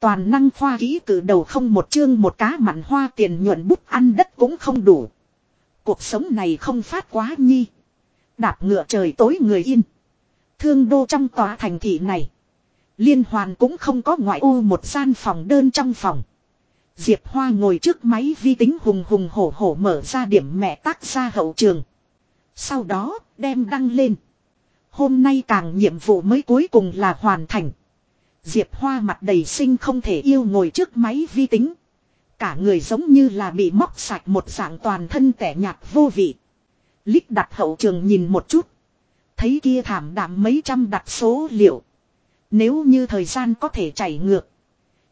Toàn năng khoa ký cử đầu không một chương một cá mặn hoa tiền nhuận bút ăn đất cũng không đủ. Cuộc sống này không phát quá nhi. Đạp ngựa trời tối người yên. Thương đô trong tòa thành thị này. Liên hoàn cũng không có ngoại ô một gian phòng đơn trong phòng. Diệp Hoa ngồi trước máy vi tính hùng hùng hổ hổ mở ra điểm mẹ tác ra hậu trường. Sau đó, đem đăng lên. Hôm nay càng nhiệm vụ mới cuối cùng là hoàn thành. Diệp Hoa mặt đầy sinh không thể yêu ngồi trước máy vi tính. Cả người giống như là bị móc sạch một dạng toàn thân tẻ nhạt vô vị. Lích đặt hậu trường nhìn một chút. Thấy kia thảm đạm mấy trăm đặt số liệu. Nếu như thời gian có thể chảy ngược.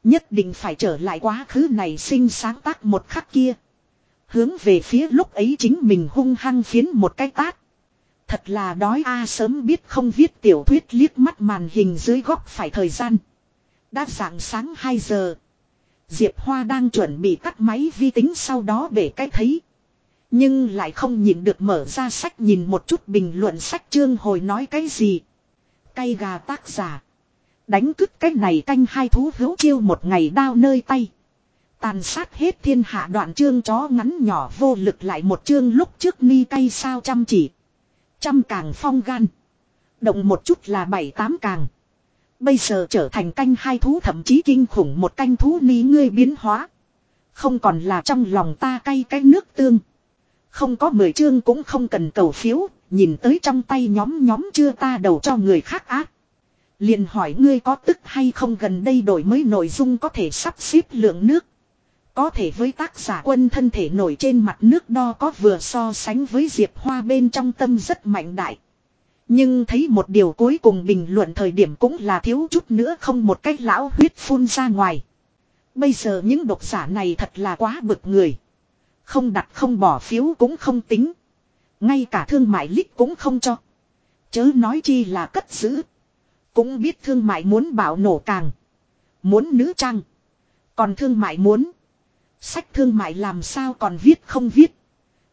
Nhất định phải trở lại quá khứ này sinh sáng tác một khắc kia. Hướng về phía lúc ấy chính mình hung hăng phiến một cái tát. Thật là đói a à, sớm biết không viết tiểu thuyết liếc mắt màn hình dưới góc phải thời gian. Đã dạng sáng 2 giờ. Diệp Hoa đang chuẩn bị tắt máy vi tính sau đó bể cái thấy. Nhưng lại không nhìn được mở ra sách nhìn một chút bình luận sách chương hồi nói cái gì. Cây gà tác giả. Đánh cứt cái này canh hai thú hữu chiêu một ngày đao nơi tay. Tàn sát hết thiên hạ đoạn chương chó ngắn nhỏ vô lực lại một chương lúc trước ni cây sao chăm chỉ. Trăm càng phong gan. Động một chút là bảy tám càng. Bây giờ trở thành canh hai thú thậm chí kinh khủng một canh thú ni ngươi biến hóa. Không còn là trong lòng ta cay cái nước tương. Không có mười chương cũng không cần cầu phiếu, nhìn tới trong tay nhóm nhóm chưa ta đầu cho người khác ác. Liền hỏi ngươi có tức hay không gần đây đổi mới nội dung có thể sắp xếp lượng nước. Có thể với tác giả quân thân thể nổi trên mặt nước đo có vừa so sánh với Diệp Hoa bên trong tâm rất mạnh đại. Nhưng thấy một điều cuối cùng bình luận thời điểm cũng là thiếu chút nữa không một cách lão huyết phun ra ngoài. Bây giờ những độc giả này thật là quá bực người. Không đặt không bỏ phiếu cũng không tính. Ngay cả thương mại lít cũng không cho. Chớ nói chi là cất giữ. Cũng biết thương mại muốn bảo nổ càng. Muốn nữ trang. Còn thương mại muốn. Sách thương mại làm sao còn viết không viết.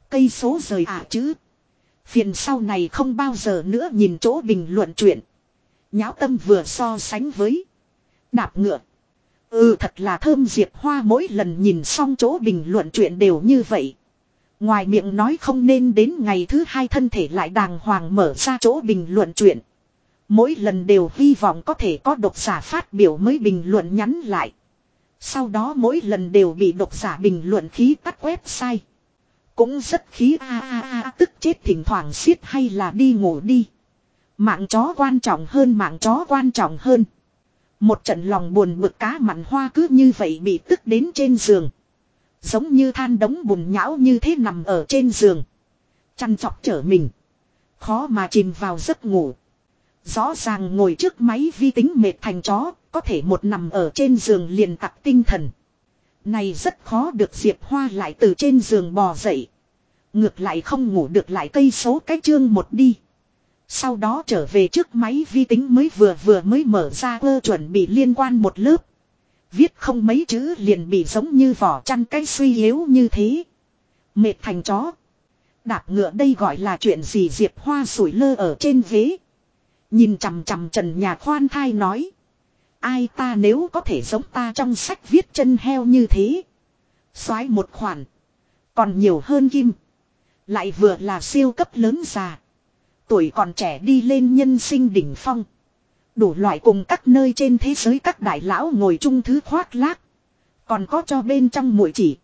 Cây số rời ả à chứ. Phiền sau này không bao giờ nữa nhìn chỗ bình luận chuyện. Nháo tâm vừa so sánh với. Đạp ngựa. Ừ thật là thơm diệp hoa mỗi lần nhìn xong chỗ bình luận chuyện đều như vậy. Ngoài miệng nói không nên đến ngày thứ hai thân thể lại đàng hoàng mở ra chỗ bình luận chuyện. Mỗi lần đều hy vọng có thể có độc giả phát biểu mới bình luận nhắn lại. Sau đó mỗi lần đều bị độc giả bình luận khí tắt website. Cũng rất khí a a a tức chết thỉnh thoảng xiết hay là đi ngủ đi. Mạng chó quan trọng hơn mạng chó quan trọng hơn. Một trận lòng buồn bực cá mặn hoa cứ như vậy bị tức đến trên giường. Giống như than đống bùn nhão như thế nằm ở trên giường. Chăn chọc trở mình. Khó mà chìm vào giấc ngủ. Rõ ràng ngồi trước máy vi tính mệt thành chó, có thể một nằm ở trên giường liền tặc tinh thần. Này rất khó được Diệp Hoa lại từ trên giường bò dậy. Ngược lại không ngủ được lại cây số cái chương một đi. Sau đó trở về trước máy vi tính mới vừa vừa mới mở ra ơ chuẩn bị liên quan một lớp. Viết không mấy chữ liền bị giống như vỏ chăn cái suy yếu như thế. Mệt thành chó. Đạp ngựa đây gọi là chuyện gì Diệp Hoa sủi lơ ở trên ghế. Nhìn chằm chằm trần nhà khoan thai nói. Ai ta nếu có thể giống ta trong sách viết chân heo như thế. soái một khoản. Còn nhiều hơn kim. Lại vừa là siêu cấp lớn già. Tuổi còn trẻ đi lên nhân sinh đỉnh phong. Đủ loại cùng các nơi trên thế giới các đại lão ngồi chung thứ khoác lác. Còn có cho bên trong mũi chỉ.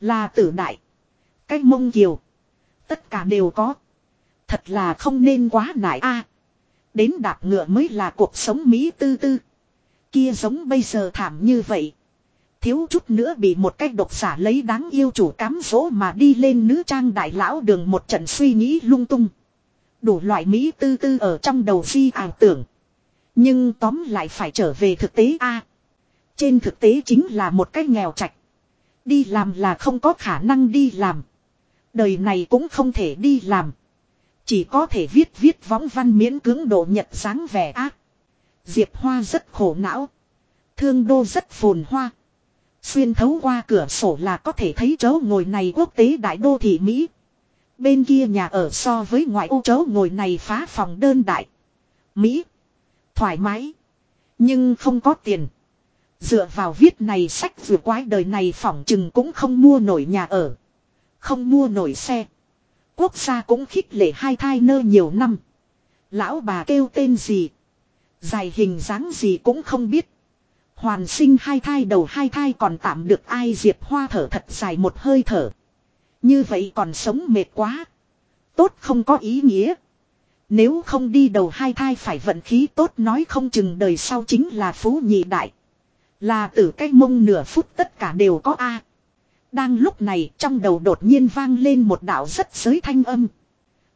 Là tử đại. Cách mông kiều. Tất cả đều có. Thật là không nên quá nải a. Đến đạp ngựa mới là cuộc sống Mỹ tư tư. Kia giống bây giờ thảm như vậy. Thiếu chút nữa bị một cách độc giả lấy đáng yêu chủ cám dỗ mà đi lên nữ trang đại lão đường một trận suy nghĩ lung tung. Đủ loại Mỹ tư tư ở trong đầu phi ảo tưởng. Nhưng tóm lại phải trở về thực tế a Trên thực tế chính là một cách nghèo chạch. Đi làm là không có khả năng đi làm. Đời này cũng không thể đi làm. Chỉ có thể viết viết võng văn miễn cưỡng độ nhật sáng vẻ ác. Diệp Hoa rất khổ não. Thương đô rất phồn hoa. Xuyên thấu qua cửa sổ là có thể thấy chỗ ngồi này quốc tế đại đô thị Mỹ. Bên kia nhà ở so với ngoại ô chỗ ngồi này phá phòng đơn đại. Mỹ. Thoải mái. Nhưng không có tiền. Dựa vào viết này sách vừa quái đời này phỏng chừng cũng không mua nổi nhà ở. Không mua nổi xe. Quốc gia cũng khích lệ hai thai nơ nhiều năm. Lão bà kêu tên gì. Dài hình dáng gì cũng không biết. Hoàn sinh hai thai đầu hai thai còn tạm được ai diệp hoa thở thật dài một hơi thở. Như vậy còn sống mệt quá. Tốt không có ý nghĩa. Nếu không đi đầu hai thai phải vận khí tốt nói không chừng đời sau chính là phú nhị đại. Là từ cái mông nửa phút tất cả đều có A. Đang lúc này trong đầu đột nhiên vang lên một đạo rất giới thanh âm.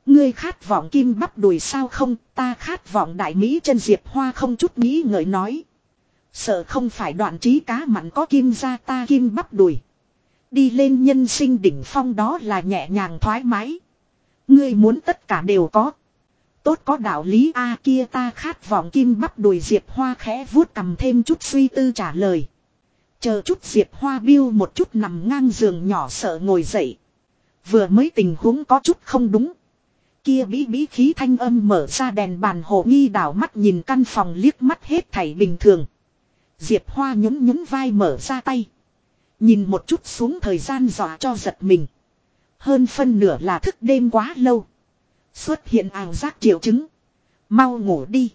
Ngươi khát vọng kim bắp đùi sao không, ta khát vọng đại Mỹ chân diệp hoa không chút nghĩ ngợi nói. Sợ không phải đoạn trí cá mặn có kim ra ta kim bắp đùi. Đi lên nhân sinh đỉnh phong đó là nhẹ nhàng thoải mái. Ngươi muốn tất cả đều có. Tốt có đạo lý A kia ta khát vọng kim bắp đùi Diệp Hoa khẽ vuốt cầm thêm chút suy tư trả lời. Chờ chút Diệp Hoa biêu một chút nằm ngang giường nhỏ sợ ngồi dậy. Vừa mới tình huống có chút không đúng. Kia bí bí khí thanh âm mở ra đèn bàn hồ nghi đảo mắt nhìn căn phòng liếc mắt hết thảy bình thường. Diệp Hoa nhún nhún vai mở ra tay. Nhìn một chút xuống thời gian dọa cho giật mình. Hơn phân nửa là thức đêm quá lâu. Xuất hiện ảo giác triệu chứng. Mau ngủ đi.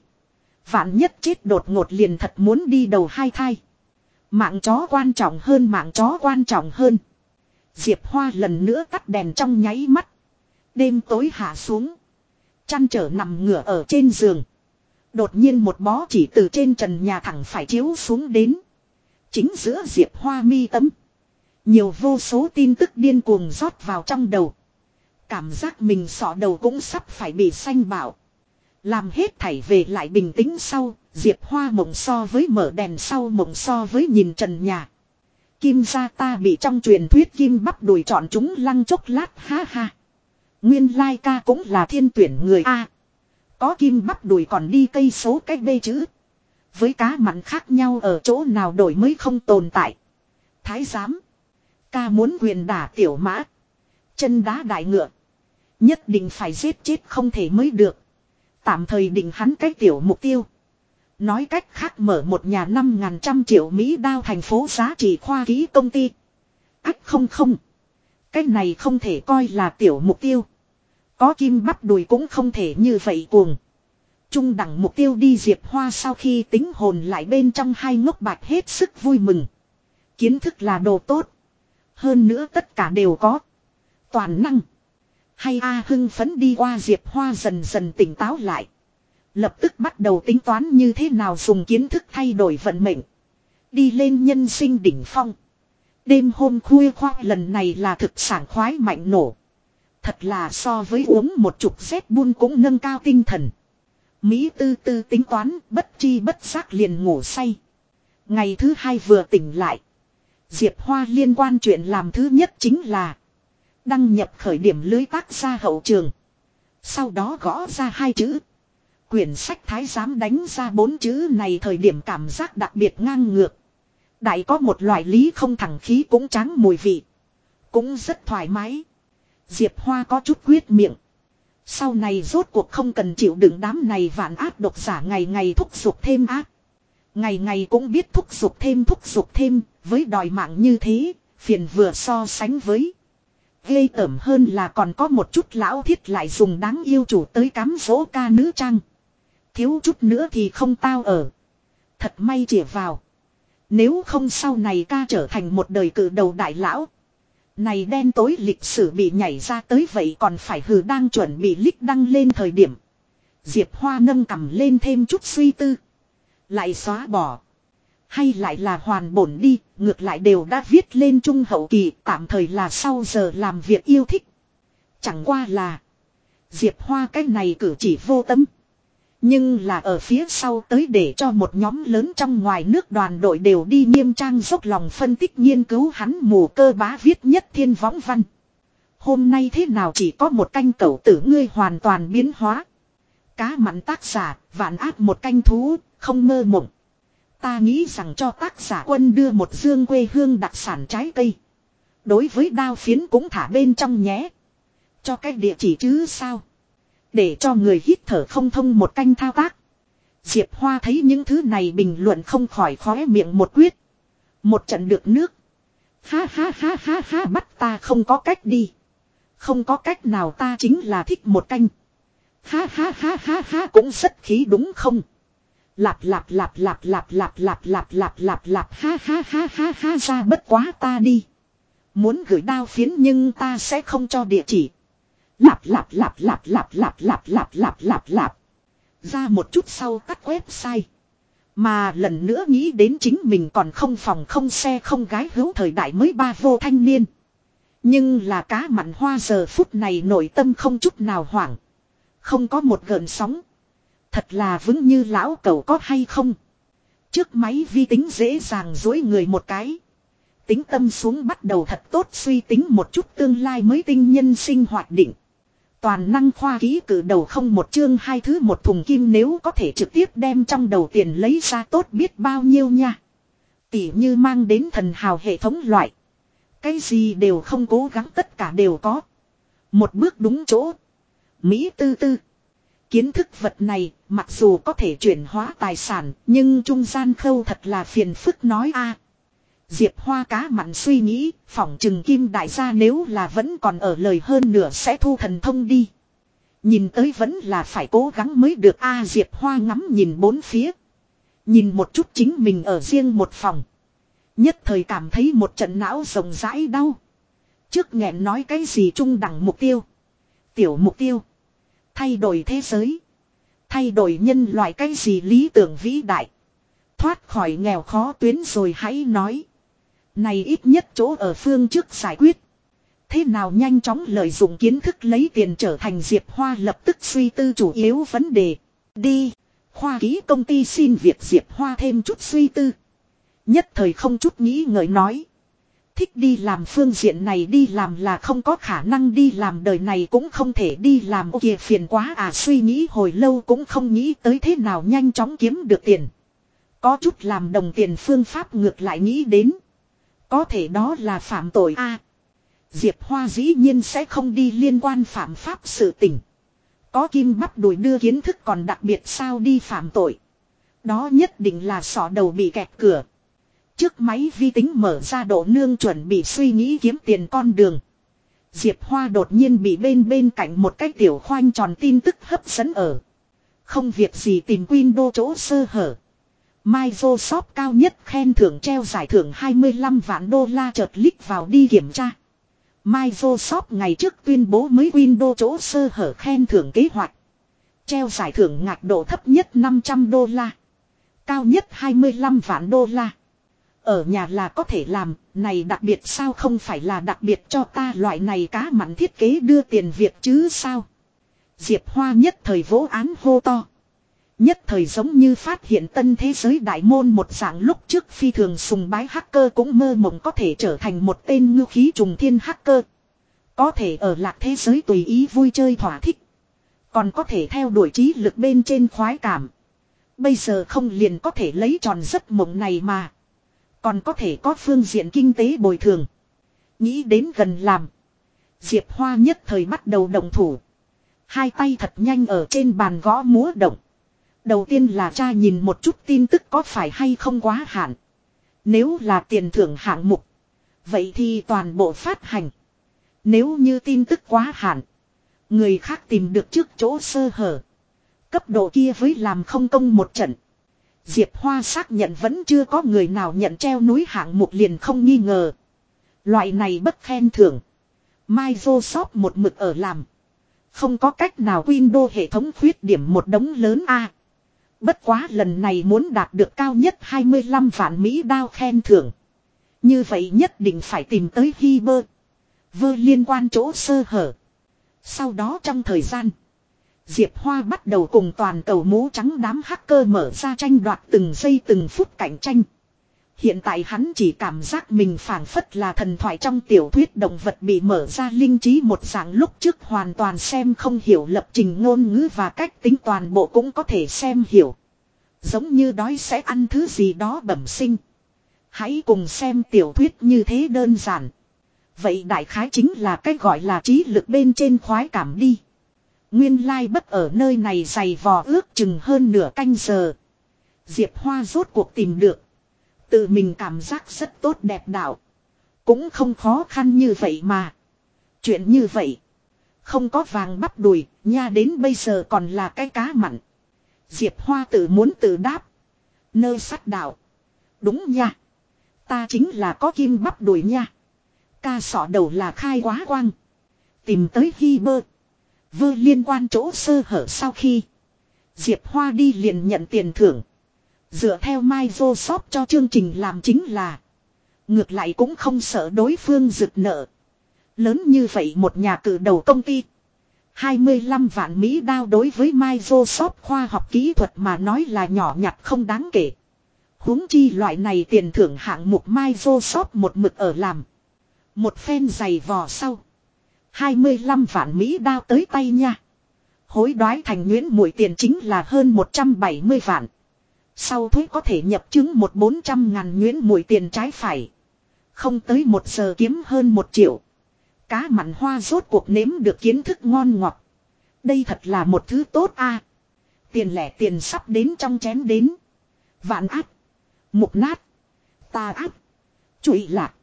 Vạn nhất chết đột ngột liền thật muốn đi đầu hai thai. Mạng chó quan trọng hơn, mạng chó quan trọng hơn. Diệp Hoa lần nữa tắt đèn trong nháy mắt. Đêm tối hạ xuống. Chăn trở nằm ngửa ở trên giường. Đột nhiên một bó chỉ từ trên trần nhà thẳng phải chiếu xuống đến. Chính giữa Diệp Hoa mi tấm. Nhiều vô số tin tức điên cuồng rót vào trong đầu. Cảm giác mình sọ đầu cũng sắp phải bị xanh bảo. Làm hết thảy về lại bình tĩnh sau, Diệp Hoa mộng so với mở đèn sau mộng so với nhìn trần nhà. Kim gia ta bị trong truyền thuyết kim bắp đùi chọn chúng lăng chốc lát ha ha. Nguyên lai ca cũng là thiên tuyển người A. Có kim bắp đùi còn đi cây số cách bê chữ. Với cá mặn khác nhau ở chỗ nào đổi mới không tồn tại. Thái giám. Ca muốn quyền đả tiểu mã. Chân đá đại ngựa. Nhất định phải giết chết không thể mới được. Tạm thời định hắn cái tiểu mục tiêu. Nói cách khác mở một nhà năm ngàn trăm triệu Mỹ đao thành phố giá trị khoa ký công ty. Ách không không. Cái này không thể coi là tiểu mục tiêu. Có kim bắp đùi cũng không thể như vậy cuồng. Trung đẳng mục tiêu đi Diệp Hoa sau khi tính hồn lại bên trong hai ngốc bạch hết sức vui mừng. Kiến thức là đồ tốt. Hơn nữa tất cả đều có. Toàn năng. Hay A hưng phấn đi qua Diệp Hoa dần dần tỉnh táo lại. Lập tức bắt đầu tính toán như thế nào dùng kiến thức thay đổi vận mệnh. Đi lên nhân sinh đỉnh phong. Đêm hôm khuya khoa lần này là thực sản khoái mạnh nổ. Thật là so với uống một chục rét buôn cũng nâng cao tinh thần. Mỹ tư tư tính toán, bất chi bất giác liền ngủ say. Ngày thứ hai vừa tỉnh lại. Diệp Hoa liên quan chuyện làm thứ nhất chính là Đăng nhập khởi điểm lưới tác ra hậu trường. Sau đó gõ ra hai chữ. Quyển sách thái giám đánh ra bốn chữ này thời điểm cảm giác đặc biệt ngang ngược. Đại có một loại lý không thẳng khí cũng trắng mùi vị. Cũng rất thoải mái. Diệp Hoa có chút quyết miệng. Sau này rốt cuộc không cần chịu đựng đám này vạn ác độc giả ngày ngày thúc giục thêm ác. Ngày ngày cũng biết thúc giục thêm thúc giục thêm, với đòi mạng như thế, phiền vừa so sánh với. Gây tởm hơn là còn có một chút lão thiết lại dùng đáng yêu chủ tới cám dỗ ca nữ trang. Thiếu chút nữa thì không tao ở. Thật may chỉ vào. Nếu không sau này ca trở thành một đời cử đầu đại lão. Này đen tối lịch sử bị nhảy ra tới vậy còn phải hừ đang chuẩn bị lích đăng lên thời điểm. Diệp Hoa nâng cầm lên thêm chút suy tư. Lại xóa bỏ. Hay lại là hoàn bổn đi, ngược lại đều đã viết lên trung hậu kỳ tạm thời là sau giờ làm việc yêu thích. Chẳng qua là. Diệp Hoa cái này cử chỉ vô tâm. Nhưng là ở phía sau tới để cho một nhóm lớn trong ngoài nước đoàn đội đều đi nghiêm trang dốc lòng phân tích nghiên cứu hắn mù cơ bá viết nhất thiên võng văn. Hôm nay thế nào chỉ có một canh cẩu tử ngươi hoàn toàn biến hóa. Cá mặn tác giả, vạn áp một canh thú, không mơ mộng. Ta nghĩ rằng cho tác giả quân đưa một dương quê hương đặc sản trái cây. Đối với đao phiến cũng thả bên trong nhé. Cho cái địa chỉ chứ sao. Để cho người hít thở không thông một canh thao tác. Diệp Hoa thấy những thứ này bình luận không khỏi khóe miệng một quyết. Một trận được nước. Ha ha ha ha ha bắt ta không có cách đi. Không có cách nào ta chính là thích một canh. Ha ha ha ha ha cũng rất khí đúng không? Lạp lạp lạp lạp lạp lạp lạp lạp lạp lạp lạp ha ha ha ha ha ra bất quá ta đi. Muốn gửi đao phiến nhưng ta sẽ không cho địa chỉ. Lạp lạp lạp lạp lạp lạp lạp lạp lạp lạp lạp. Ra một chút sau tắt website. Mà lần nữa nghĩ đến chính mình còn không phòng, không xe, không gái hữu thời đại mới ba vô thanh niên. Nhưng là cá mặn hoa giờ phút này nội tâm không chút nào hoảng. Không có một gợn sóng. Thật là vững như lão cầu có hay không. Trước máy vi tính dễ dàng dối người một cái. Tính tâm xuống bắt đầu thật tốt suy tính một chút tương lai mới tinh nhân sinh hoạt định. Toàn năng khoa ký cử đầu không một chương hai thứ một thùng kim nếu có thể trực tiếp đem trong đầu tiền lấy ra tốt biết bao nhiêu nha. Tỉ như mang đến thần hào hệ thống loại. Cái gì đều không cố gắng tất cả đều có. Một bước đúng chỗ. Mỹ tư tư. Kiến thức vật này, mặc dù có thể chuyển hóa tài sản, nhưng trung gian khâu thật là phiền phức nói a. Diệp Hoa cá mặn suy nghĩ, phỏng trừng kim đại gia nếu là vẫn còn ở lời hơn nửa sẽ thu thần thông đi. Nhìn tới vẫn là phải cố gắng mới được a Diệp Hoa ngắm nhìn bốn phía. Nhìn một chút chính mình ở riêng một phòng. Nhất thời cảm thấy một trận não rồng rãi đau. Trước nghẹn nói cái gì trung đẳng mục tiêu. Tiểu mục tiêu. Thay đổi thế giới. Thay đổi nhân loại cái gì lý tưởng vĩ đại. Thoát khỏi nghèo khó tuyến rồi hãy nói. Này ít nhất chỗ ở phương trước giải quyết. Thế nào nhanh chóng lợi dụng kiến thức lấy tiền trở thành Diệp Hoa lập tức suy tư chủ yếu vấn đề. Đi. Khoa ký công ty xin việc Diệp Hoa thêm chút suy tư. Nhất thời không chút nghĩ ngợi nói. Thích đi làm phương diện này đi làm là không có khả năng đi làm đời này cũng không thể đi làm ô kìa phiền quá à suy nghĩ hồi lâu cũng không nghĩ tới thế nào nhanh chóng kiếm được tiền. Có chút làm đồng tiền phương pháp ngược lại nghĩ đến. Có thể đó là phạm tội a Diệp Hoa dĩ nhiên sẽ không đi liên quan phạm pháp sự tình. Có kim bắp đuổi đưa kiến thức còn đặc biệt sao đi phạm tội. Đó nhất định là sọ đầu bị kẹt cửa. Trước máy vi tính mở ra độ nương chuẩn bị suy nghĩ kiếm tiền con đường. Diệp Hoa đột nhiên bị bên bên cạnh một cái tiểu khoanh tròn tin tức hấp dẫn ở. Không việc gì tìm Windows chỗ sơ hở. Microsoft cao nhất khen thưởng treo giải thưởng 25 vạn đô la chợt lít vào đi kiểm tra. Microsoft ngày trước tuyên bố mới Windows chỗ sơ hở khen thưởng kế hoạch. Treo giải thưởng ngạch độ thấp nhất 500 đô la. Cao nhất 25 vạn đô la. Ở nhà là có thể làm, này đặc biệt sao không phải là đặc biệt cho ta loại này cá mặn thiết kế đưa tiền việc chứ sao. Diệp Hoa nhất thời vỗ án hô to. Nhất thời giống như phát hiện tân thế giới đại môn một dạng lúc trước phi thường sùng bái hacker cũng mơ mộng có thể trở thành một tên ngư khí trùng thiên hacker. Có thể ở lạc thế giới tùy ý vui chơi thỏa thích. Còn có thể theo đuổi trí lực bên trên khoái cảm. Bây giờ không liền có thể lấy tròn giấc mộng này mà. Còn có thể có phương diện kinh tế bồi thường. Nghĩ đến gần làm. Diệp Hoa nhất thời bắt đầu động thủ. Hai tay thật nhanh ở trên bàn gõ múa động. Đầu tiên là cha nhìn một chút tin tức có phải hay không quá hạn. Nếu là tiền thưởng hạng mục. Vậy thì toàn bộ phát hành. Nếu như tin tức quá hạn. Người khác tìm được trước chỗ sơ hở. Cấp độ kia với làm không công một trận. Diệp Hoa xác nhận vẫn chưa có người nào nhận treo núi hạng mục liền không nghi ngờ. Loại này bất khen thưởng. Microsoft một mực ở làm. Không có cách nào Windows hệ thống khuyết điểm một đống lớn A. Bất quá lần này muốn đạt được cao nhất 25 vạn Mỹ đao khen thưởng. Như vậy nhất định phải tìm tới Hiber. Vơ liên quan chỗ sơ hở. Sau đó trong thời gian. Diệp Hoa bắt đầu cùng toàn cầu mũ trắng đám hacker mở ra tranh đoạt từng giây từng phút cạnh tranh. Hiện tại hắn chỉ cảm giác mình phảng phất là thần thoại trong tiểu thuyết động vật bị mở ra linh trí một dạng lúc trước hoàn toàn xem không hiểu lập trình ngôn ngữ và cách tính toàn bộ cũng có thể xem hiểu. Giống như đói sẽ ăn thứ gì đó bẩm sinh. Hãy cùng xem tiểu thuyết như thế đơn giản. Vậy đại khái chính là cái gọi là trí lực bên trên khoái cảm đi. Nguyên lai bất ở nơi này dày vò ước chừng hơn nửa canh giờ. Diệp Hoa rốt cuộc tìm được. Tự mình cảm giác rất tốt đẹp đạo. Cũng không khó khăn như vậy mà. Chuyện như vậy. Không có vàng bắp đùi, nha đến bây giờ còn là cái cá mặn. Diệp Hoa tự muốn tự đáp. Nơ sắt đạo. Đúng nha. Ta chính là có kim bắp đùi nha. Ca sọ đầu là khai quá quang. Tìm tới hy bơ. Vơ liên quan chỗ sơ hở sau khi. Diệp Hoa đi liền nhận tiền thưởng. Dựa theo Microsoft cho chương trình làm chính là. Ngược lại cũng không sợ đối phương rực nợ. Lớn như vậy một nhà cử đầu công ty. 25 vạn Mỹ đao đối với Microsoft khoa học kỹ thuật mà nói là nhỏ nhặt không đáng kể. huống chi loại này tiền thưởng hạng mục Microsoft một mực ở làm. Một phen giày vò sau. 25 vạn Mỹ đao tới tay nha. Hối đoái thành nguyễn mũi tiền chính là hơn 170 vạn. Sau thuế có thể nhập chứng một 400 ngàn nguyễn mũi tiền trái phải. Không tới một giờ kiếm hơn một triệu. Cá mặn hoa rốt cuộc nếm được kiến thức ngon ngọt. Đây thật là một thứ tốt a. Tiền lẻ tiền sắp đến trong chén đến. Vạn áp. Mục nát. Ta áp. Chụy lạc.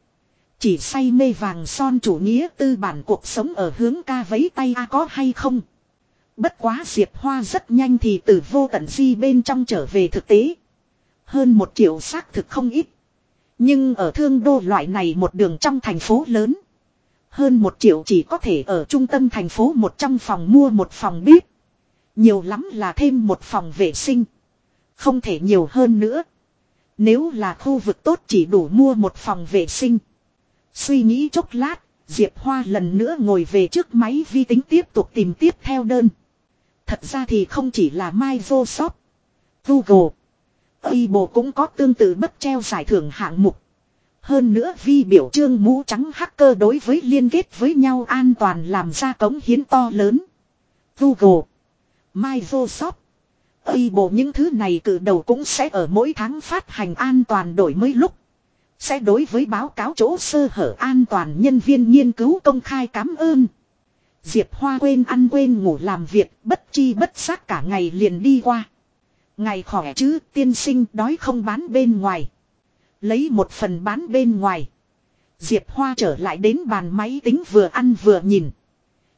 Chỉ say mê vàng son chủ nghĩa tư bản cuộc sống ở hướng ca vấy tay a có hay không. Bất quá Diệp Hoa rất nhanh thì từ vô tận di bên trong trở về thực tế. Hơn một triệu xác thực không ít. Nhưng ở thương đô loại này một đường trong thành phố lớn. Hơn một triệu chỉ có thể ở trung tâm thành phố một trong phòng mua một phòng bếp. Nhiều lắm là thêm một phòng vệ sinh. Không thể nhiều hơn nữa. Nếu là khu vực tốt chỉ đủ mua một phòng vệ sinh. Suy nghĩ chốc lát, Diệp Hoa lần nữa ngồi về trước máy vi tính tiếp tục tìm tiếp theo đơn. Thật ra thì không chỉ là Microsoft, Google, Weibo cũng có tương tự bất treo giải thưởng hạng mục. Hơn nữa vi biểu trương mũ trắng hacker đối với liên kết với nhau an toàn làm ra cống hiến to lớn. Google, Microsoft, Weibo những thứ này cử đầu cũng sẽ ở mỗi tháng phát hành an toàn đổi mới lúc. Sẽ đối với báo cáo chỗ sơ hở an toàn nhân viên nghiên cứu công khai cảm ơn. Diệp Hoa quên ăn quên ngủ làm việc, bất chi bất giác cả ngày liền đi qua. Ngày khỏe chứ, tiên sinh đói không bán bên ngoài. Lấy một phần bán bên ngoài. Diệp Hoa trở lại đến bàn máy tính vừa ăn vừa nhìn.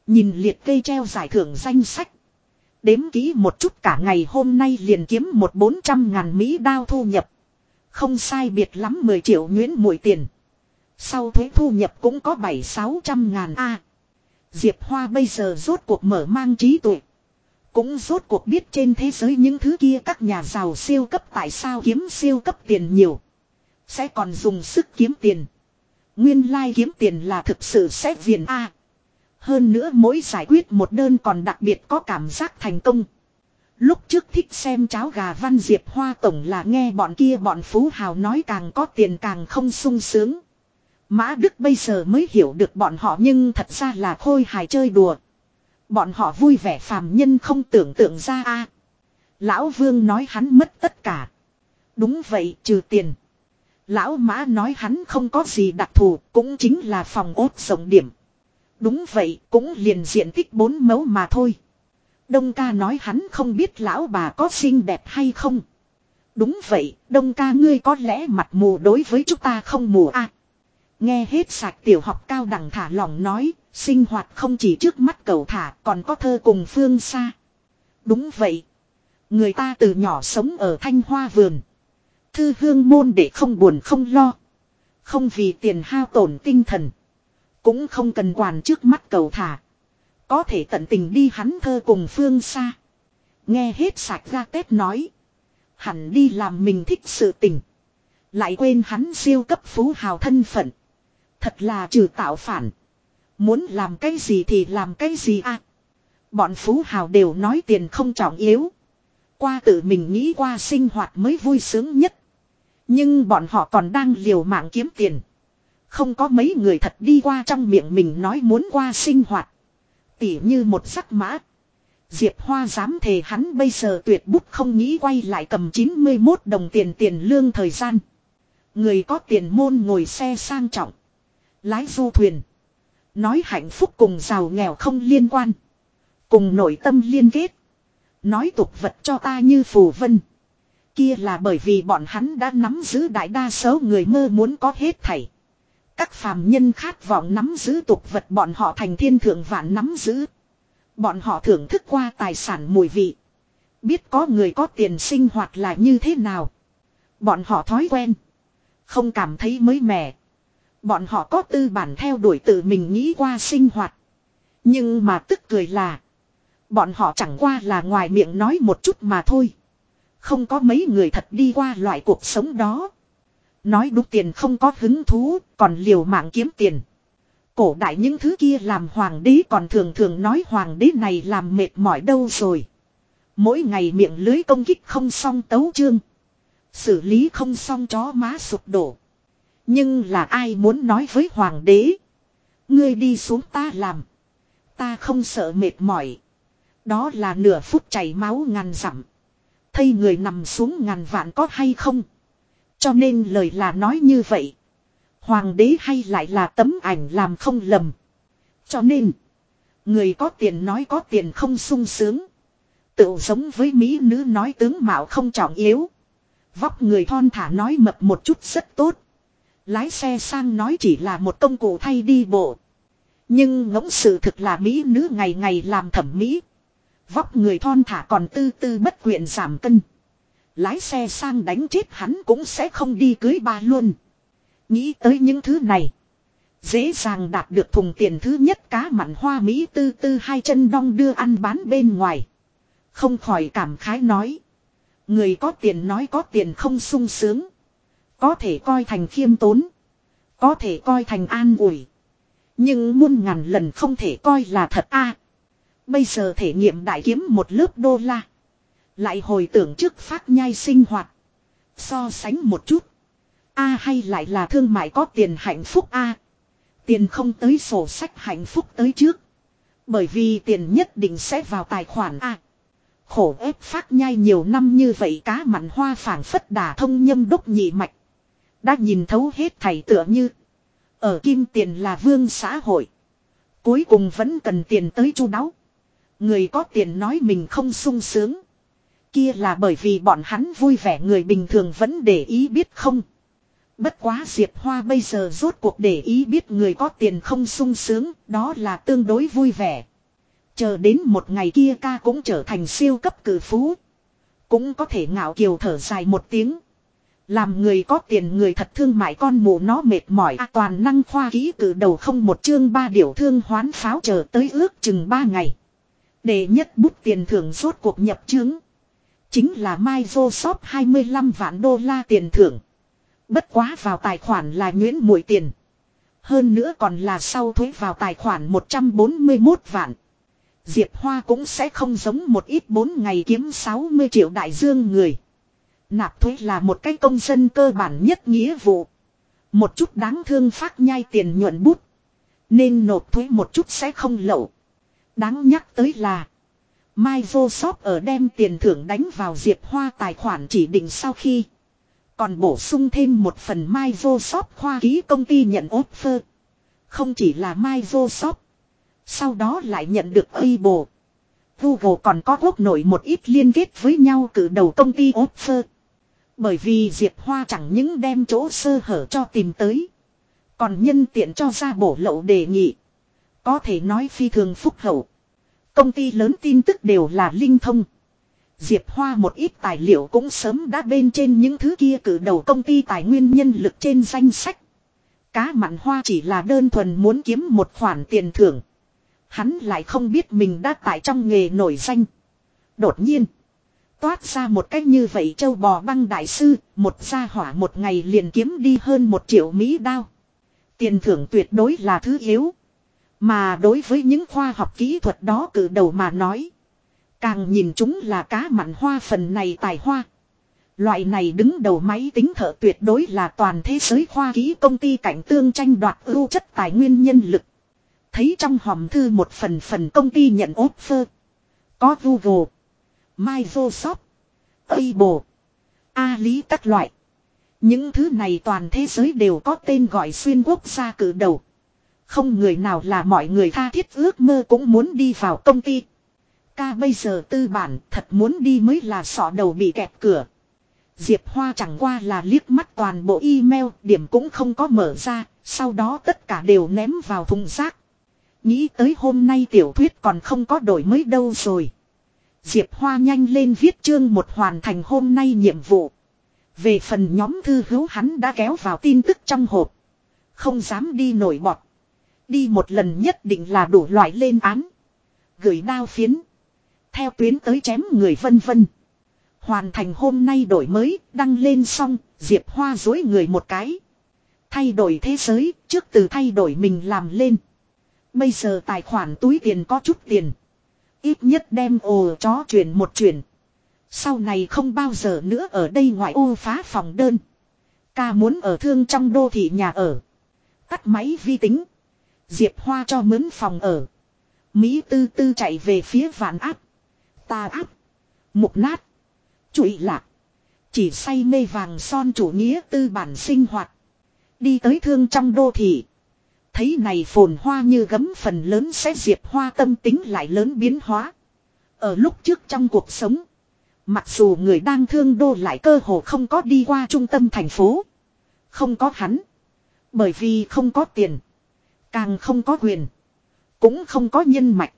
Nhìn liệt kê treo giải thưởng danh sách. Đếm kỹ một chút cả ngày hôm nay liền kiếm một bốn trăm ngàn Mỹ đao thu nhập. Không sai biệt lắm 10 triệu nhuyễn mũi tiền. Sau thuế thu nhập cũng có 7-600 ngàn A. Diệp Hoa bây giờ rốt cuộc mở mang trí tuệ. Cũng rốt cuộc biết trên thế giới những thứ kia các nhà giàu siêu cấp tại sao kiếm siêu cấp tiền nhiều. Sẽ còn dùng sức kiếm tiền. Nguyên lai like kiếm tiền là thực sự sẽ viền A. Hơn nữa mỗi giải quyết một đơn còn đặc biệt có cảm giác thành công. Lúc trước thích xem cháo gà văn diệp hoa tổng là nghe bọn kia bọn phú hào nói càng có tiền càng không sung sướng. Mã Đức bây giờ mới hiểu được bọn họ nhưng thật ra là khôi hài chơi đùa. Bọn họ vui vẻ phàm nhân không tưởng tượng ra a. Lão Vương nói hắn mất tất cả. Đúng vậy trừ tiền. Lão Mã nói hắn không có gì đặc thù cũng chính là phòng ốt rộng điểm. Đúng vậy cũng liền diện tích bốn mẫu mà thôi. Đông ca nói hắn không biết lão bà có xinh đẹp hay không. Đúng vậy, đông ca ngươi có lẽ mặt mù đối với chúng ta không mù à. Nghe hết sạch tiểu học cao đẳng thả lỏng nói, sinh hoạt không chỉ trước mắt cầu thả còn có thơ cùng phương xa. Đúng vậy. Người ta từ nhỏ sống ở thanh hoa vườn. Thư hương môn để không buồn không lo. Không vì tiền hao tổn tinh thần. Cũng không cần quản trước mắt cầu thả. Có thể tận tình đi hắn thơ cùng phương xa. Nghe hết sạch ra tết nói. Hẳn đi làm mình thích sự tình. Lại quên hắn siêu cấp phú hào thân phận. Thật là trừ tạo phản. Muốn làm cái gì thì làm cái gì à. Bọn phú hào đều nói tiền không trọng yếu. Qua tự mình nghĩ qua sinh hoạt mới vui sướng nhất. Nhưng bọn họ còn đang liều mạng kiếm tiền. Không có mấy người thật đi qua trong miệng mình nói muốn qua sinh hoạt. Tỉ như một sắc mã. Diệp Hoa dám thề hắn bây giờ tuyệt bút không nghĩ quay lại cầm 91 đồng tiền tiền lương thời gian. Người có tiền môn ngồi xe sang trọng. Lái du thuyền. Nói hạnh phúc cùng giàu nghèo không liên quan. Cùng nội tâm liên kết. Nói tục vật cho ta như phù vân. Kia là bởi vì bọn hắn đã nắm giữ đại đa số người mơ muốn có hết thảy. Các phàm nhân khát vọng nắm giữ tục vật bọn họ thành thiên thượng vạn nắm giữ. Bọn họ thưởng thức qua tài sản mùi vị. Biết có người có tiền sinh hoạt là như thế nào. Bọn họ thói quen. Không cảm thấy mới mẻ. Bọn họ có tư bản theo đuổi tự mình nghĩ qua sinh hoạt. Nhưng mà tức cười là. Bọn họ chẳng qua là ngoài miệng nói một chút mà thôi. Không có mấy người thật đi qua loại cuộc sống đó. Nói đúc tiền không có hứng thú, còn liều mạng kiếm tiền. Cổ đại những thứ kia làm hoàng đế còn thường thường nói hoàng đế này làm mệt mỏi đâu rồi. Mỗi ngày miệng lưới công kích không xong tấu chương. Xử lý không xong chó má sụp đổ. Nhưng là ai muốn nói với hoàng đế. Ngươi đi xuống ta làm. Ta không sợ mệt mỏi. Đó là nửa phút chảy máu ngàn dặm. Thây người nằm xuống ngàn vạn có hay không. Cho nên lời là nói như vậy. Hoàng đế hay lại là tấm ảnh làm không lầm. Cho nên. Người có tiền nói có tiền không sung sướng. Tự giống với mỹ nữ nói tướng mạo không trọng yếu. Vóc người thon thả nói mập một chút rất tốt. Lái xe sang nói chỉ là một công cụ thay đi bộ. Nhưng ngỗng sự thực là mỹ nữ ngày ngày làm thẩm mỹ. Vóc người thon thả còn tư tư bất quyện giảm cân. Lái xe sang đánh chết hắn cũng sẽ không đi cưới ba luôn. Nghĩ tới những thứ này. Dễ dàng đạt được thùng tiền thứ nhất cá mặn hoa Mỹ tư tư hai chân đong đưa ăn bán bên ngoài. Không khỏi cảm khái nói. Người có tiền nói có tiền không sung sướng. Có thể coi thành khiêm tốn. Có thể coi thành an ủi. Nhưng muôn ngàn lần không thể coi là thật a. bây giờ thể nghiệm đại kiếm một lớp đô la. Lại hồi tưởng trước phát nhai sinh hoạt. So sánh một chút. A hay lại là thương mại có tiền hạnh phúc A. Tiền không tới sổ sách hạnh phúc tới trước. Bởi vì tiền nhất định sẽ vào tài khoản A. Khổ ép phát nhai nhiều năm như vậy cá mặn hoa phảng phất đà thông nhâm đốc nhị mạch. Đã nhìn thấu hết thầy tựa như. Ở kim tiền là vương xã hội. Cuối cùng vẫn cần tiền tới chu đáo. Người có tiền nói mình không sung sướng. Kia là bởi vì bọn hắn vui vẻ người bình thường vẫn để ý biết không. Bất quá Diệp Hoa bây giờ rốt cuộc để ý biết người có tiền không sung sướng, đó là tương đối vui vẻ. Chờ đến một ngày kia ca cũng trở thành siêu cấp cử phú. Cũng có thể ngạo kiều thở dài một tiếng. Làm người có tiền người thật thương mại con mụ nó mệt mỏi à, toàn năng khoa ký cử đầu không một chương ba điều thương hoán pháo chờ tới ước chừng ba ngày. Để nhất bút tiền thưởng rốt cuộc nhập chứng. Chính là Microsoft 25 vạn đô la tiền thưởng. Bất quá vào tài khoản là nhuyễn mũi tiền. Hơn nữa còn là sau thuế vào tài khoản 141 vạn. Diệp Hoa cũng sẽ không giống một ít 4 ngày kiếm 60 triệu đại dương người. Nạp thuế là một cái công dân cơ bản nhất nghĩa vụ. Một chút đáng thương phát nhai tiền nhuận bút. Nên nộp thuế một chút sẽ không lậu. Đáng nhắc tới là. Microsoft ở đem tiền thưởng đánh vào Diệp Hoa tài khoản chỉ định sau khi. Còn bổ sung thêm một phần Microsoft khoa ký công ty nhận offer. Không chỉ là Microsoft. Sau đó lại nhận được Apple. Google còn có quốc nội một ít liên kết với nhau cử đầu công ty offer. Bởi vì Diệp Hoa chẳng những đem chỗ sơ hở cho tìm tới. Còn nhân tiện cho ra bổ lậu đề nghị. Có thể nói phi thường phúc hậu. Công ty lớn tin tức đều là linh thông. Diệp Hoa một ít tài liệu cũng sớm đã bên trên những thứ kia cử đầu công ty tài nguyên nhân lực trên danh sách. Cá mặn hoa chỉ là đơn thuần muốn kiếm một khoản tiền thưởng. Hắn lại không biết mình đã tại trong nghề nổi danh. Đột nhiên. Toát ra một cách như vậy châu bò băng đại sư, một gia hỏa một ngày liền kiếm đi hơn một triệu Mỹ đao. Tiền thưởng tuyệt đối là thứ yếu. Mà đối với những khoa học kỹ thuật đó cử đầu mà nói. Càng nhìn chúng là cá mặn hoa phần này tài hoa. Loại này đứng đầu máy tính thợ tuyệt đối là toàn thế giới khoa kỹ công ty cạnh tương tranh đoạt ưu chất tài nguyên nhân lực. Thấy trong hòm thư một phần phần công ty nhận offer. Có Google, Microsoft, Apple, A lý các loại. Những thứ này toàn thế giới đều có tên gọi xuyên quốc gia cử đầu. Không người nào là mọi người tha thiết ước mơ cũng muốn đi vào công ty. Ca bây giờ tư bản thật muốn đi mới là sọ đầu bị kẹt cửa. Diệp Hoa chẳng qua là liếc mắt toàn bộ email, điểm cũng không có mở ra, sau đó tất cả đều ném vào thùng rác. Nghĩ tới hôm nay tiểu thuyết còn không có đổi mới đâu rồi. Diệp Hoa nhanh lên viết chương một hoàn thành hôm nay nhiệm vụ. Về phần nhóm thư hữu hắn đã kéo vào tin tức trong hộp. Không dám đi nổi bọt. Đi một lần nhất định là đủ loại lên án. Gửi đao phiến. Theo tuyến tới chém người vân vân. Hoàn thành hôm nay đổi mới, đăng lên xong, Diệp Hoa dối người một cái. Thay đổi thế giới, trước từ thay đổi mình làm lên. Bây giờ tài khoản túi tiền có chút tiền. Ít nhất đem ồ chó chuyển một chuyển. Sau này không bao giờ nữa ở đây ngoại ô phá phòng đơn. Ca muốn ở thương trong đô thị nhà ở. Tắt máy vi tính. Diệp Hoa cho mướn phòng ở. Mỹ tư tư chạy về phía vạn áp. Ta áp. Mục nát. Trụi lạc. Chỉ say mê vàng son chủ nghĩa tư bản sinh hoạt. Đi tới thương trong đô thị. Thấy này phồn hoa như gấm phần lớn sẽ diệp hoa tâm tính lại lớn biến hóa. Ở lúc trước trong cuộc sống. Mặc dù người đang thương đô lại cơ hồ không có đi qua trung tâm thành phố. Không có hắn. Bởi vì không có tiền. Càng không có quyền. Cũng không có nhân mạch.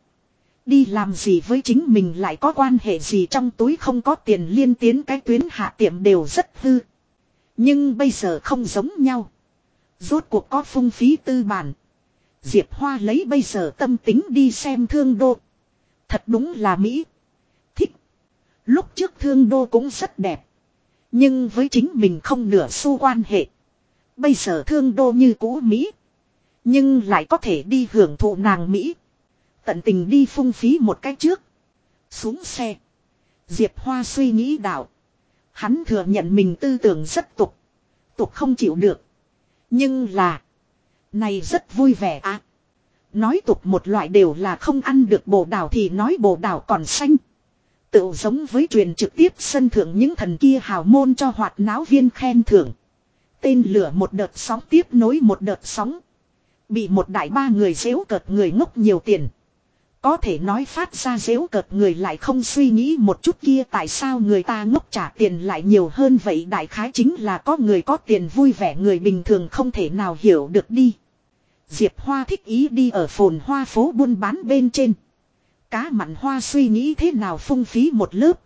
Đi làm gì với chính mình lại có quan hệ gì trong túi không có tiền liên tiến cái tuyến hạ tiệm đều rất hư. Nhưng bây giờ không giống nhau. Rốt cuộc có phung phí tư bản. Diệp Hoa lấy bây giờ tâm tính đi xem thương đô. Thật đúng là Mỹ. Thích. Lúc trước thương đô cũng rất đẹp. Nhưng với chính mình không nửa xu quan hệ. Bây giờ thương đô như cũ Mỹ. Nhưng lại có thể đi hưởng thụ nàng Mỹ. Tận tình đi phung phí một cách trước. Xuống xe. Diệp Hoa suy nghĩ đạo. Hắn thừa nhận mình tư tưởng rất tục. Tục không chịu được. Nhưng là. Này rất vui vẻ à. Nói tục một loại đều là không ăn được bồ đào thì nói bồ đào còn xanh. Tự giống với truyền trực tiếp sân thượng những thần kia hào môn cho hoạt náo viên khen thưởng. Tên lửa một đợt sóng tiếp nối một đợt sóng. Bị một đại ba người xéo cợt người ngốc nhiều tiền. Có thể nói phát ra dễu cợt người lại không suy nghĩ một chút kia tại sao người ta ngốc trả tiền lại nhiều hơn vậy đại khái chính là có người có tiền vui vẻ người bình thường không thể nào hiểu được đi. Diệp Hoa thích ý đi ở phồn hoa phố buôn bán bên trên. Cá mặn hoa suy nghĩ thế nào phung phí một lớp.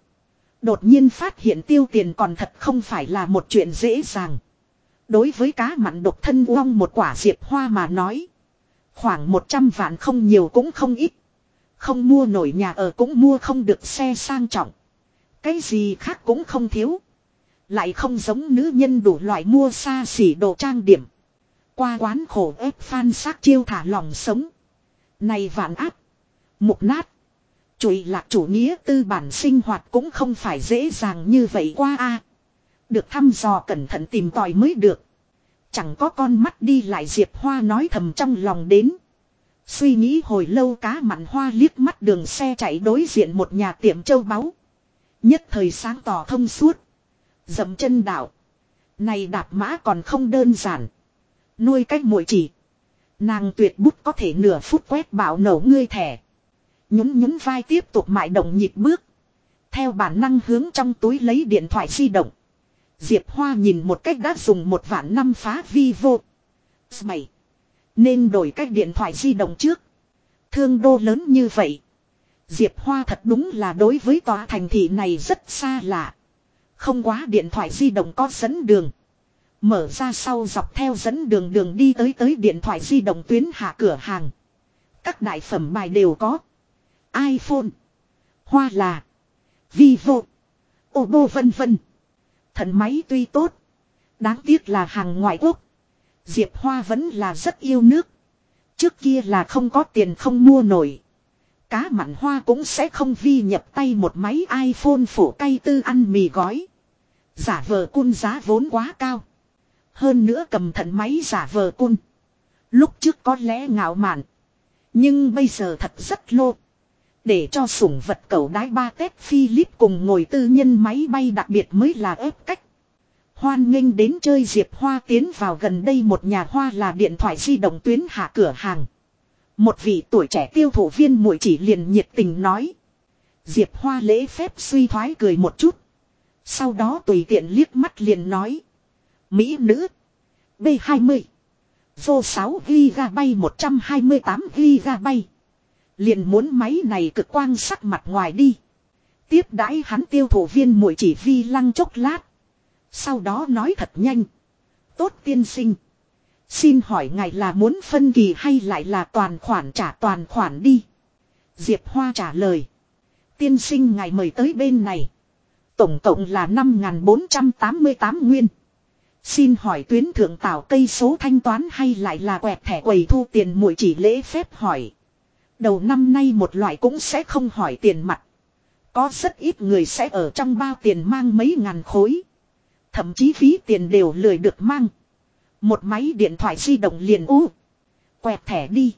Đột nhiên phát hiện tiêu tiền còn thật không phải là một chuyện dễ dàng. Đối với cá mặn độc thân uong một quả diệp hoa mà nói. Khoảng 100 vạn không nhiều cũng không ít. Không mua nổi nhà ở cũng mua không được xe sang trọng. Cái gì khác cũng không thiếu. Lại không giống nữ nhân đủ loại mua xa xỉ đồ trang điểm. Qua quán khổ ép phan xác chiêu thả lòng sống. Này vạn áp. Mục nát. Chùi lạc chủ nghĩa tư bản sinh hoạt cũng không phải dễ dàng như vậy qua a Được thăm dò cẩn thận tìm tòi mới được. Chẳng có con mắt đi lại Diệp Hoa nói thầm trong lòng đến. Suy nghĩ hồi lâu cá mặn hoa liếc mắt đường xe chạy đối diện một nhà tiệm châu báu. Nhất thời sáng tỏ thông suốt. Dậm chân đảo. Này đạp mã còn không đơn giản. Nuôi cách muội chỉ. Nàng tuyệt bút có thể nửa phút quét bảo nổ ngươi thẻ. Nhún nhún vai tiếp tục mại động nhịp bước. Theo bản năng hướng trong túi lấy điện thoại di động. Diệp Hoa nhìn một cách đã dùng một vạn năm phá vi vô. Mày. Nên đổi cách điện thoại di động trước. Thương đô lớn như vậy. Diệp Hoa thật đúng là đối với tòa thành thị này rất xa lạ. Không quá điện thoại di động có dẫn đường. Mở ra sau dọc theo dẫn đường đường đi tới tới điện thoại di động tuyến hạ cửa hàng. Các đại phẩm bài đều có. iPhone. Hoa là. Vivo. Oppo vân vân. Thần máy tuy tốt. Đáng tiếc là hàng ngoại quốc. Diệp Hoa vẫn là rất yêu nước. Trước kia là không có tiền không mua nổi. Cá mặn hoa cũng sẽ không vi nhập tay một máy iPhone phủ cay tư ăn mì gói. Giả vờ cun giá vốn quá cao. Hơn nữa cầm thận máy giả vờ cun. Lúc trước có lẽ ngạo mạn. Nhưng bây giờ thật rất lô. Để cho sủng vật cầu đái ba Tết Philip cùng ngồi tư nhân máy bay đặc biệt mới là ép cách. Hoan nghênh đến chơi Diệp Hoa tiến vào gần đây một nhà hoa là điện thoại di động tuyến hạ cửa hàng. Một vị tuổi trẻ tiêu thụ viên muội chỉ liền nhiệt tình nói. Diệp Hoa lễ phép suy thoái cười một chút. Sau đó tùy tiện liếc mắt liền nói. Mỹ nữ. B20. Vô 6 GB 128 GB. Liền muốn máy này cực quang sắc mặt ngoài đi. Tiếp đãi hắn tiêu thụ viên mũi chỉ vi lăng chốc lát. Sau đó nói thật nhanh. Tốt tiên sinh. Xin hỏi ngài là muốn phân kỳ hay lại là toàn khoản trả toàn khoản đi. Diệp Hoa trả lời. Tiên sinh ngài mời tới bên này. Tổng cộng là 5.488 nguyên. Xin hỏi tuyến thượng tạo cây số thanh toán hay lại là quẹt thẻ quầy thu tiền mũi chỉ lễ phép hỏi. Đầu năm nay một loại cũng sẽ không hỏi tiền mặt. Có rất ít người sẽ ở trong bao tiền mang mấy ngàn khối. Thậm chí phí tiền đều lười được mang. Một máy điện thoại di động liền u. Quẹt thẻ đi.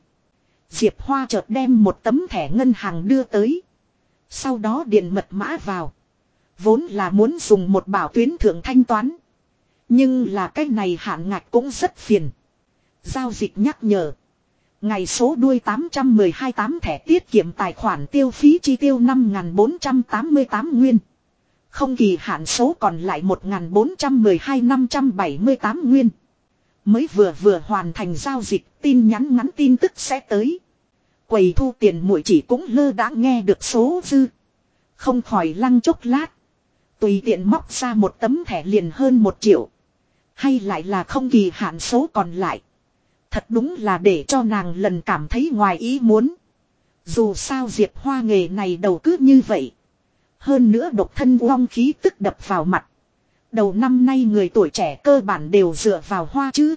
Diệp Hoa chợt đem một tấm thẻ ngân hàng đưa tới. Sau đó điện mật mã vào. Vốn là muốn dùng một bảo tuyến thượng thanh toán. Nhưng là cái này hạn ngạch cũng rất phiền. Giao dịch nhắc nhở. Ngày số đuôi 812 tám thẻ tiết kiệm tài khoản tiêu phí chi tiêu 5.488 nguyên. Không kỳ hạn số còn lại 1.412 578 nguyên. Mới vừa vừa hoàn thành giao dịch, tin nhắn ngắn tin tức sẽ tới. Quầy thu tiền mũi chỉ cũng lơ đã nghe được số dư. Không khỏi lăng chốc lát. Tùy tiện móc ra một tấm thẻ liền hơn một triệu. Hay lại là không kỳ hạn số còn lại. Thật đúng là để cho nàng lần cảm thấy ngoài ý muốn. Dù sao Diệp Hoa nghề này đầu cứ như vậy. Hơn nữa độc thân uong khí tức đập vào mặt. Đầu năm nay người tuổi trẻ cơ bản đều dựa vào hoa chứ.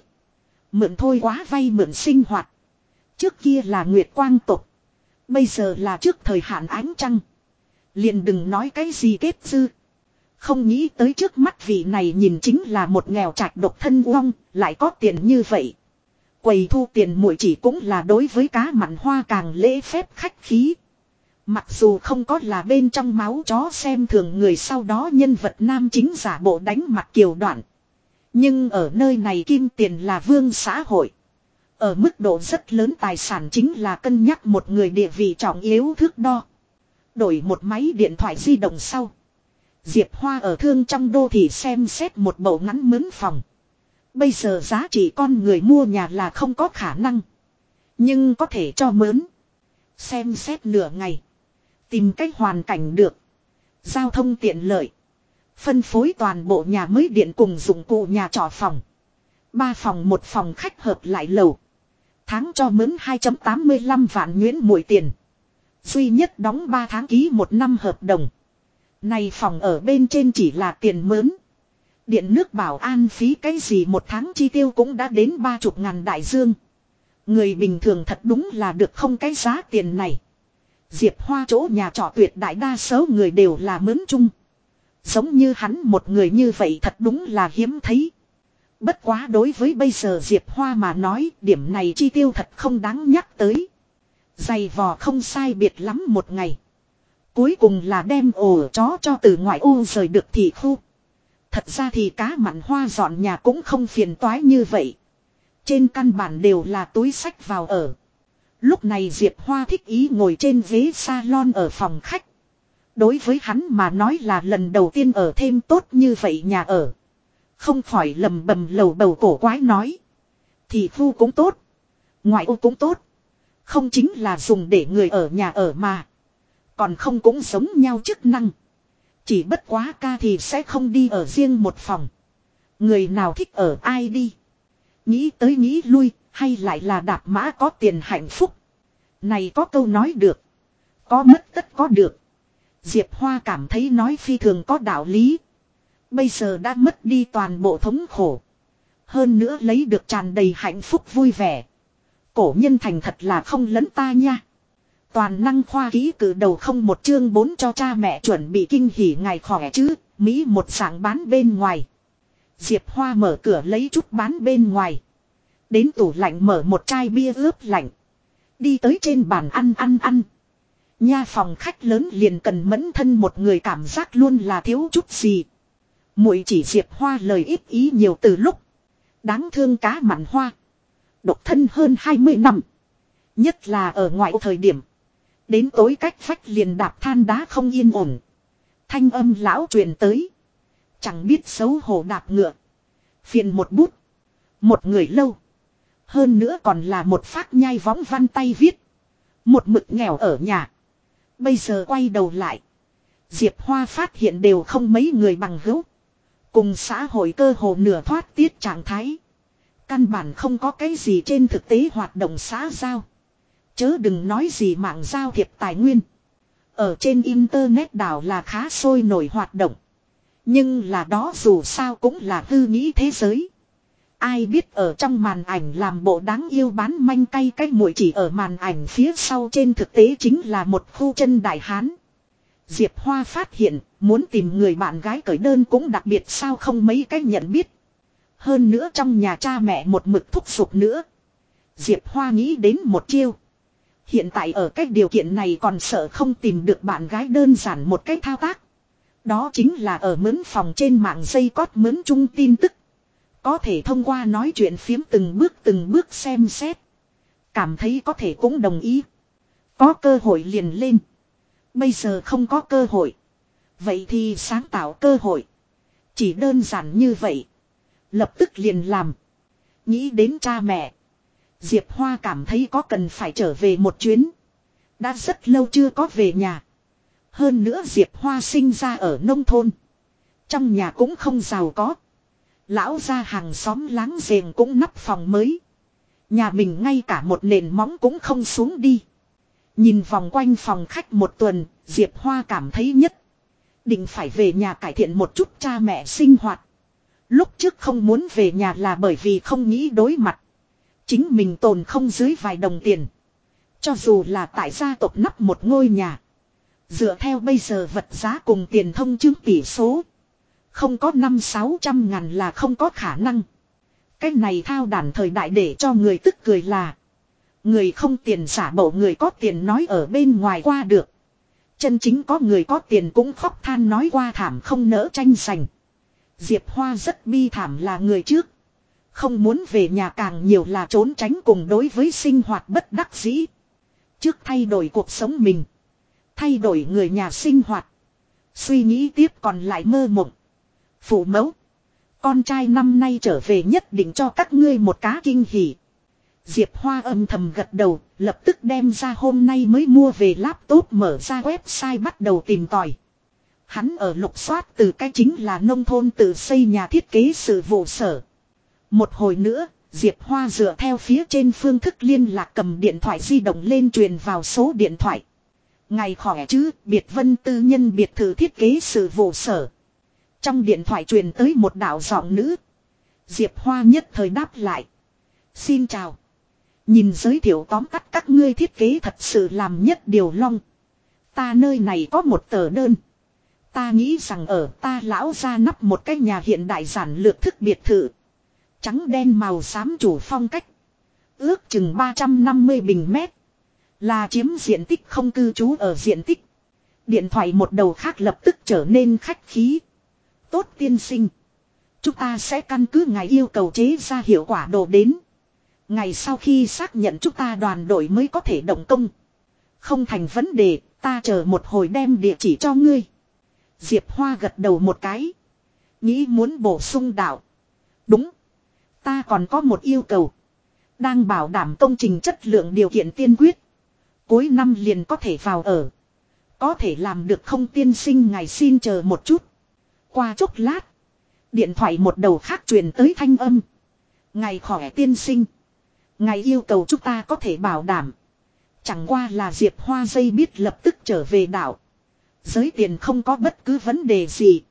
Mượn thôi quá vay mượn sinh hoạt. Trước kia là Nguyệt Quang tục. Bây giờ là trước thời hạn ánh trăng. Liền đừng nói cái gì kết dư. Không nghĩ tới trước mắt vị này nhìn chính là một nghèo trạch độc thân uong, lại có tiền như vậy. Quầy thu tiền muội chỉ cũng là đối với cá mặn hoa càng lễ phép khách khí. Mặc dù không có là bên trong máu chó xem thường người sau đó nhân vật nam chính giả bộ đánh mặt kiều đoạn. Nhưng ở nơi này kim tiền là vương xã hội. Ở mức độ rất lớn tài sản chính là cân nhắc một người địa vị trọng yếu thước đo. Đổi một máy điện thoại di động sau. Diệp Hoa ở thương trong đô thị xem xét một bầu ngắn mướn phòng. Bây giờ giá trị con người mua nhà là không có khả năng. Nhưng có thể cho mướn. Xem xét nửa ngày. Tìm cách hoàn cảnh được. Giao thông tiện lợi. Phân phối toàn bộ nhà mới điện cùng dụng cụ nhà trọ phòng. Ba phòng một phòng khách hợp lại lầu. Tháng cho mướn 2.85 vạn nguyễn mỗi tiền. Duy nhất đóng 3 tháng ký một năm hợp đồng. Này phòng ở bên trên chỉ là tiền mướn. Điện nước bảo an phí cái gì một tháng chi tiêu cũng đã đến ba chục ngàn đại dương. Người bình thường thật đúng là được không cái giá tiền này. Diệp Hoa chỗ nhà trọ tuyệt đại đa số người đều là mướn chung. Giống như hắn một người như vậy thật đúng là hiếm thấy. Bất quá đối với bây giờ Diệp Hoa mà nói, điểm này chi tiêu thật không đáng nhắc tới. Dày vò không sai biệt lắm một ngày. Cuối cùng là đem ổ chó cho từ ngoại ô rời được thị khu. Thật ra thì cá mặn hoa dọn nhà cũng không phiền toái như vậy. Trên căn bản đều là túi sách vào ở. Lúc này Diệp Hoa thích ý ngồi trên ghế salon ở phòng khách. Đối với hắn mà nói là lần đầu tiên ở thêm tốt như vậy nhà ở. Không khỏi lầm bầm lầu bầu cổ quái nói. Thì khu cũng tốt. Ngoại ô cũng tốt. Không chính là dùng để người ở nhà ở mà. Còn không cũng giống nhau chức năng. Chỉ bất quá ca thì sẽ không đi ở riêng một phòng. Người nào thích ở ai đi. Nghĩ tới nghĩ lui, hay lại là đạp mã có tiền hạnh phúc. Này có câu nói được. Có mất tất có được. Diệp Hoa cảm thấy nói phi thường có đạo lý. Bây giờ đã mất đi toàn bộ thống khổ. Hơn nữa lấy được tràn đầy hạnh phúc vui vẻ. Cổ nhân thành thật là không lấn ta nha. Toàn năng khoa ký cử đầu không một chương bốn cho cha mẹ chuẩn bị kinh hỉ ngày khỏe chứ, Mỹ một sảng bán bên ngoài. Diệp Hoa mở cửa lấy chút bán bên ngoài. Đến tủ lạnh mở một chai bia ướp lạnh. Đi tới trên bàn ăn ăn ăn. Nha phòng khách lớn liền cần mẫn thân một người cảm giác luôn là thiếu chút gì. muội chỉ Diệp Hoa lời ít ý nhiều từ lúc. Đáng thương cá mặn hoa. Độc thân hơn 20 năm. Nhất là ở ngoại thời điểm. Đến tối cách vách liền đạp than đá không yên ổn. Thanh âm lão truyền tới. Chẳng biết xấu hổ đạp ngựa. Phiền một bút. Một người lâu. Hơn nữa còn là một phát nhai võng văn tay viết. Một mực nghèo ở nhà. Bây giờ quay đầu lại. Diệp Hoa phát hiện đều không mấy người bằng hữu. Cùng xã hội cơ hồ nửa thoát tiết trạng thái. Căn bản không có cái gì trên thực tế hoạt động xã giao. Chớ đừng nói gì mạng giao thiệp tài nguyên. Ở trên internet đảo là khá sôi nổi hoạt động. Nhưng là đó dù sao cũng là hư nghĩ thế giới. Ai biết ở trong màn ảnh làm bộ đáng yêu bán manh cay cái mũi chỉ ở màn ảnh phía sau trên thực tế chính là một khu chân đại hán. Diệp Hoa phát hiện, muốn tìm người bạn gái cởi đơn cũng đặc biệt sao không mấy cách nhận biết. Hơn nữa trong nhà cha mẹ một mực thúc giục nữa. Diệp Hoa nghĩ đến một chiêu. Hiện tại ở cách điều kiện này còn sợ không tìm được bạn gái đơn giản một cách thao tác. Đó chính là ở mướn phòng trên mạng dây cót mướn chung tin tức. Có thể thông qua nói chuyện phiếm từng bước từng bước xem xét. Cảm thấy có thể cũng đồng ý. Có cơ hội liền lên. Bây giờ không có cơ hội. Vậy thì sáng tạo cơ hội. Chỉ đơn giản như vậy. Lập tức liền làm. Nghĩ đến cha mẹ. Diệp Hoa cảm thấy có cần phải trở về một chuyến. Đã rất lâu chưa có về nhà. Hơn nữa Diệp Hoa sinh ra ở nông thôn. Trong nhà cũng không giàu có. Lão ra hàng xóm láng giềng cũng nắp phòng mới. Nhà mình ngay cả một nền móng cũng không xuống đi. Nhìn vòng quanh phòng khách một tuần, Diệp Hoa cảm thấy nhất. Định phải về nhà cải thiện một chút cha mẹ sinh hoạt. Lúc trước không muốn về nhà là bởi vì không nghĩ đối mặt. Chính mình tồn không dưới vài đồng tiền. Cho dù là tại gia tộc nắp một ngôi nhà. Dựa theo bây giờ vật giá cùng tiền thông chứng tỷ số. Không có năm sáu trăm ngàn là không có khả năng. Cái này thao đàn thời đại để cho người tức cười là. Người không tiền xả bộ người có tiền nói ở bên ngoài qua được. Chân chính có người có tiền cũng khóc than nói qua thảm không nỡ tranh giành. Diệp Hoa rất bi thảm là người trước. Không muốn về nhà càng nhiều là trốn tránh cùng đối với sinh hoạt bất đắc dĩ. Trước thay đổi cuộc sống mình. Thay đổi người nhà sinh hoạt. Suy nghĩ tiếp còn lại mơ mộng. Phụ mẫu. Con trai năm nay trở về nhất định cho các ngươi một cá kinh hỉ. Diệp Hoa âm thầm gật đầu, lập tức đem ra hôm nay mới mua về laptop mở ra website bắt đầu tìm tòi. Hắn ở lục soát từ cái chính là nông thôn tự xây nhà thiết kế sự vụ sở. Một hồi nữa, Diệp Hoa dựa theo phía trên phương thức liên lạc cầm điện thoại di động lên truyền vào số điện thoại. Ngày khỏe chứ, biệt vân tư nhân biệt thự thiết kế sự vụ sở. Trong điện thoại truyền tới một đạo giọng nữ. Diệp Hoa nhất thời đáp lại. Xin chào. Nhìn giới thiệu tóm tắt các ngươi thiết kế thật sự làm nhất điều long. Ta nơi này có một tờ đơn. Ta nghĩ rằng ở ta lão ra nắp một cái nhà hiện đại giản lược thức biệt thự. Trắng đen màu xám chủ phong cách. Ước chừng 350 bình mét. Là chiếm diện tích không cư trú ở diện tích. Điện thoại một đầu khác lập tức trở nên khách khí. Tốt tiên sinh. Chúng ta sẽ căn cứ ngài yêu cầu chế ra hiệu quả đồ đến. Ngày sau khi xác nhận chúng ta đoàn đội mới có thể động công. Không thành vấn đề, ta chờ một hồi đem địa chỉ cho ngươi. Diệp Hoa gật đầu một cái. Nghĩ muốn bổ sung đạo. Đúng. Ta còn có một yêu cầu. Đang bảo đảm công trình chất lượng điều kiện tiên quyết. Cuối năm liền có thể vào ở. Có thể làm được không tiên sinh ngày xin chờ một chút. Qua chốc lát. Điện thoại một đầu khác truyền tới thanh âm. Ngày khỏe tiên sinh. Ngày yêu cầu chúng ta có thể bảo đảm. Chẳng qua là Diệp Hoa dây biết lập tức trở về đảo. Giới tiền không có bất cứ vấn đề gì.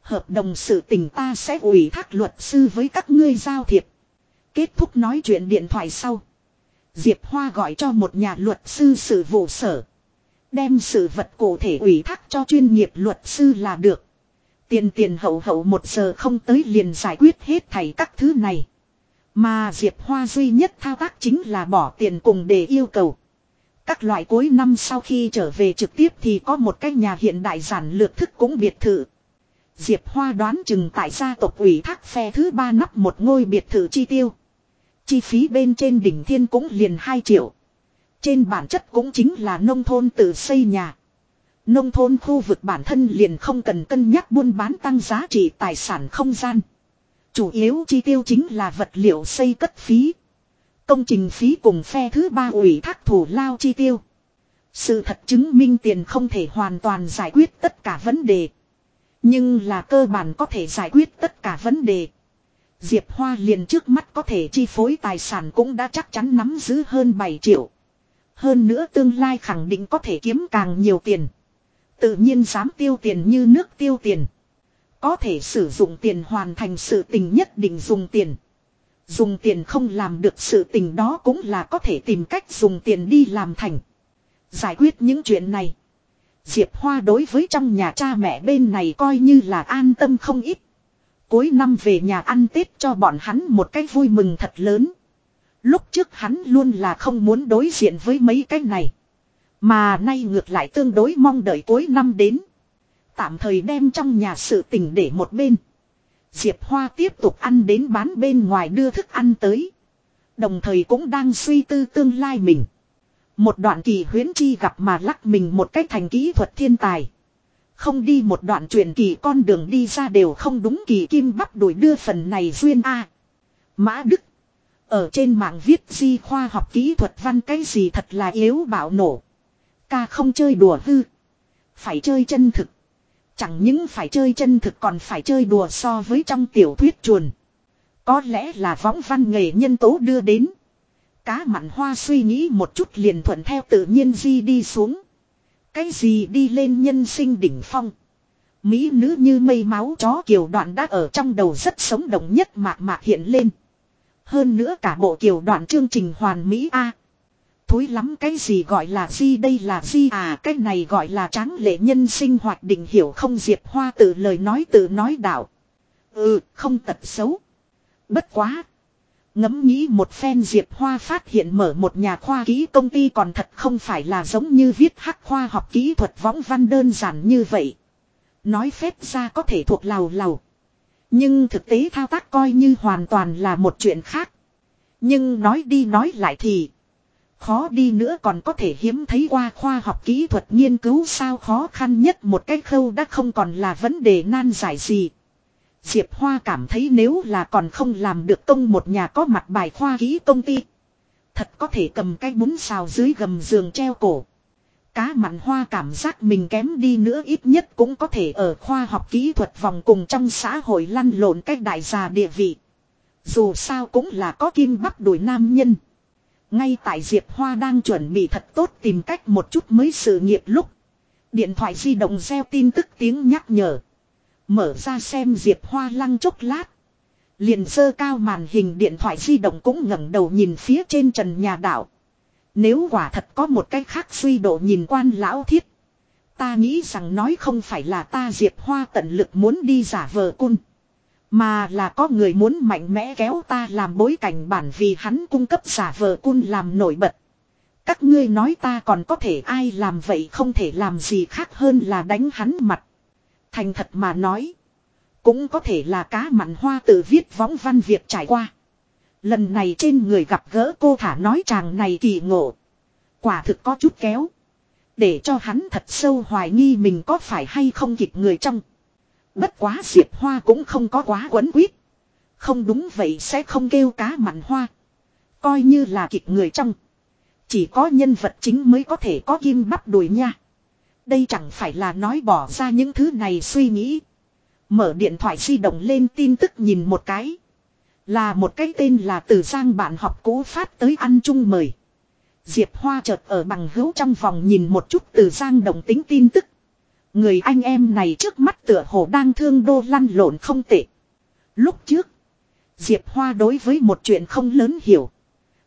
Hợp đồng sự tình ta sẽ ủy thác luật sư với các ngươi giao thiệp. Kết thúc nói chuyện điện thoại sau. Diệp Hoa gọi cho một nhà luật sư sự vụ sở. Đem sự vật cụ thể ủy thác cho chuyên nghiệp luật sư là được. Tiền tiền hậu hậu một giờ không tới liền giải quyết hết thảy các thứ này. Mà Diệp Hoa duy nhất thao tác chính là bỏ tiền cùng để yêu cầu. Các loại cuối năm sau khi trở về trực tiếp thì có một cái nhà hiện đại giản lược thức cũng biệt thự. Diệp Hoa đoán chừng tại gia tộc ủy thác phe thứ ba nắp một ngôi biệt thự chi tiêu. Chi phí bên trên đỉnh thiên cũng liền 2 triệu. Trên bản chất cũng chính là nông thôn tự xây nhà. Nông thôn khu vực bản thân liền không cần cân nhắc buôn bán tăng giá trị tài sản không gian. Chủ yếu chi tiêu chính là vật liệu xây cất phí. Công trình phí cùng phe thứ ba ủy thác thủ lao chi tiêu. Sự thật chứng minh tiền không thể hoàn toàn giải quyết tất cả vấn đề. Nhưng là cơ bản có thể giải quyết tất cả vấn đề. Diệp Hoa liền trước mắt có thể chi phối tài sản cũng đã chắc chắn nắm giữ hơn 7 triệu. Hơn nữa tương lai khẳng định có thể kiếm càng nhiều tiền. Tự nhiên dám tiêu tiền như nước tiêu tiền. Có thể sử dụng tiền hoàn thành sự tình nhất định dùng tiền. Dùng tiền không làm được sự tình đó cũng là có thể tìm cách dùng tiền đi làm thành. Giải quyết những chuyện này. Diệp Hoa đối với trong nhà cha mẹ bên này coi như là an tâm không ít. Cuối năm về nhà ăn Tết cho bọn hắn một cái vui mừng thật lớn. Lúc trước hắn luôn là không muốn đối diện với mấy cái này. Mà nay ngược lại tương đối mong đợi cuối năm đến. Tạm thời đem trong nhà sự tình để một bên. Diệp Hoa tiếp tục ăn đến bán bên ngoài đưa thức ăn tới. Đồng thời cũng đang suy tư tương lai mình. Một đoạn kỳ huyến chi gặp mà lắc mình một cách thành kỹ thuật thiên tài. Không đi một đoạn truyền kỳ con đường đi ra đều không đúng kỳ kim bắp đuổi đưa phần này duyên A. Mã Đức. Ở trên mạng viết di khoa học kỹ thuật văn cái gì thật là yếu bạo nổ. Ca không chơi đùa hư. Phải chơi chân thực. Chẳng những phải chơi chân thực còn phải chơi đùa so với trong tiểu thuyết chuồn. Có lẽ là võng văn nghề nhân tố đưa đến. Cá mặn hoa suy nghĩ một chút liền thuận theo tự nhiên di đi xuống. Cái gì đi lên nhân sinh đỉnh phong. Mỹ nữ như mây máu chó kiều đoạn đã ở trong đầu rất sống động nhất mạc mạc hiện lên. Hơn nữa cả bộ kiều đoạn chương trình hoàn Mỹ A. Thối lắm cái gì gọi là gì đây là gì à cái này gọi là tráng lệ nhân sinh hoạt định hiểu không diệp hoa tự lời nói tự nói đạo. Ừ không tật xấu. Bất quá. Ngẫm nghĩ một phen Diệp Hoa phát hiện mở một nhà khoa kỹ công ty còn thật không phải là giống như viết hắc khoa học kỹ thuật võng văn đơn giản như vậy. Nói phép ra có thể thuộc lào lào. Nhưng thực tế thao tác coi như hoàn toàn là một chuyện khác. Nhưng nói đi nói lại thì. Khó đi nữa còn có thể hiếm thấy qua khoa học kỹ thuật nghiên cứu sao khó khăn nhất một cái khâu đã không còn là vấn đề nan giải gì. Diệp Hoa cảm thấy nếu là còn không làm được công một nhà có mặt bài khoa kỹ công ty. Thật có thể cầm cái bún xào dưới gầm giường treo cổ. Cá mặn hoa cảm giác mình kém đi nữa ít nhất cũng có thể ở khoa học kỹ thuật vòng cùng trong xã hội lăn lộn cách đại gia địa vị. Dù sao cũng là có kim bắp đuổi nam nhân. Ngay tại Diệp Hoa đang chuẩn bị thật tốt tìm cách một chút mới sự nghiệp lúc. Điện thoại di động gieo tin tức tiếng nhắc nhở. Mở ra xem Diệp Hoa lăng chốc lát. Liền sơ cao màn hình điện thoại di động cũng ngẩng đầu nhìn phía trên trần nhà đảo. Nếu quả thật có một cách khác suy độ nhìn quan lão thiết. Ta nghĩ rằng nói không phải là ta Diệp Hoa tận lực muốn đi giả vờ cun. Mà là có người muốn mạnh mẽ kéo ta làm bối cảnh bản vì hắn cung cấp giả vờ cun làm nổi bật. Các ngươi nói ta còn có thể ai làm vậy không thể làm gì khác hơn là đánh hắn mặt. Thành thật mà nói. Cũng có thể là cá mặn hoa tự viết võng văn việc trải qua. Lần này trên người gặp gỡ cô thả nói chàng này kỳ ngộ. Quả thực có chút kéo. Để cho hắn thật sâu hoài nghi mình có phải hay không kịp người trong. Bất quá Diệp Hoa cũng không có quá quấn quyết. Không đúng vậy sẽ không kêu cá mặn hoa. Coi như là kịch người trong. Chỉ có nhân vật chính mới có thể có kim bắp đùi nha. Đây chẳng phải là nói bỏ ra những thứ này suy nghĩ. Mở điện thoại di động lên tin tức nhìn một cái. Là một cái tên là Từ Giang bạn học cũ phát tới ăn chung mời. Diệp Hoa chợt ở bằng hữu trong vòng nhìn một chút Từ Giang đồng tính tin tức. Người anh em này trước mắt tựa hồ đang thương đô lăn lộn không tệ. Lúc trước, Diệp Hoa đối với một chuyện không lớn hiểu.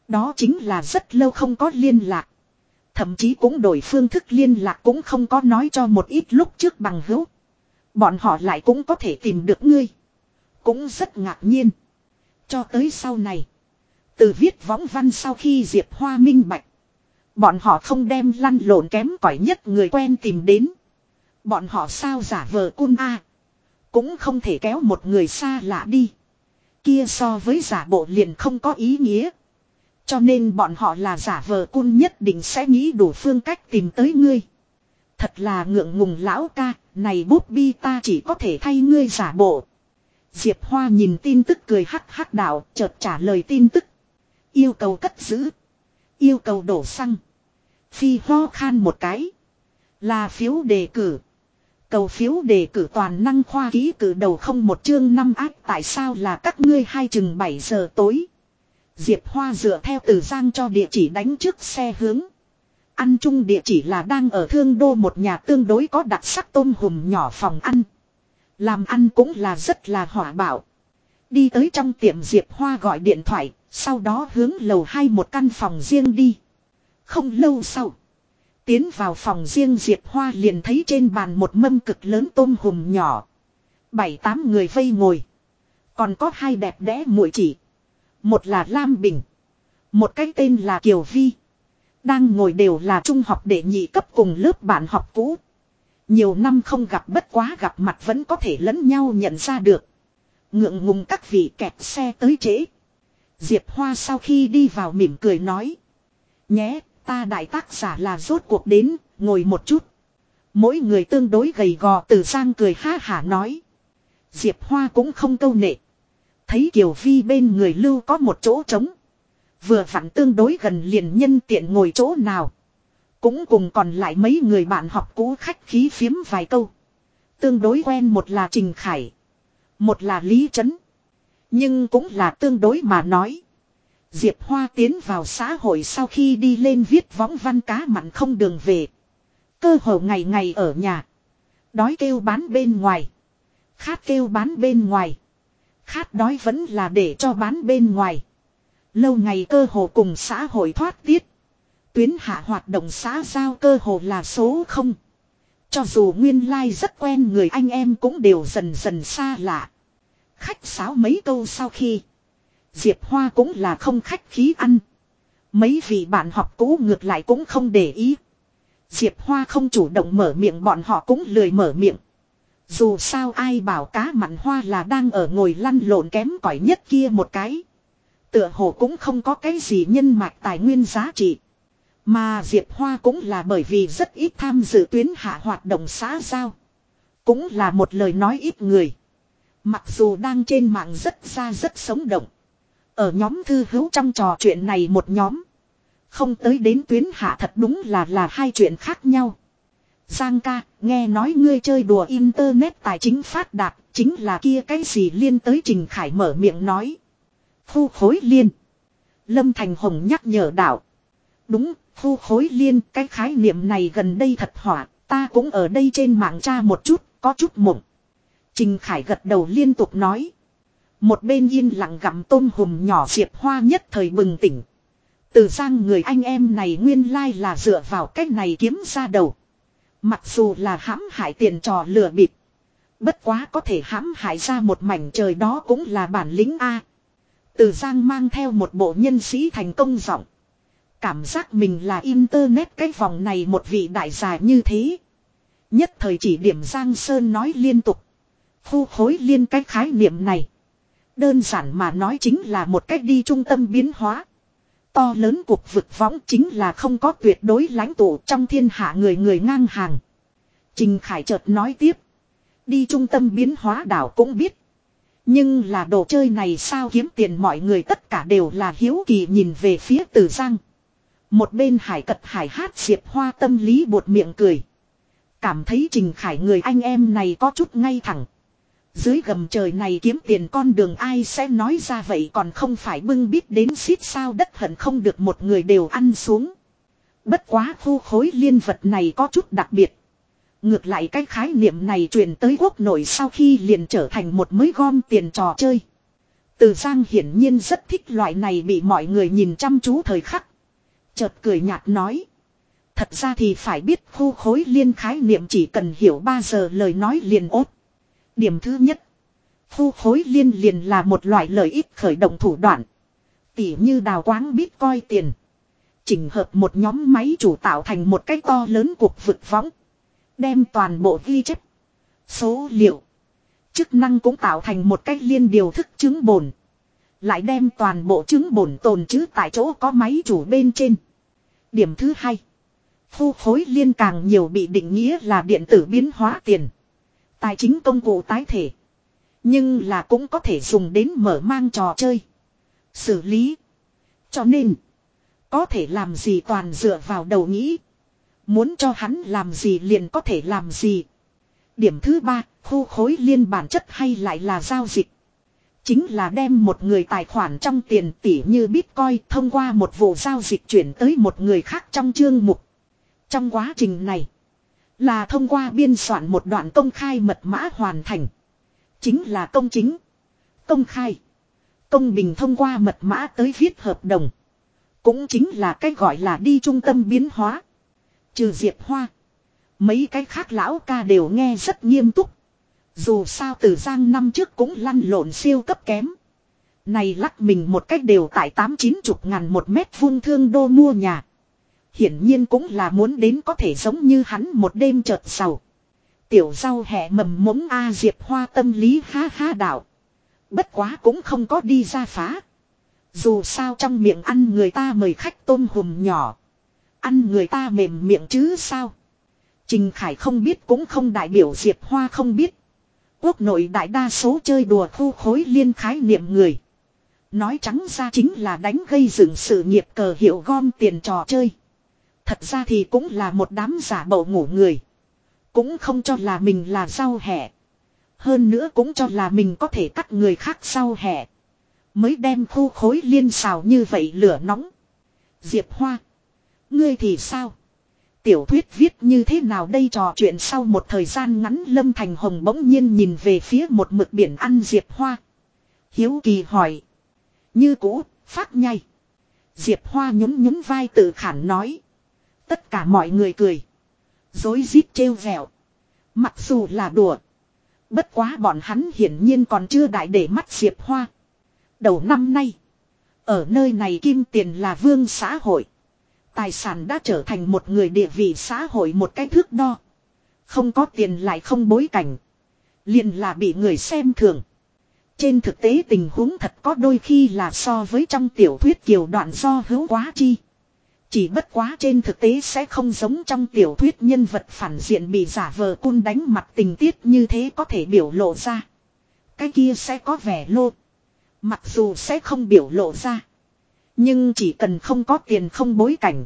Đó chính là rất lâu không có liên lạc. Thậm chí cũng đổi phương thức liên lạc cũng không có nói cho một ít lúc trước bằng hữu. Bọn họ lại cũng có thể tìm được ngươi. Cũng rất ngạc nhiên. Cho tới sau này. Từ viết võng văn sau khi Diệp Hoa minh bạch. Bọn họ không đem lăn lộn kém cỏi nhất người quen tìm đến. Bọn họ sao giả vờ cun a Cũng không thể kéo một người xa lạ đi. Kia so với giả bộ liền không có ý nghĩa. Cho nên bọn họ là giả vờ cun nhất định sẽ nghĩ đủ phương cách tìm tới ngươi. Thật là ngượng ngùng lão ca, này bút bi ta chỉ có thể thay ngươi giả bộ. Diệp Hoa nhìn tin tức cười hắc hắc đạo, chợt trả lời tin tức. Yêu cầu cất giữ. Yêu cầu đổ xăng. Phi ho khan một cái. Là phiếu đề cử. Cầu phiếu đề cử toàn năng khoa ký cử đầu không một chương năm ác tại sao là các ngươi hai chừng 7 giờ tối. Diệp Hoa dựa theo từ giang cho địa chỉ đánh trước xe hướng. Ăn chung địa chỉ là đang ở thương đô một nhà tương đối có đặc sắc tôm hùm nhỏ phòng ăn. Làm ăn cũng là rất là hỏa bảo. Đi tới trong tiệm Diệp Hoa gọi điện thoại, sau đó hướng lầu hai một căn phòng riêng đi. Không lâu sau. Tiến vào phòng riêng Diệp Hoa liền thấy trên bàn một mâm cực lớn tôm hùm nhỏ. Bảy tám người vây ngồi. Còn có hai đẹp đẽ muội chỉ. Một là Lam Bình. Một cái tên là Kiều Vi. Đang ngồi đều là trung học đệ nhị cấp cùng lớp bạn học cũ. Nhiều năm không gặp bất quá gặp mặt vẫn có thể lẫn nhau nhận ra được. Ngượng ngùng các vị kẹt xe tới trễ. Diệp Hoa sau khi đi vào mỉm cười nói. Nhé, ta đại tác giả là rốt cuộc đến, ngồi một chút. Mỗi người tương đối gầy gò từ sang cười ha hả nói. Diệp Hoa cũng không câu nệ. Thấy Kiều Vi bên người lưu có một chỗ trống. Vừa vặn tương đối gần liền nhân tiện ngồi chỗ nào. Cũng cùng còn lại mấy người bạn học cũ khách khí phiếm vài câu. Tương đối quen một là Trình Khải. Một là Lý Trấn. Nhưng cũng là tương đối mà nói. Diệp Hoa tiến vào xã hội sau khi đi lên viết võng văn cá mặn không đường về. Cơ hồ ngày ngày ở nhà. Đói kêu bán bên ngoài. Khát kêu bán bên ngoài. Khát đói vẫn là để cho bán bên ngoài. Lâu ngày cơ hồ cùng xã hội thoát tiết. Tuyến hạ hoạt động xã giao cơ hồ là số không. Cho dù nguyên lai like rất quen người anh em cũng đều dần dần xa lạ. Khách sáo mấy câu sau khi. Diệp Hoa cũng là không khách khí ăn. Mấy vị bạn học cũ ngược lại cũng không để ý. Diệp Hoa không chủ động mở miệng, bọn họ cũng lười mở miệng. Dù sao ai bảo cá mặn hoa là đang ở ngồi lăn lộn kém cỏi nhất kia một cái. Tựa hồ cũng không có cái gì nhân mạch tài nguyên giá trị. Mà Diệp Hoa cũng là bởi vì rất ít tham dự tuyến hạ hoạt động xã giao. Cũng là một lời nói ít người. Mặc dù đang trên mạng rất ra rất sống động. Ở nhóm thư hữu trong trò chuyện này một nhóm. Không tới đến tuyến hạ thật đúng là là hai chuyện khác nhau. Giang ca, nghe nói ngươi chơi đùa internet tài chính phát đạt, chính là kia cái gì liên tới Trình Khải mở miệng nói. Khu khối liên. Lâm Thành Hồng nhắc nhở đạo. Đúng, khu khối liên, cái khái niệm này gần đây thật hỏa, ta cũng ở đây trên mạng tra một chút, có chút mộng. Trình Khải gật đầu liên tục nói. Một bên yên lặng gặm tôm hùm nhỏ diệp hoa nhất thời bừng tỉnh. Từ giang người anh em này nguyên lai là dựa vào cách này kiếm ra đầu. Mặc dù là hãm hại tiền trò lừa bịp. Bất quá có thể hãm hại ra một mảnh trời đó cũng là bản lĩnh A. Từ Giang mang theo một bộ nhân sĩ thành công giọng. Cảm giác mình là internet cái vòng này một vị đại gia như thế. Nhất thời chỉ điểm Giang Sơn nói liên tục. Khu khối liên cái khái niệm này. Đơn giản mà nói chính là một cách đi trung tâm biến hóa. To lớn cuộc vực võng chính là không có tuyệt đối lãnh tụ trong thiên hạ người người ngang hàng. Trình Khải chợt nói tiếp. Đi trung tâm biến hóa đảo cũng biết. Nhưng là đồ chơi này sao kiếm tiền mọi người tất cả đều là hiếu kỳ nhìn về phía tử giang. Một bên hải cật hải hát diệp hoa tâm lý buột miệng cười. Cảm thấy Trình Khải người anh em này có chút ngay thẳng. Dưới gầm trời này kiếm tiền con đường ai sẽ nói ra vậy còn không phải bưng biết đến xít sao đất hận không được một người đều ăn xuống. Bất quá khu khối liên vật này có chút đặc biệt. Ngược lại cái khái niệm này truyền tới quốc nội sau khi liền trở thành một mới gom tiền trò chơi. Từ Giang hiển nhiên rất thích loại này bị mọi người nhìn chăm chú thời khắc. Chợt cười nhạt nói. Thật ra thì phải biết khu khối liên khái niệm chỉ cần hiểu 3 giờ lời nói liền ốt. Điểm thứ nhất. Khu khối liên liền là một loại lợi ích khởi động thủ đoạn. Tỉ như đào quáng bitcoin coi tiền. Chỉnh hợp một nhóm máy chủ tạo thành một cái to lớn cuộc vực võng. Đem toàn bộ ghi chép. Số liệu. Chức năng cũng tạo thành một cách liên điều thức chứng bồn. Lại đem toàn bộ chứng bổn tồn chứ tại chỗ có máy chủ bên trên. Điểm thứ hai. thu khối liên càng nhiều bị định nghĩa là điện tử biến hóa tiền. Tài chính công cụ tái thể. Nhưng là cũng có thể dùng đến mở mang trò chơi. Xử lý. Cho nên. Có thể làm gì toàn dựa vào đầu nghĩ. Muốn cho hắn làm gì liền có thể làm gì. Điểm thứ ba, khu khối liên bản chất hay lại là giao dịch. Chính là đem một người tài khoản trong tiền tỷ như Bitcoin thông qua một vụ giao dịch chuyển tới một người khác trong chương mục. Trong quá trình này, là thông qua biên soạn một đoạn công khai mật mã hoàn thành. Chính là công chính, công khai, công bình thông qua mật mã tới viết hợp đồng. Cũng chính là cái gọi là đi trung tâm biến hóa. Trừ Diệp Hoa. Mấy cái khác lão ca đều nghe rất nghiêm túc. Dù sao từ giang năm trước cũng lăn lộn siêu cấp kém. Này lắc mình một cách đều tại tám chín chục ngàn một mét vuông thương đô mua nhà. Hiển nhiên cũng là muốn đến có thể giống như hắn một đêm chợt sầu. Tiểu rau hẹ mầm mống A Diệp Hoa tâm lý ha ha đạo. Bất quá cũng không có đi ra phá. Dù sao trong miệng ăn người ta mời khách tôm hùm nhỏ. Ăn người ta mềm miệng chứ sao. Trình Khải không biết cũng không đại biểu Diệp Hoa không biết. Quốc nội đại đa số chơi đùa khu khối liên khái niệm người. Nói trắng ra chính là đánh gây dựng sự nghiệp cờ hiệu gom tiền trò chơi. Thật ra thì cũng là một đám giả bầu ngủ người. Cũng không cho là mình là rau hẻ. Hơn nữa cũng cho là mình có thể cắt người khác sau hẻ. Mới đem khu khối liên xào như vậy lửa nóng. Diệp Hoa. Ngươi thì sao? Tiểu thuyết viết như thế nào đây trò chuyện sau một thời gian ngắn Lâm Thành Hồng bỗng nhiên nhìn về phía một mực biển ăn Diệp Hoa. Hiếu kỳ hỏi. Như cũ, phát nhai. Diệp Hoa nhún nhún vai tự khản nói. Tất cả mọi người cười. Dối rít trêu vẹo. Mặc dù là đùa. Bất quá bọn hắn hiển nhiên còn chưa đại để mắt Diệp Hoa. Đầu năm nay. Ở nơi này kim tiền là vương xã hội. Tài sản đã trở thành một người địa vị xã hội một cái thước đo. Không có tiền lại không bối cảnh. liền là bị người xem thường. Trên thực tế tình huống thật có đôi khi là so với trong tiểu thuyết kiều đoạn do hữu quá chi. Chỉ bất quá trên thực tế sẽ không giống trong tiểu thuyết nhân vật phản diện bị giả vờ cun đánh mặt tình tiết như thế có thể biểu lộ ra. Cái kia sẽ có vẻ lô. Mặc dù sẽ không biểu lộ ra. Nhưng chỉ cần không có tiền không bối cảnh.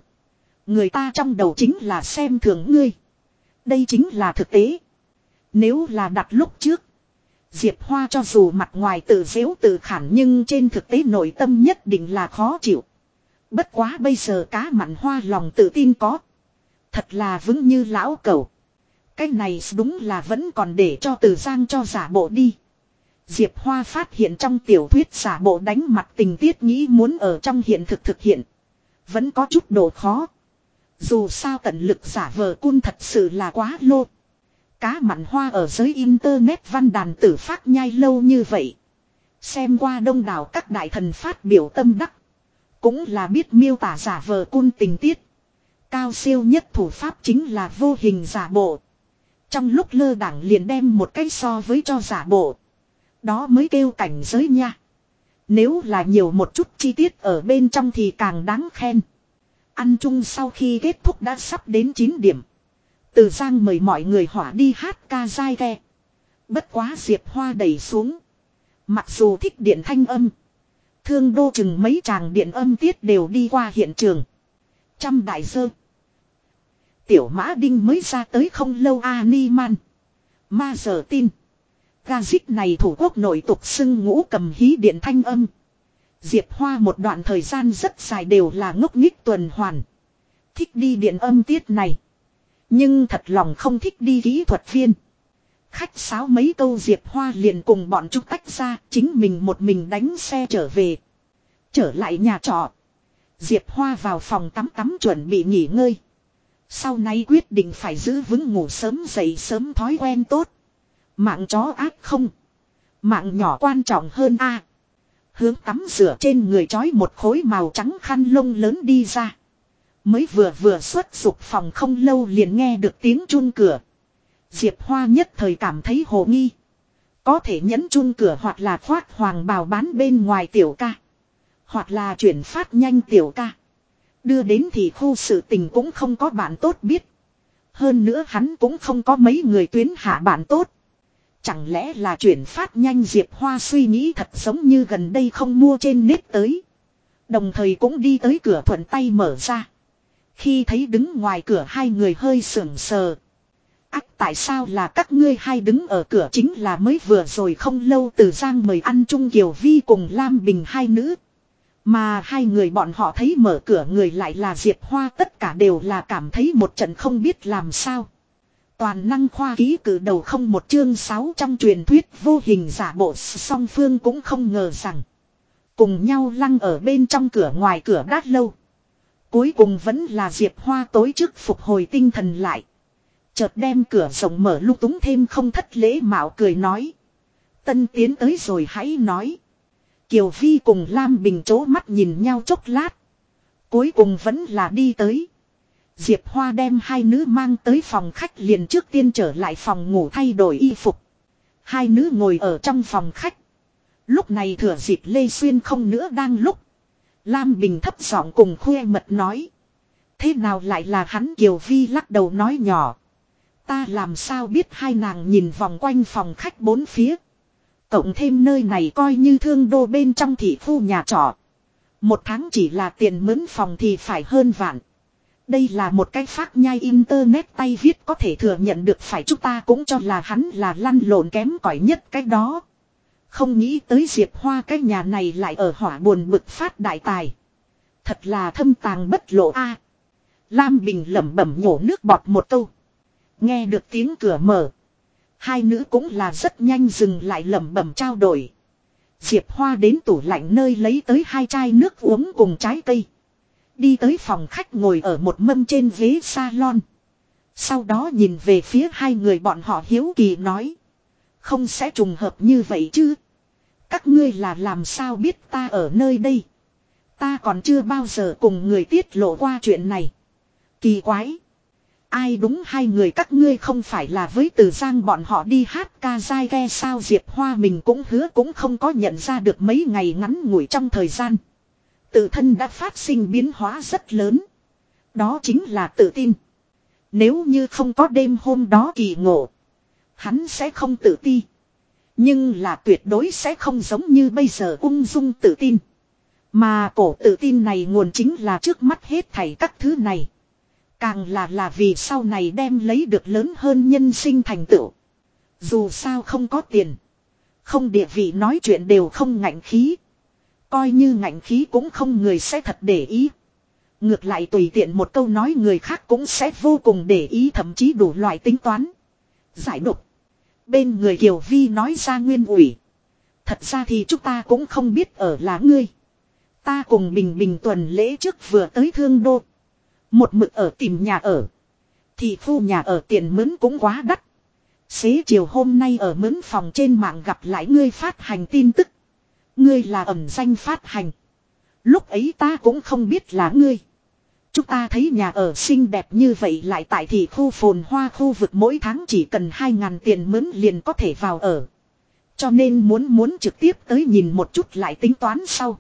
Người ta trong đầu chính là xem thường ngươi. Đây chính là thực tế. Nếu là đặt lúc trước. Diệp Hoa cho dù mặt ngoài tự dễu tự khản nhưng trên thực tế nội tâm nhất định là khó chịu. Bất quá bây giờ cá mặn hoa lòng tự tin có. Thật là vững như lão cầu. Cái này đúng là vẫn còn để cho từ giang cho giả bộ đi. Diệp Hoa phát hiện trong tiểu thuyết giả bộ đánh mặt tình tiết nghĩ muốn ở trong hiện thực thực hiện. Vẫn có chút độ khó. Dù sao tận lực giả vờ cun thật sự là quá lô. Cá mặn hoa ở giới internet văn đàn tử phát nhai lâu như vậy. Xem qua đông đảo các đại thần phát biểu tâm đắc. Cũng là biết miêu tả giả vờ cun tình tiết. Cao siêu nhất thủ pháp chính là vô hình giả bộ. Trong lúc lơ đảng liền đem một cái so với cho giả bộ. Đó mới kêu cảnh giới nha. Nếu là nhiều một chút chi tiết ở bên trong thì càng đáng khen. Ăn chung sau khi kết thúc đã sắp đến 9 điểm. Từ Giang mời mọi người hỏa đi hát ca dai ghe. Bất quá Diệp Hoa đẩy xuống. Mặc dù thích điện thanh âm. Thương đô chừng mấy chàng điện âm tiết đều đi qua hiện trường. Trăm đại sơ. Tiểu mã đinh mới ra tới không lâu a ni man. Ma sở tin. Ga dích này thủ quốc nội tục xưng ngũ cầm hí điện thanh âm. Diệp Hoa một đoạn thời gian rất dài đều là ngốc nghích tuần hoàn. Thích đi điện âm tiết này. Nhưng thật lòng không thích đi kỹ thuật viên. Khách sáo mấy câu Diệp Hoa liền cùng bọn chúng tách ra, chính mình một mình đánh xe trở về. Trở lại nhà trọ. Diệp Hoa vào phòng tắm tắm chuẩn bị nghỉ ngơi. Sau này quyết định phải giữ vững ngủ sớm dậy sớm thói quen tốt. Mạng chó ác không. Mạng nhỏ quan trọng hơn a. Hướng tắm rửa trên người trói một khối màu trắng khăn lông lớn đi ra. Mới vừa vừa xuất dục phòng không lâu liền nghe được tiếng chun cửa. Diệp Hoa nhất thời cảm thấy hồ nghi. Có thể nhấn chun cửa hoặc là khoác hoàng bào bán bên ngoài tiểu ca. Hoặc là chuyển phát nhanh tiểu ca. Đưa đến thì khu sự tình cũng không có bạn tốt biết. Hơn nữa hắn cũng không có mấy người tuyến hạ bạn tốt. Chẳng lẽ là chuyển phát nhanh Diệp Hoa suy nghĩ thật giống như gần đây không mua trên nếp tới. Đồng thời cũng đi tới cửa thuận tay mở ra. Khi thấy đứng ngoài cửa hai người hơi sưởng sờ. Ác, tại sao là các ngươi hai đứng ở cửa chính là mới vừa rồi không lâu từ Giang mời ăn chung Kiều Vi cùng Lam Bình hai nữ. Mà hai người bọn họ thấy mở cửa người lại là Diệp Hoa, tất cả đều là cảm thấy một trận không biết làm sao. Toàn năng khoa ký cử đầu không một chương sáu trong truyền thuyết vô hình giả bộ song phương cũng không ngờ rằng. Cùng nhau lăng ở bên trong cửa ngoài cửa đát lâu. Cuối cùng vẫn là Diệp Hoa tối trước phục hồi tinh thần lại. Chợt đem cửa rộng mở lúc túng thêm không thất lễ mạo cười nói. Tân tiến tới rồi hãy nói. Kiều Vi cùng Lam Bình chố mắt nhìn nhau chốc lát. Cuối cùng vẫn là đi tới. Diệp Hoa đem hai nữ mang tới phòng khách liền trước tiên trở lại phòng ngủ thay đổi y phục. Hai nữ ngồi ở trong phòng khách. Lúc này thừa dịp Lê Xuyên không nữa đang lúc. Lam Bình thấp giọng cùng khuê mật nói. Thế nào lại là hắn Kiều Vi lắc đầu nói nhỏ. Ta làm sao biết hai nàng nhìn vòng quanh phòng khách bốn phía. Cộng thêm nơi này coi như thương đô bên trong thị khu nhà trọ. Một tháng chỉ là tiền mướn phòng thì phải hơn vạn. Đây là một cái phát nhai internet tay viết có thể thừa nhận được phải chúng ta cũng cho là hắn là lăn lộn kém cỏi nhất cái đó. Không nghĩ tới Diệp Hoa cái nhà này lại ở hỏa buồn bực phát đại tài. Thật là thâm tàng bất lộ a. Lam Bình lẩm bẩm nhổ nước bọt một câu. Nghe được tiếng cửa mở. Hai nữ cũng là rất nhanh dừng lại lẩm bẩm trao đổi. Diệp Hoa đến tủ lạnh nơi lấy tới hai chai nước uống cùng trái cây. Đi tới phòng khách ngồi ở một mâm trên ghế salon. Sau đó nhìn về phía hai người bọn họ hiếu kỳ nói. Không sẽ trùng hợp như vậy chứ. Các ngươi là làm sao biết ta ở nơi đây. Ta còn chưa bao giờ cùng người tiết lộ qua chuyện này. Kỳ quái. Ai đúng hai người các ngươi không phải là với từ giang bọn họ đi hát ca dai ghe sao Diệp Hoa mình cũng hứa cũng không có nhận ra được mấy ngày ngắn ngủi trong thời gian. Tự thân đã phát sinh biến hóa rất lớn. Đó chính là tự tin. Nếu như không có đêm hôm đó kỳ ngộ. Hắn sẽ không tự ti. Nhưng là tuyệt đối sẽ không giống như bây giờ ung dung tự tin. Mà cổ tự tin này nguồn chính là trước mắt hết thảy các thứ này. Càng là là vì sau này đem lấy được lớn hơn nhân sinh thành tựu. Dù sao không có tiền. Không địa vị nói chuyện đều không ngạnh khí. Coi như ngạnh khí cũng không người sẽ thật để ý. Ngược lại tùy tiện một câu nói người khác cũng sẽ vô cùng để ý thậm chí đủ loại tính toán. Giải độc. Bên người Kiều Vi nói ra nguyên ủy. Thật ra thì chúng ta cũng không biết ở là ngươi. Ta cùng Bình Bình tuần lễ trước vừa tới Thương Đô. Một mực ở tìm nhà ở. Thì phu nhà ở tiền mướn cũng quá đắt. Xế chiều hôm nay ở mướn phòng trên mạng gặp lại ngươi phát hành tin tức. Ngươi là ẩm danh phát hành. Lúc ấy ta cũng không biết là ngươi. Chúng ta thấy nhà ở xinh đẹp như vậy lại tại thị khu phồn hoa khu vực mỗi tháng chỉ cần 2.000 tiền mướn liền có thể vào ở. Cho nên muốn muốn trực tiếp tới nhìn một chút lại tính toán sau.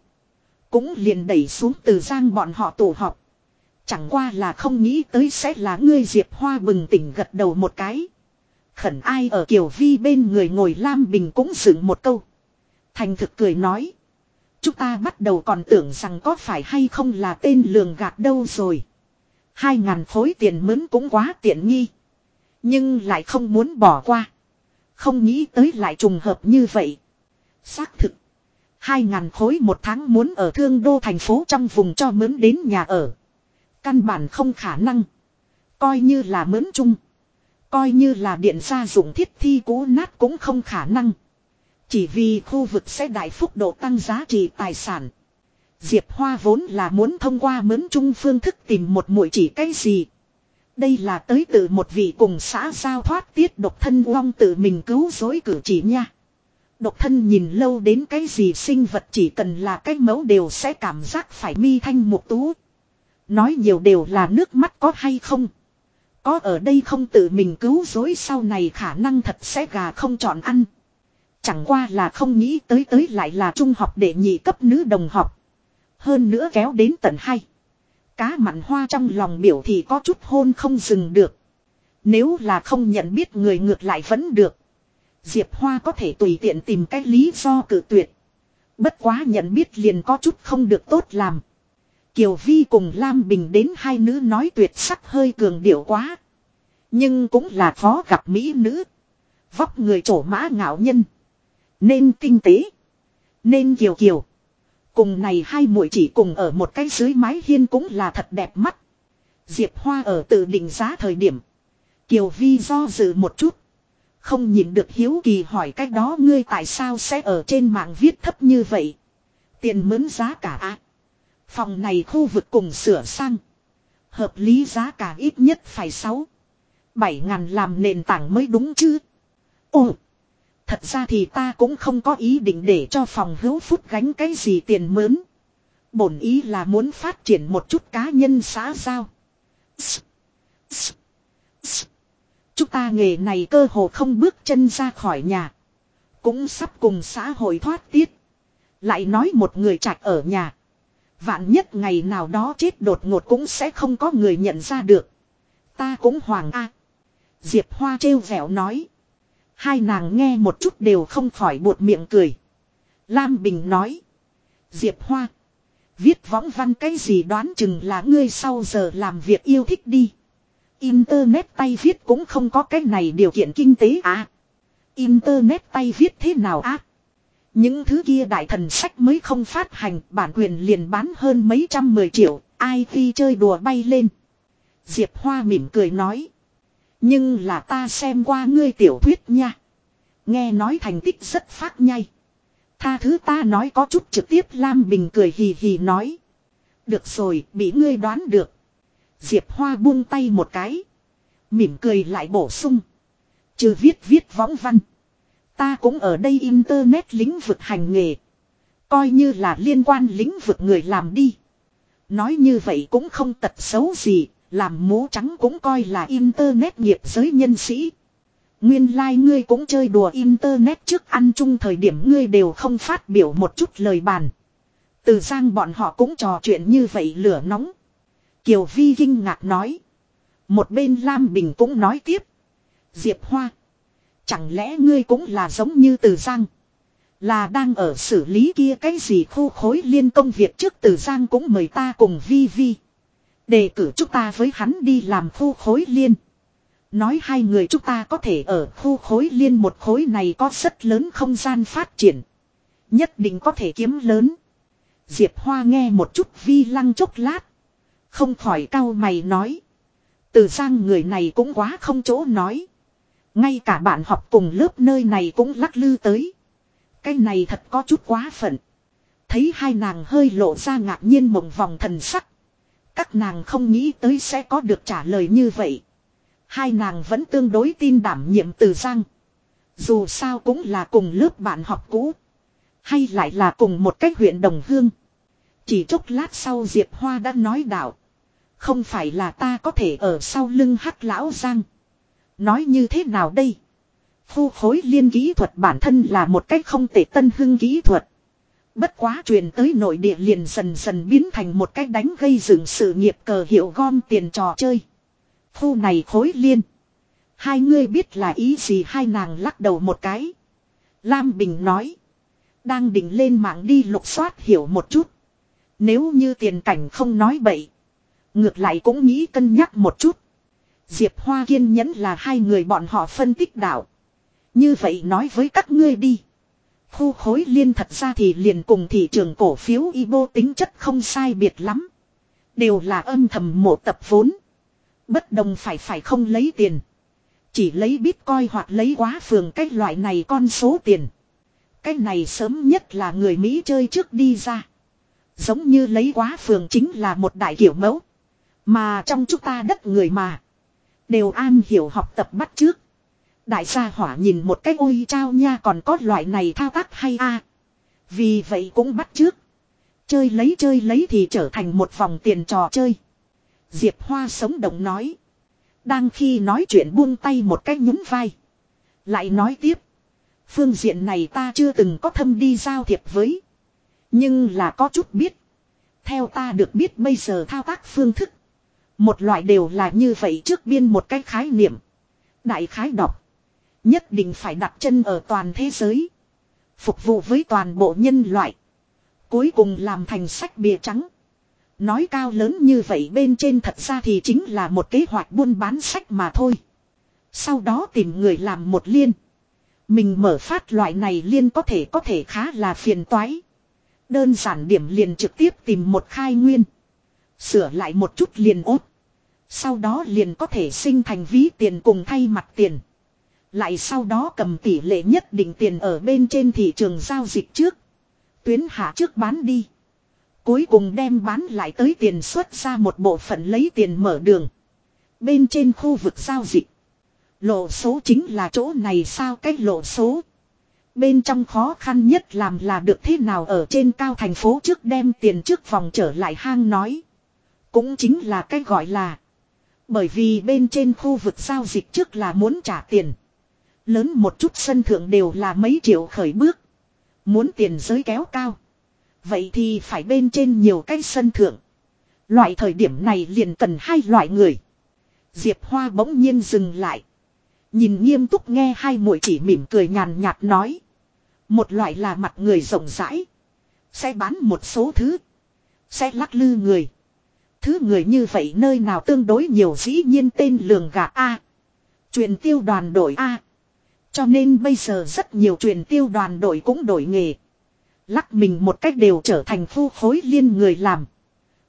Cũng liền đẩy xuống từ giang bọn họ tổ họp. Chẳng qua là không nghĩ tới sẽ là ngươi Diệp Hoa bừng tỉnh gật đầu một cái. Khẩn ai ở Kiều Vi bên người ngồi Lam Bình cũng dựng một câu. Thành thực cười nói. Chúng ta bắt đầu còn tưởng rằng có phải hay không là tên lường gạt đâu rồi. Hai ngàn khối tiền mướn cũng quá tiện nghi. Nhưng lại không muốn bỏ qua. Không nghĩ tới lại trùng hợp như vậy. Xác thực. Hai ngàn khối một tháng muốn ở thương đô thành phố trong vùng cho mướn đến nhà ở. Căn bản không khả năng. Coi như là mướn chung. Coi như là điện gia dụng thiết thi cũ nát cũng không khả năng. Chỉ vì khu vực sẽ đại phúc độ tăng giá trị tài sản. Diệp Hoa vốn là muốn thông qua mướn chung phương thức tìm một mũi chỉ cái gì. Đây là tới từ một vị cùng xã giao thoát tiết độc thân uong tự mình cứu dối cử chỉ nha. Độc thân nhìn lâu đến cái gì sinh vật chỉ cần là cái mẫu đều sẽ cảm giác phải mi thanh một tú. Nói nhiều đều là nước mắt có hay không. Có ở đây không tự mình cứu dối sau này khả năng thật sẽ gà không chọn ăn. Chẳng qua là không nghĩ tới tới lại là trung học để nhị cấp nữ đồng học. Hơn nữa kéo đến tận hai. Cá mặn hoa trong lòng biểu thì có chút hôn không dừng được. Nếu là không nhận biết người ngược lại vẫn được. Diệp Hoa có thể tùy tiện tìm cái lý do cự tuyệt. Bất quá nhận biết liền có chút không được tốt làm. Kiều Vi cùng Lam Bình đến hai nữ nói tuyệt sắc hơi cường điệu quá. Nhưng cũng là phó gặp mỹ nữ. Vóc người trổ mã ngạo nhân. Nên tinh tế. Nên kiều kiều. Cùng này hai muội chỉ cùng ở một cái dưới mái hiên cũng là thật đẹp mắt. Diệp Hoa ở tự định giá thời điểm. Kiều Vi do dự một chút. Không nhìn được hiếu kỳ hỏi cách đó ngươi tại sao sẽ ở trên mạng viết thấp như vậy. Tiền mướn giá cả ác. Phòng này khu vực cùng sửa sang. Hợp lý giá cả ít nhất phải 6. 7 ngàn làm nền tảng mới đúng chứ. Ồ. Thật ra thì ta cũng không có ý định để cho phòng hữu phút gánh cái gì tiền mướn. Bổn ý là muốn phát triển một chút cá nhân xã giao. Chúng ta nghề này cơ hồ không bước chân ra khỏi nhà. Cũng sắp cùng xã hội thoát tiết. Lại nói một người trạch ở nhà. Vạn nhất ngày nào đó chết đột ngột cũng sẽ không có người nhận ra được. Ta cũng hoàng a. Diệp Hoa trêu vẻo nói. Hai nàng nghe một chút đều không khỏi buột miệng cười. Lam Bình nói. Diệp Hoa. Viết võng văn cái gì đoán chừng là ngươi sau giờ làm việc yêu thích đi. Internet tay viết cũng không có cái này điều kiện kinh tế à. Internet tay viết thế nào á? À? Những thứ kia đại thần sách mới không phát hành, bản quyền liền bán hơn mấy trăm mười triệu, ai khi chơi đùa bay lên. Diệp Hoa mỉm cười nói. Nhưng là ta xem qua ngươi tiểu thuyết nha. Nghe nói thành tích rất phát nhai. Tha thứ ta nói có chút trực tiếp Lam Bình cười hì hì nói. Được rồi, bị ngươi đoán được. Diệp Hoa buông tay một cái. Mỉm cười lại bổ sung. Trừ viết viết võng văn. Ta cũng ở đây internet lĩnh vực hành nghề. Coi như là liên quan lĩnh vực người làm đi. Nói như vậy cũng không tật xấu gì, làm mố trắng cũng coi là internet nghiệp giới nhân sĩ. Nguyên lai like ngươi cũng chơi đùa internet trước ăn chung thời điểm ngươi đều không phát biểu một chút lời bàn. Từ giang bọn họ cũng trò chuyện như vậy lửa nóng. Kiều Vi kinh ngạc nói. Một bên Lam Bình cũng nói tiếp. Diệp Hoa. Chẳng lẽ ngươi cũng là giống như từ giang. Là đang ở xử lý kia cái gì khu khối liên công việc trước từ giang cũng mời ta cùng Vi Vi. Đề cử chúng ta với hắn đi làm khu khối liên. Nói hai người chúng ta có thể ở khu khối liên một khối này có rất lớn không gian phát triển. Nhất định có thể kiếm lớn. Diệp Hoa nghe một chút vi lăng chốc lát. Không khỏi cau mày nói. Từ giang người này cũng quá không chỗ nói. Ngay cả bạn học cùng lớp nơi này cũng lắc lư tới. Cái này thật có chút quá phận. Thấy hai nàng hơi lộ ra ngạc nhiên mộng vòng thần sắc. Các nàng không nghĩ tới sẽ có được trả lời như vậy. Hai nàng vẫn tương đối tin đảm nhiệm từ giang. Dù sao cũng là cùng lớp bạn học cũ. Hay lại là cùng một cách huyện đồng hương. Chỉ chốc lát sau Diệp Hoa đã nói đạo. Không phải là ta có thể ở sau lưng hắc lão giang. Nói như thế nào đây? Phu khối liên kỹ thuật bản thân là một cách không tệ tân hưng kỹ thuật. Bất quá truyền tới nội địa liền dần dần biến thành một cách đánh gây dựng sự nghiệp cờ hiệu gom tiền trò chơi. Phu này khối liên. Hai ngươi biết là ý gì hai nàng lắc đầu một cái. Lam Bình nói. Đang định lên mạng đi lục soát hiểu một chút. Nếu như tiền cảnh không nói bậy. Ngược lại cũng nghĩ cân nhắc một chút. Diệp Hoa kiên nhẫn là hai người bọn họ phân tích đạo. Như vậy nói với các ngươi đi. Khu khối liên thật ra thì liền cùng thị trường cổ phiếu Ibo tính chất không sai biệt lắm. Đều là âm thầm mộ tập vốn. Bất đồng phải phải không lấy tiền. Chỉ lấy bitcoin hoặc lấy quá phường cái loại này con số tiền. Cái này sớm nhất là người Mỹ chơi trước đi ra. Giống như lấy quá phường chính là một đại kiểu mẫu. Mà trong chúng ta đất người mà. Đều an hiểu học tập bắt trước. Đại gia hỏa nhìn một cái, ôi trao nha, còn có loại này thao tác hay a Vì vậy cũng bắt trước. Chơi lấy chơi lấy thì trở thành một vòng tiền trò chơi. Diệp Hoa sống động nói. Đang khi nói chuyện buông tay một cái nhún vai. Lại nói tiếp. Phương diện này ta chưa từng có thâm đi giao thiệp với. Nhưng là có chút biết. Theo ta được biết bây giờ thao tác phương thức. Một loại đều là như vậy trước biên một cái khái niệm. Đại khái đọc. Nhất định phải đặt chân ở toàn thế giới. Phục vụ với toàn bộ nhân loại. Cuối cùng làm thành sách bìa trắng. Nói cao lớn như vậy bên trên thật ra thì chính là một kế hoạch buôn bán sách mà thôi. Sau đó tìm người làm một liên. Mình mở phát loại này liên có thể có thể khá là phiền toái. Đơn giản điểm liền trực tiếp tìm một khai nguyên. Sửa lại một chút liền ốt. Sau đó liền có thể sinh thành ví tiền cùng thay mặt tiền. Lại sau đó cầm tỷ lệ nhất định tiền ở bên trên thị trường giao dịch trước. Tuyến hạ trước bán đi. Cuối cùng đem bán lại tới tiền xuất ra một bộ phận lấy tiền mở đường. Bên trên khu vực giao dịch. Lộ số chính là chỗ này sao cách lộ số. Bên trong khó khăn nhất làm là được thế nào ở trên cao thành phố trước đem tiền trước vòng trở lại hang nói. Cũng chính là cách gọi là. Bởi vì bên trên khu vực giao dịch trước là muốn trả tiền. Lớn một chút sân thượng đều là mấy triệu khởi bước. Muốn tiền giới kéo cao. Vậy thì phải bên trên nhiều cái sân thượng. Loại thời điểm này liền cần hai loại người. Diệp Hoa bỗng nhiên dừng lại. Nhìn nghiêm túc nghe hai mũi chỉ mỉm cười nhàn nhạt nói. Một loại là mặt người rộng rãi. Sẽ bán một số thứ. Sẽ lắc lư người. Thứ người như vậy nơi nào tương đối nhiều dĩ nhiên tên lường gà A. Truyền tiêu đoàn đội A. Cho nên bây giờ rất nhiều truyền tiêu đoàn đội cũng đổi nghề. Lắc mình một cách đều trở thành phu khối liên người làm.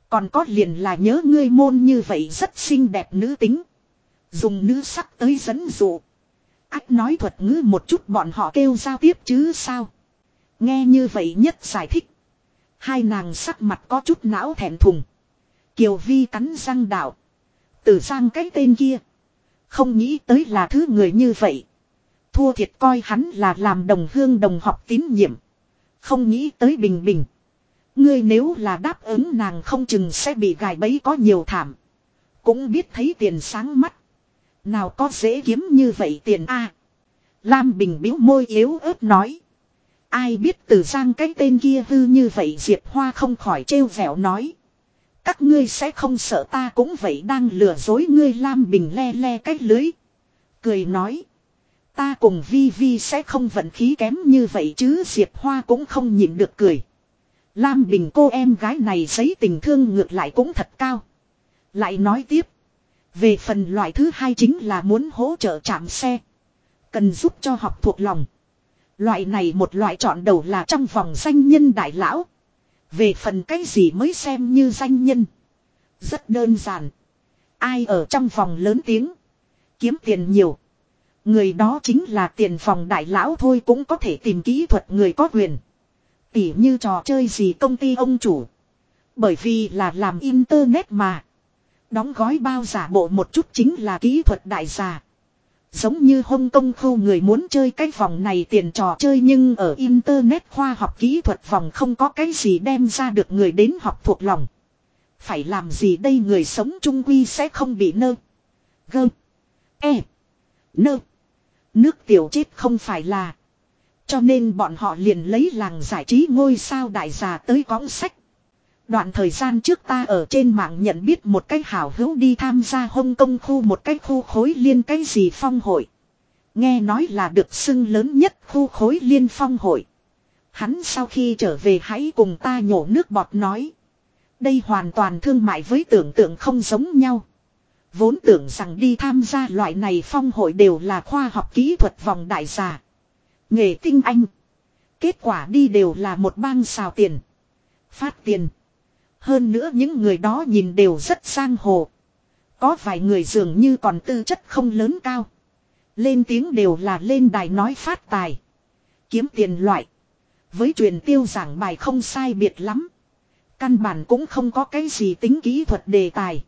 Còn có liền là nhớ ngươi môn như vậy rất xinh đẹp nữ tính. Dùng nữ sắc tới dẫn dụ. Ách nói thuật ngữ một chút bọn họ kêu giao tiếp chứ sao. Nghe như vậy nhất giải thích. Hai nàng sắc mặt có chút não thẹn thùng. Kiều Vi cắn răng đạo. Tử giang cái tên kia. Không nghĩ tới là thứ người như vậy. Thua thiệt coi hắn là làm đồng hương đồng học tín nhiệm. Không nghĩ tới bình bình. Ngươi nếu là đáp ứng nàng không chừng sẽ bị gài bẫy có nhiều thảm. Cũng biết thấy tiền sáng mắt. Nào có dễ kiếm như vậy tiền a Lam Bình biếu môi yếu ớt nói. Ai biết từ giang cái tên kia hư như vậy Diệp Hoa không khỏi trêu vẻo nói. Các ngươi sẽ không sợ ta cũng vậy đang lừa dối ngươi Lam Bình le le cách lưới. Cười nói. Ta cùng Vi Vi sẽ không vận khí kém như vậy chứ Diệp Hoa cũng không nhịn được cười. Lam Bình cô em gái này giấy tình thương ngược lại cũng thật cao. Lại nói tiếp. Về phần loại thứ hai chính là muốn hỗ trợ chạm xe. Cần giúp cho học thuộc lòng. Loại này một loại chọn đầu là trong vòng danh nhân đại lão. Về phần cái gì mới xem như danh nhân. Rất đơn giản. Ai ở trong phòng lớn tiếng. Kiếm tiền nhiều. Người đó chính là tiền phòng đại lão thôi cũng có thể tìm kỹ thuật người có quyền. Tỉ như trò chơi gì công ty ông chủ. Bởi vì là làm internet mà. Đóng gói bao giả bộ một chút chính là kỹ thuật đại giả. Giống như Hong Kong khu người muốn chơi cái vòng này tiền trò chơi nhưng ở Internet khoa học kỹ thuật vòng không có cái gì đem ra được người đến học thuộc lòng. Phải làm gì đây người sống trung quy sẽ không bị nơ. Gơ. E. Nơ. Nước tiểu chết không phải là. Cho nên bọn họ liền lấy làng giải trí ngôi sao đại già tới cõng sách. Đoạn thời gian trước ta ở trên mạng nhận biết một cái hảo hữu đi tham gia Hong Kong khu một cái khu khối liên cái gì phong hội. Nghe nói là được xưng lớn nhất khu khối liên phong hội. Hắn sau khi trở về hãy cùng ta nhổ nước bọt nói. Đây hoàn toàn thương mại với tưởng tượng không giống nhau. Vốn tưởng rằng đi tham gia loại này phong hội đều là khoa học kỹ thuật vòng đại giả. Nghề tinh anh. Kết quả đi đều là một bang xào tiền. Phát tiền. Hơn nữa những người đó nhìn đều rất sang hồ. Có vài người dường như còn tư chất không lớn cao. Lên tiếng đều là lên đài nói phát tài. Kiếm tiền loại. Với truyền tiêu giảng bài không sai biệt lắm. Căn bản cũng không có cái gì tính kỹ thuật đề tài.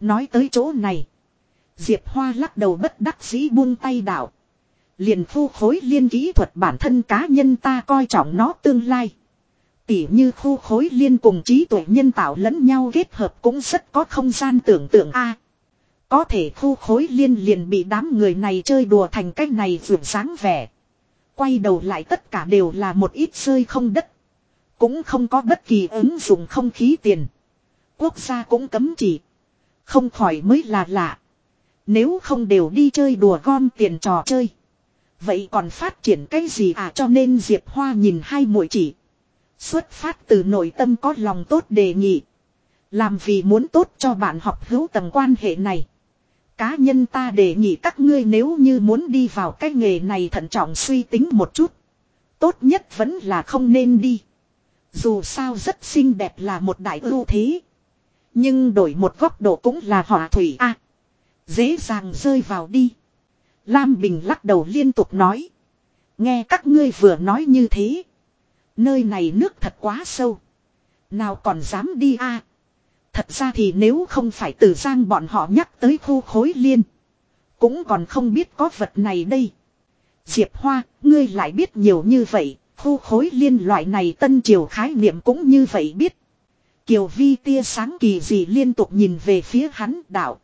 Nói tới chỗ này. Diệp Hoa lắc đầu bất đắc dĩ buông tay đạo. Liền phu khối liên kỹ thuật bản thân cá nhân ta coi trọng nó tương lai. Tỉ như khu khối liên cùng trí tuệ nhân tạo lẫn nhau kết hợp cũng rất có không gian tưởng tượng a. có thể khu khối liên liền bị đám người này chơi đùa thành cách này vượt sáng vẻ. Quay đầu lại tất cả đều là một ít rơi không đất. Cũng không có bất kỳ ứng dụng không khí tiền. Quốc gia cũng cấm chỉ. Không khỏi mới là lạ. Nếu không đều đi chơi đùa gom tiền trò chơi. Vậy còn phát triển cái gì à cho nên Diệp Hoa nhìn hai mũi chỉ. Xuất phát từ nội tâm có lòng tốt đề nghị. Làm vì muốn tốt cho bạn học hữu tầng quan hệ này. Cá nhân ta đề nghị các ngươi nếu như muốn đi vào cái nghề này thận trọng suy tính một chút. Tốt nhất vẫn là không nên đi. Dù sao rất xinh đẹp là một đại ưu thế. Nhưng đổi một góc độ cũng là họa thủy a Dễ dàng rơi vào đi. Lam Bình lắc đầu liên tục nói. Nghe các ngươi vừa nói như thế. Nơi này nước thật quá sâu. Nào còn dám đi a Thật ra thì nếu không phải từ giang bọn họ nhắc tới khu khối liên. Cũng còn không biết có vật này đây. Diệp Hoa, ngươi lại biết nhiều như vậy, khu khối liên loại này tân triều khái niệm cũng như vậy biết. Kiều Vi tia sáng kỳ dị liên tục nhìn về phía hắn đạo.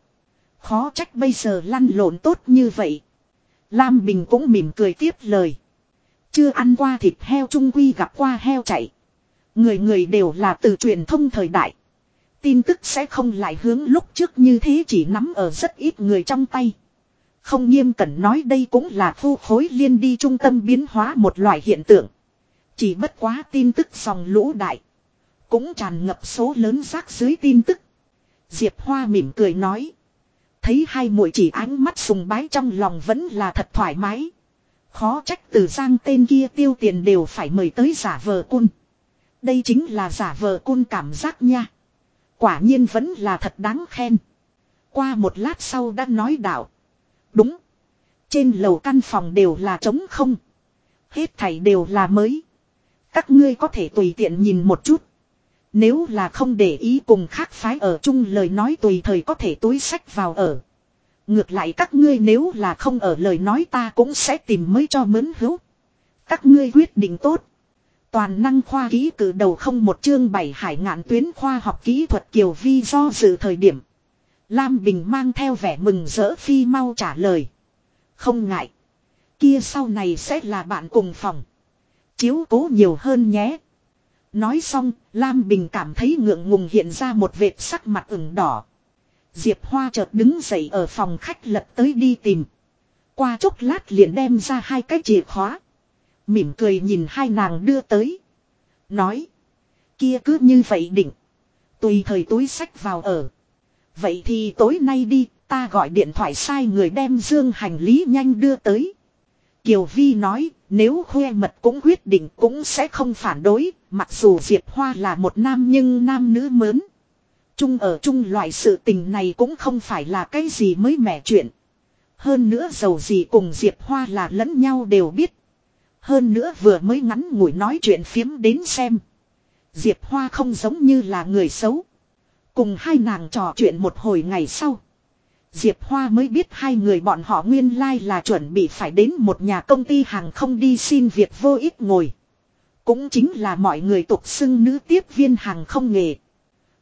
Khó trách bây giờ lăn lộn tốt như vậy. Lam Bình cũng mỉm cười tiếp lời. Chưa ăn qua thịt heo trung quy gặp qua heo chạy. Người người đều là từ truyền thông thời đại. Tin tức sẽ không lại hướng lúc trước như thế chỉ nắm ở rất ít người trong tay. Không nghiêm cẩn nói đây cũng là khu khối liên đi trung tâm biến hóa một loại hiện tượng. Chỉ bất quá tin tức dòng lũ đại. Cũng tràn ngập số lớn rác dưới tin tức. Diệp Hoa mỉm cười nói. Thấy hai mũi chỉ ánh mắt sùng bái trong lòng vẫn là thật thoải mái. Khó trách từ giang tên kia tiêu tiền đều phải mời tới giả vờ cun. Đây chính là giả vờ cun cảm giác nha. Quả nhiên vẫn là thật đáng khen. Qua một lát sau đã nói đạo. Đúng. Trên lầu căn phòng đều là trống không. Hết thảy đều là mới. Các ngươi có thể tùy tiện nhìn một chút. Nếu là không để ý cùng khác phái ở chung lời nói tùy thời có thể túi sách vào ở. Ngược lại các ngươi nếu là không ở lời nói ta cũng sẽ tìm mới cho mướn hữu. Các ngươi quyết định tốt. Toàn năng khoa ký cử đầu không một chương bảy hải ngạn tuyến khoa học kỹ thuật kiều vi do dự thời điểm. Lam Bình mang theo vẻ mừng rỡ phi mau trả lời. Không ngại. Kia sau này sẽ là bạn cùng phòng. Chiếu cố nhiều hơn nhé. Nói xong, Lam Bình cảm thấy ngượng ngùng hiện ra một vệt sắc mặt ửng đỏ. Diệp Hoa chợt đứng dậy ở phòng khách lật tới đi tìm. Qua chốc lát liền đem ra hai cái chìa khóa. Mỉm cười nhìn hai nàng đưa tới. Nói. Kia cứ như vậy định. Tùy thời túi sách vào ở. Vậy thì tối nay đi, ta gọi điện thoại sai người đem dương hành lý nhanh đưa tới. Kiều Vi nói, nếu khoe mật cũng quyết định cũng sẽ không phản đối, mặc dù Diệp Hoa là một nam nhưng nam nữ mớn. Chung ở chung loại sự tình này cũng không phải là cái gì mới mẻ chuyện. Hơn nữa dầu gì cùng Diệp Hoa là lẫn nhau đều biết. Hơn nữa vừa mới ngắn ngủi nói chuyện phiếm đến xem. Diệp Hoa không giống như là người xấu. Cùng hai nàng trò chuyện một hồi ngày sau. Diệp Hoa mới biết hai người bọn họ nguyên lai like là chuẩn bị phải đến một nhà công ty hàng không đi xin việc vô ích ngồi. Cũng chính là mọi người tục xưng nữ tiếp viên hàng không nghề.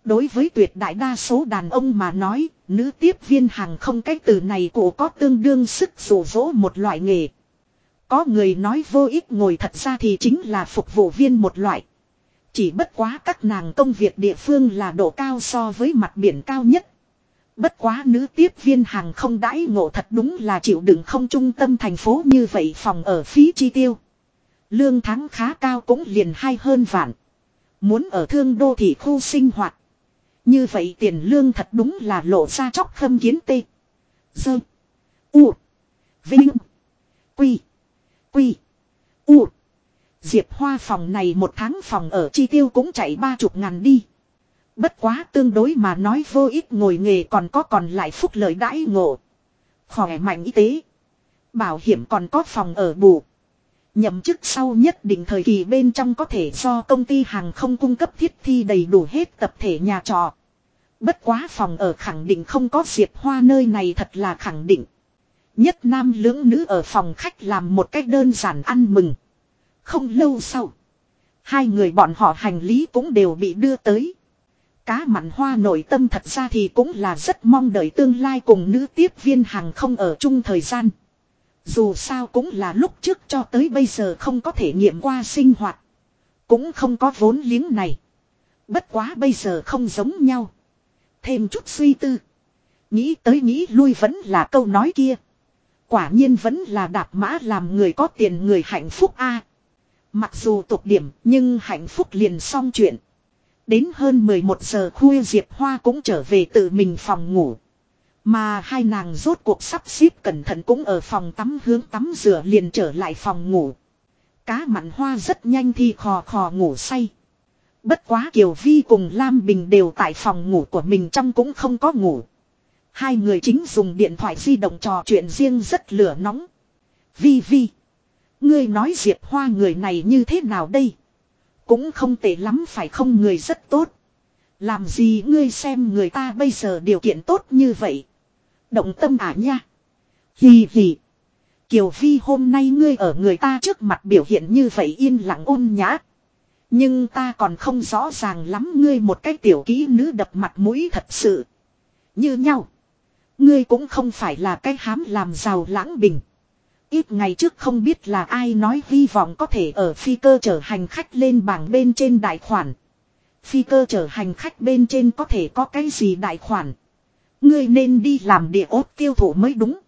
Đối với tuyệt đại đa số đàn ông mà nói, nữ tiếp viên hàng không cái từ này cổ có tương đương sức rủ rỗ một loại nghề. Có người nói vô ích ngồi thật ra thì chính là phục vụ viên một loại. Chỉ bất quá các nàng công việc địa phương là độ cao so với mặt biển cao nhất. Bất quá nữ tiếp viên hàng không đãi ngộ thật đúng là chịu đựng không trung tâm thành phố như vậy phòng ở phí chi tiêu. Lương tháng khá cao cũng liền hai hơn vạn. Muốn ở thương đô thị khu sinh hoạt. Như vậy tiền lương thật đúng là lộ ra chóc khâm kiến tê. Dơ. U. Vinh. Quy. Quy. U. Diệp Hoa phòng này một tháng phòng ở chi tiêu cũng chạy ba chục ngàn đi. Bất quá tương đối mà nói vô ích ngồi nghề còn có còn lại phúc lợi đãi ngộ. Khỏe mạnh y tế. Bảo hiểm còn có phòng ở bù. Nhậm chức sau nhất định thời kỳ bên trong có thể do công ty hàng không cung cấp thiết thi đầy đủ hết tập thể nhà trọ. Bất quá phòng ở khẳng định không có Diệp Hoa nơi này thật là khẳng định. Nhất nam lưỡng nữ ở phòng khách làm một cách đơn giản ăn mừng. Không lâu sau. Hai người bọn họ hành lý cũng đều bị đưa tới. Cá mặn hoa nội tâm thật ra thì cũng là rất mong đợi tương lai cùng nữ tiếp viên hàng không ở chung thời gian. Dù sao cũng là lúc trước cho tới bây giờ không có thể nghiệm qua sinh hoạt. Cũng không có vốn liếng này. Bất quá bây giờ không giống nhau. Thêm chút suy tư. Nghĩ tới nghĩ lui vẫn là câu nói kia. Quả nhiên vẫn là đạp mã làm người có tiền người hạnh phúc a. Mặc dù tục điểm, nhưng hạnh phúc liền xong chuyện. Đến hơn 11 giờ khuya Diệp Hoa cũng trở về tự mình phòng ngủ. Mà hai nàng rốt cuộc sắp xếp cẩn thận cũng ở phòng tắm hướng tắm rửa liền trở lại phòng ngủ. Cá mặn hoa rất nhanh thì khò khò ngủ say. Bất quá Kiều Vi cùng Lam Bình đều tại phòng ngủ của mình trong cũng không có ngủ. Hai người chính dùng điện thoại di động trò chuyện riêng rất lửa nóng. Vi Vi. Ngươi nói Diệp Hoa người này như thế nào đây? Cũng không tệ lắm phải không người rất tốt. Làm gì ngươi xem người ta bây giờ điều kiện tốt như vậy. Động tâm à nha. Hì hì. Kiều Vi hôm nay ngươi ở người ta trước mặt biểu hiện như vậy yên lặng ôn nhã. Nhưng ta còn không rõ ràng lắm ngươi một cái tiểu kỹ nữ đập mặt mũi thật sự. Như nhau. Ngươi cũng không phải là cái hám làm giàu lãng bình. Ít ngày trước không biết là ai nói hy vọng có thể ở phi cơ chở hành khách lên bảng bên trên đại khoản. Phi cơ chở hành khách bên trên có thể có cái gì đại khoản. Ngươi nên đi làm địa ốt tiêu thụ mới đúng.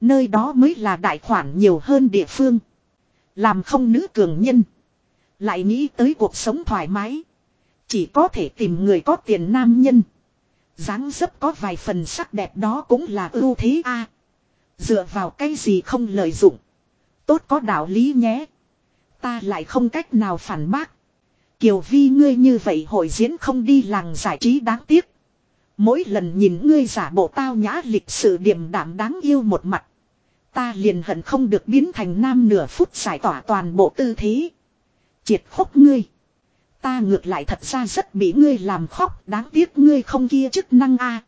Nơi đó mới là đại khoản nhiều hơn địa phương. Làm không nữ cường nhân. Lại nghĩ tới cuộc sống thoải mái. Chỉ có thể tìm người có tiền nam nhân. dáng dấp có vài phần sắc đẹp đó cũng là ưu thế a. dựa vào cái gì không lợi dụng. Tốt có đạo lý nhé. Ta lại không cách nào phản bác. Kiều vi ngươi như vậy hội diễn không đi làng giải trí đáng tiếc. Mỗi lần nhìn ngươi giả bộ tao nhã lịch sự điềm đạm đáng yêu một mặt. Ta liền hận không được biến thành nam nửa phút giải tỏa toàn bộ tư thế. Triệt khóc ngươi. Ta ngược lại thật ra rất bị ngươi làm khóc, đáng tiếc ngươi không kia chức năng a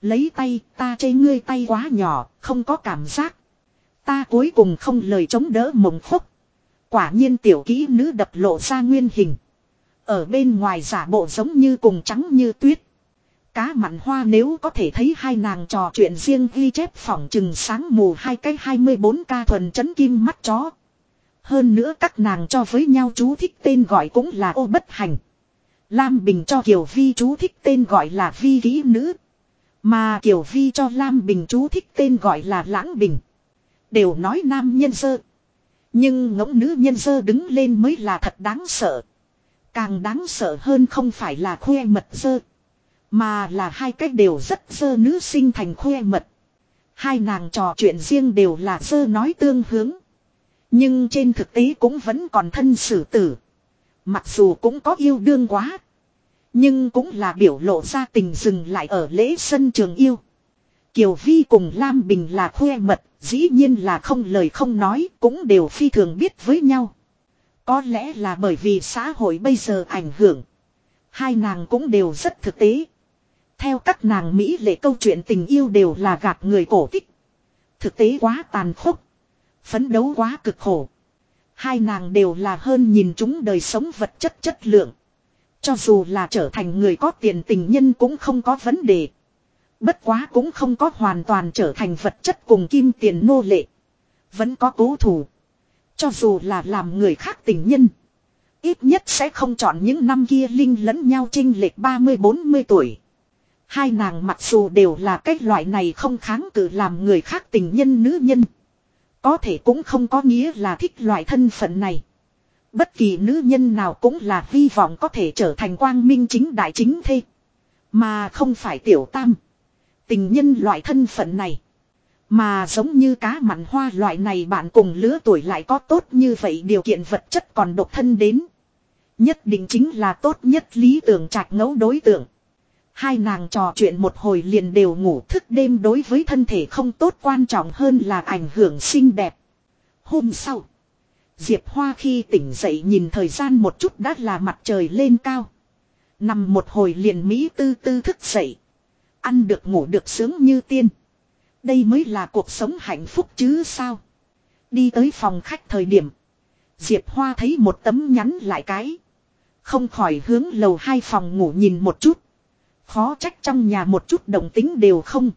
Lấy tay, ta chê ngươi tay quá nhỏ, không có cảm giác. Ta cuối cùng không lời chống đỡ mộng khúc. Quả nhiên tiểu kỹ nữ đập lộ ra nguyên hình. Ở bên ngoài giả bộ giống như cùng trắng như tuyết. Cá mặn hoa nếu có thể thấy hai nàng trò chuyện riêng ghi chép phỏng chừng sáng mù hai cái 24 ca thuần chấn kim mắt chó. Hơn nữa các nàng cho với nhau chú thích tên gọi cũng là ô bất hành. Lam Bình cho Kiều Vi chú thích tên gọi là Vi kỹ nữ. Mà Kiều Vi cho Lam Bình chú thích tên gọi là Lãng Bình. Đều nói nam nhân sơ. Nhưng ngỗng nữ nhân sơ đứng lên mới là thật đáng sợ. Càng đáng sợ hơn không phải là khoe mật sơ. Mà là hai cách đều rất sơ nữ sinh thành khoe mật. Hai nàng trò chuyện riêng đều là sơ nói tương hướng. Nhưng trên thực tế cũng vẫn còn thân xử tử. Mặc dù cũng có yêu đương quá. Nhưng cũng là biểu lộ ra tình dừng lại ở lễ sân trường yêu. Kiều Vi cùng Lam Bình là khoe mật, dĩ nhiên là không lời không nói, cũng đều phi thường biết với nhau. Có lẽ là bởi vì xã hội bây giờ ảnh hưởng. Hai nàng cũng đều rất thực tế. Theo các nàng Mỹ lệ câu chuyện tình yêu đều là gạt người cổ tích. Thực tế quá tàn khốc. Phấn đấu quá cực khổ. Hai nàng đều là hơn nhìn chúng đời sống vật chất chất lượng. Cho dù là trở thành người có tiền tình nhân cũng không có vấn đề. Bất quá cũng không có hoàn toàn trở thành vật chất cùng kim tiền nô lệ. Vẫn có cố thủ. Cho dù là làm người khác tình nhân. Ít nhất sẽ không chọn những năm kia linh lẫn nhau trinh lệch 30-40 tuổi. Hai nàng mặc dù đều là cái loại này không kháng cự làm người khác tình nhân nữ nhân. Có thể cũng không có nghĩa là thích loại thân phận này. Bất kỳ nữ nhân nào cũng là hy vọng có thể trở thành quang minh chính đại chính thê. Mà không phải tiểu tam. Tình nhân loại thân phận này. Mà giống như cá mặn hoa loại này bạn cùng lứa tuổi lại có tốt như vậy điều kiện vật chất còn độc thân đến. Nhất định chính là tốt nhất lý tưởng trạch ngẫu đối tượng. Hai nàng trò chuyện một hồi liền đều ngủ thức đêm đối với thân thể không tốt quan trọng hơn là ảnh hưởng xinh đẹp. Hôm sau, Diệp Hoa khi tỉnh dậy nhìn thời gian một chút đã là mặt trời lên cao. Nằm một hồi liền Mỹ tư tư thức dậy. Ăn được ngủ được sướng như tiên. Đây mới là cuộc sống hạnh phúc chứ sao. Đi tới phòng khách thời điểm. Diệp Hoa thấy một tấm nhắn lại cái. Không khỏi hướng lầu hai phòng ngủ nhìn một chút. Khó trách trong nhà một chút động tính đều không.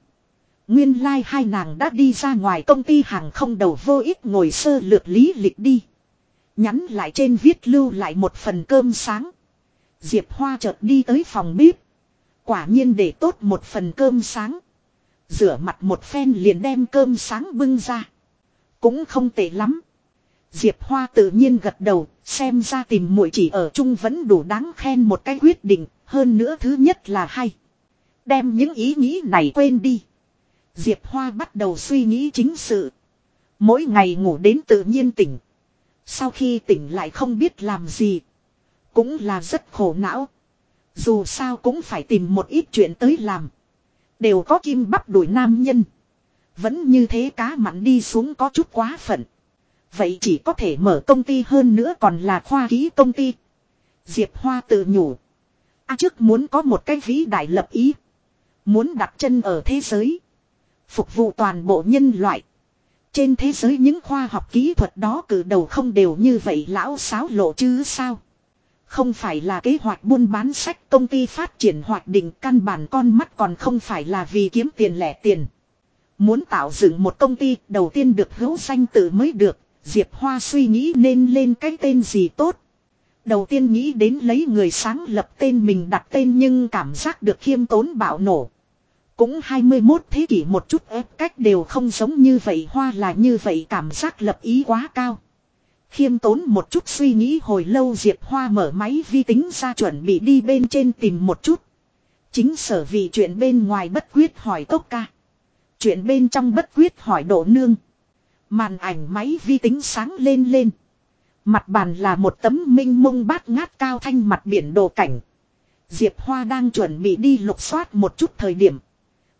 Nguyên lai like hai nàng đã đi ra ngoài công ty hàng không đầu vô ích ngồi sơ lược lý lịch đi. Nhắn lại trên viết lưu lại một phần cơm sáng. Diệp Hoa chợt đi tới phòng bếp. Quả nhiên để tốt một phần cơm sáng. Rửa mặt một phen liền đem cơm sáng bưng ra. Cũng không tệ lắm. Diệp Hoa tự nhiên gật đầu, xem ra tìm muội chỉ ở chung vẫn đủ đáng khen một cái quyết định, hơn nữa thứ nhất là hay. Đem những ý nghĩ này quên đi. Diệp Hoa bắt đầu suy nghĩ chính sự. Mỗi ngày ngủ đến tự nhiên tỉnh. Sau khi tỉnh lại không biết làm gì. Cũng là rất khổ não. Dù sao cũng phải tìm một ít chuyện tới làm. Đều có kim bắp đuổi nam nhân. Vẫn như thế cá mặn đi xuống có chút quá phận. Vậy chỉ có thể mở công ty hơn nữa còn là khoa ký công ty. Diệp Hoa tự nhủ. À trước muốn có một cái vĩ đại lập ý. Muốn đặt chân ở thế giới. Phục vụ toàn bộ nhân loại. Trên thế giới những khoa học kỹ thuật đó cử đầu không đều như vậy lão sáo lộ chứ sao. Không phải là kế hoạch buôn bán sách công ty phát triển hoạt định căn bản con mắt còn không phải là vì kiếm tiền lẻ tiền. Muốn tạo dựng một công ty đầu tiên được hữu danh tự mới được, Diệp Hoa suy nghĩ nên lên cái tên gì tốt. Đầu tiên nghĩ đến lấy người sáng lập tên mình đặt tên nhưng cảm giác được khiêm tốn bạo nổ. Cũng 21 thế kỷ một chút ép cách đều không giống như vậy, hoa là như vậy, cảm giác lập ý quá cao. Khiêm tốn một chút suy nghĩ hồi lâu, Diệp Hoa mở máy vi tính ra chuẩn bị đi bên trên tìm một chút. Chính sở vì chuyện bên ngoài bất quyết hỏi tốc ca. Chuyện bên trong bất quyết hỏi độ nương. Màn ảnh máy vi tính sáng lên lên. Mặt bàn là một tấm minh mông bát ngát cao thanh mặt biển đồ cảnh. Diệp Hoa đang chuẩn bị đi lục soát một chút thời điểm.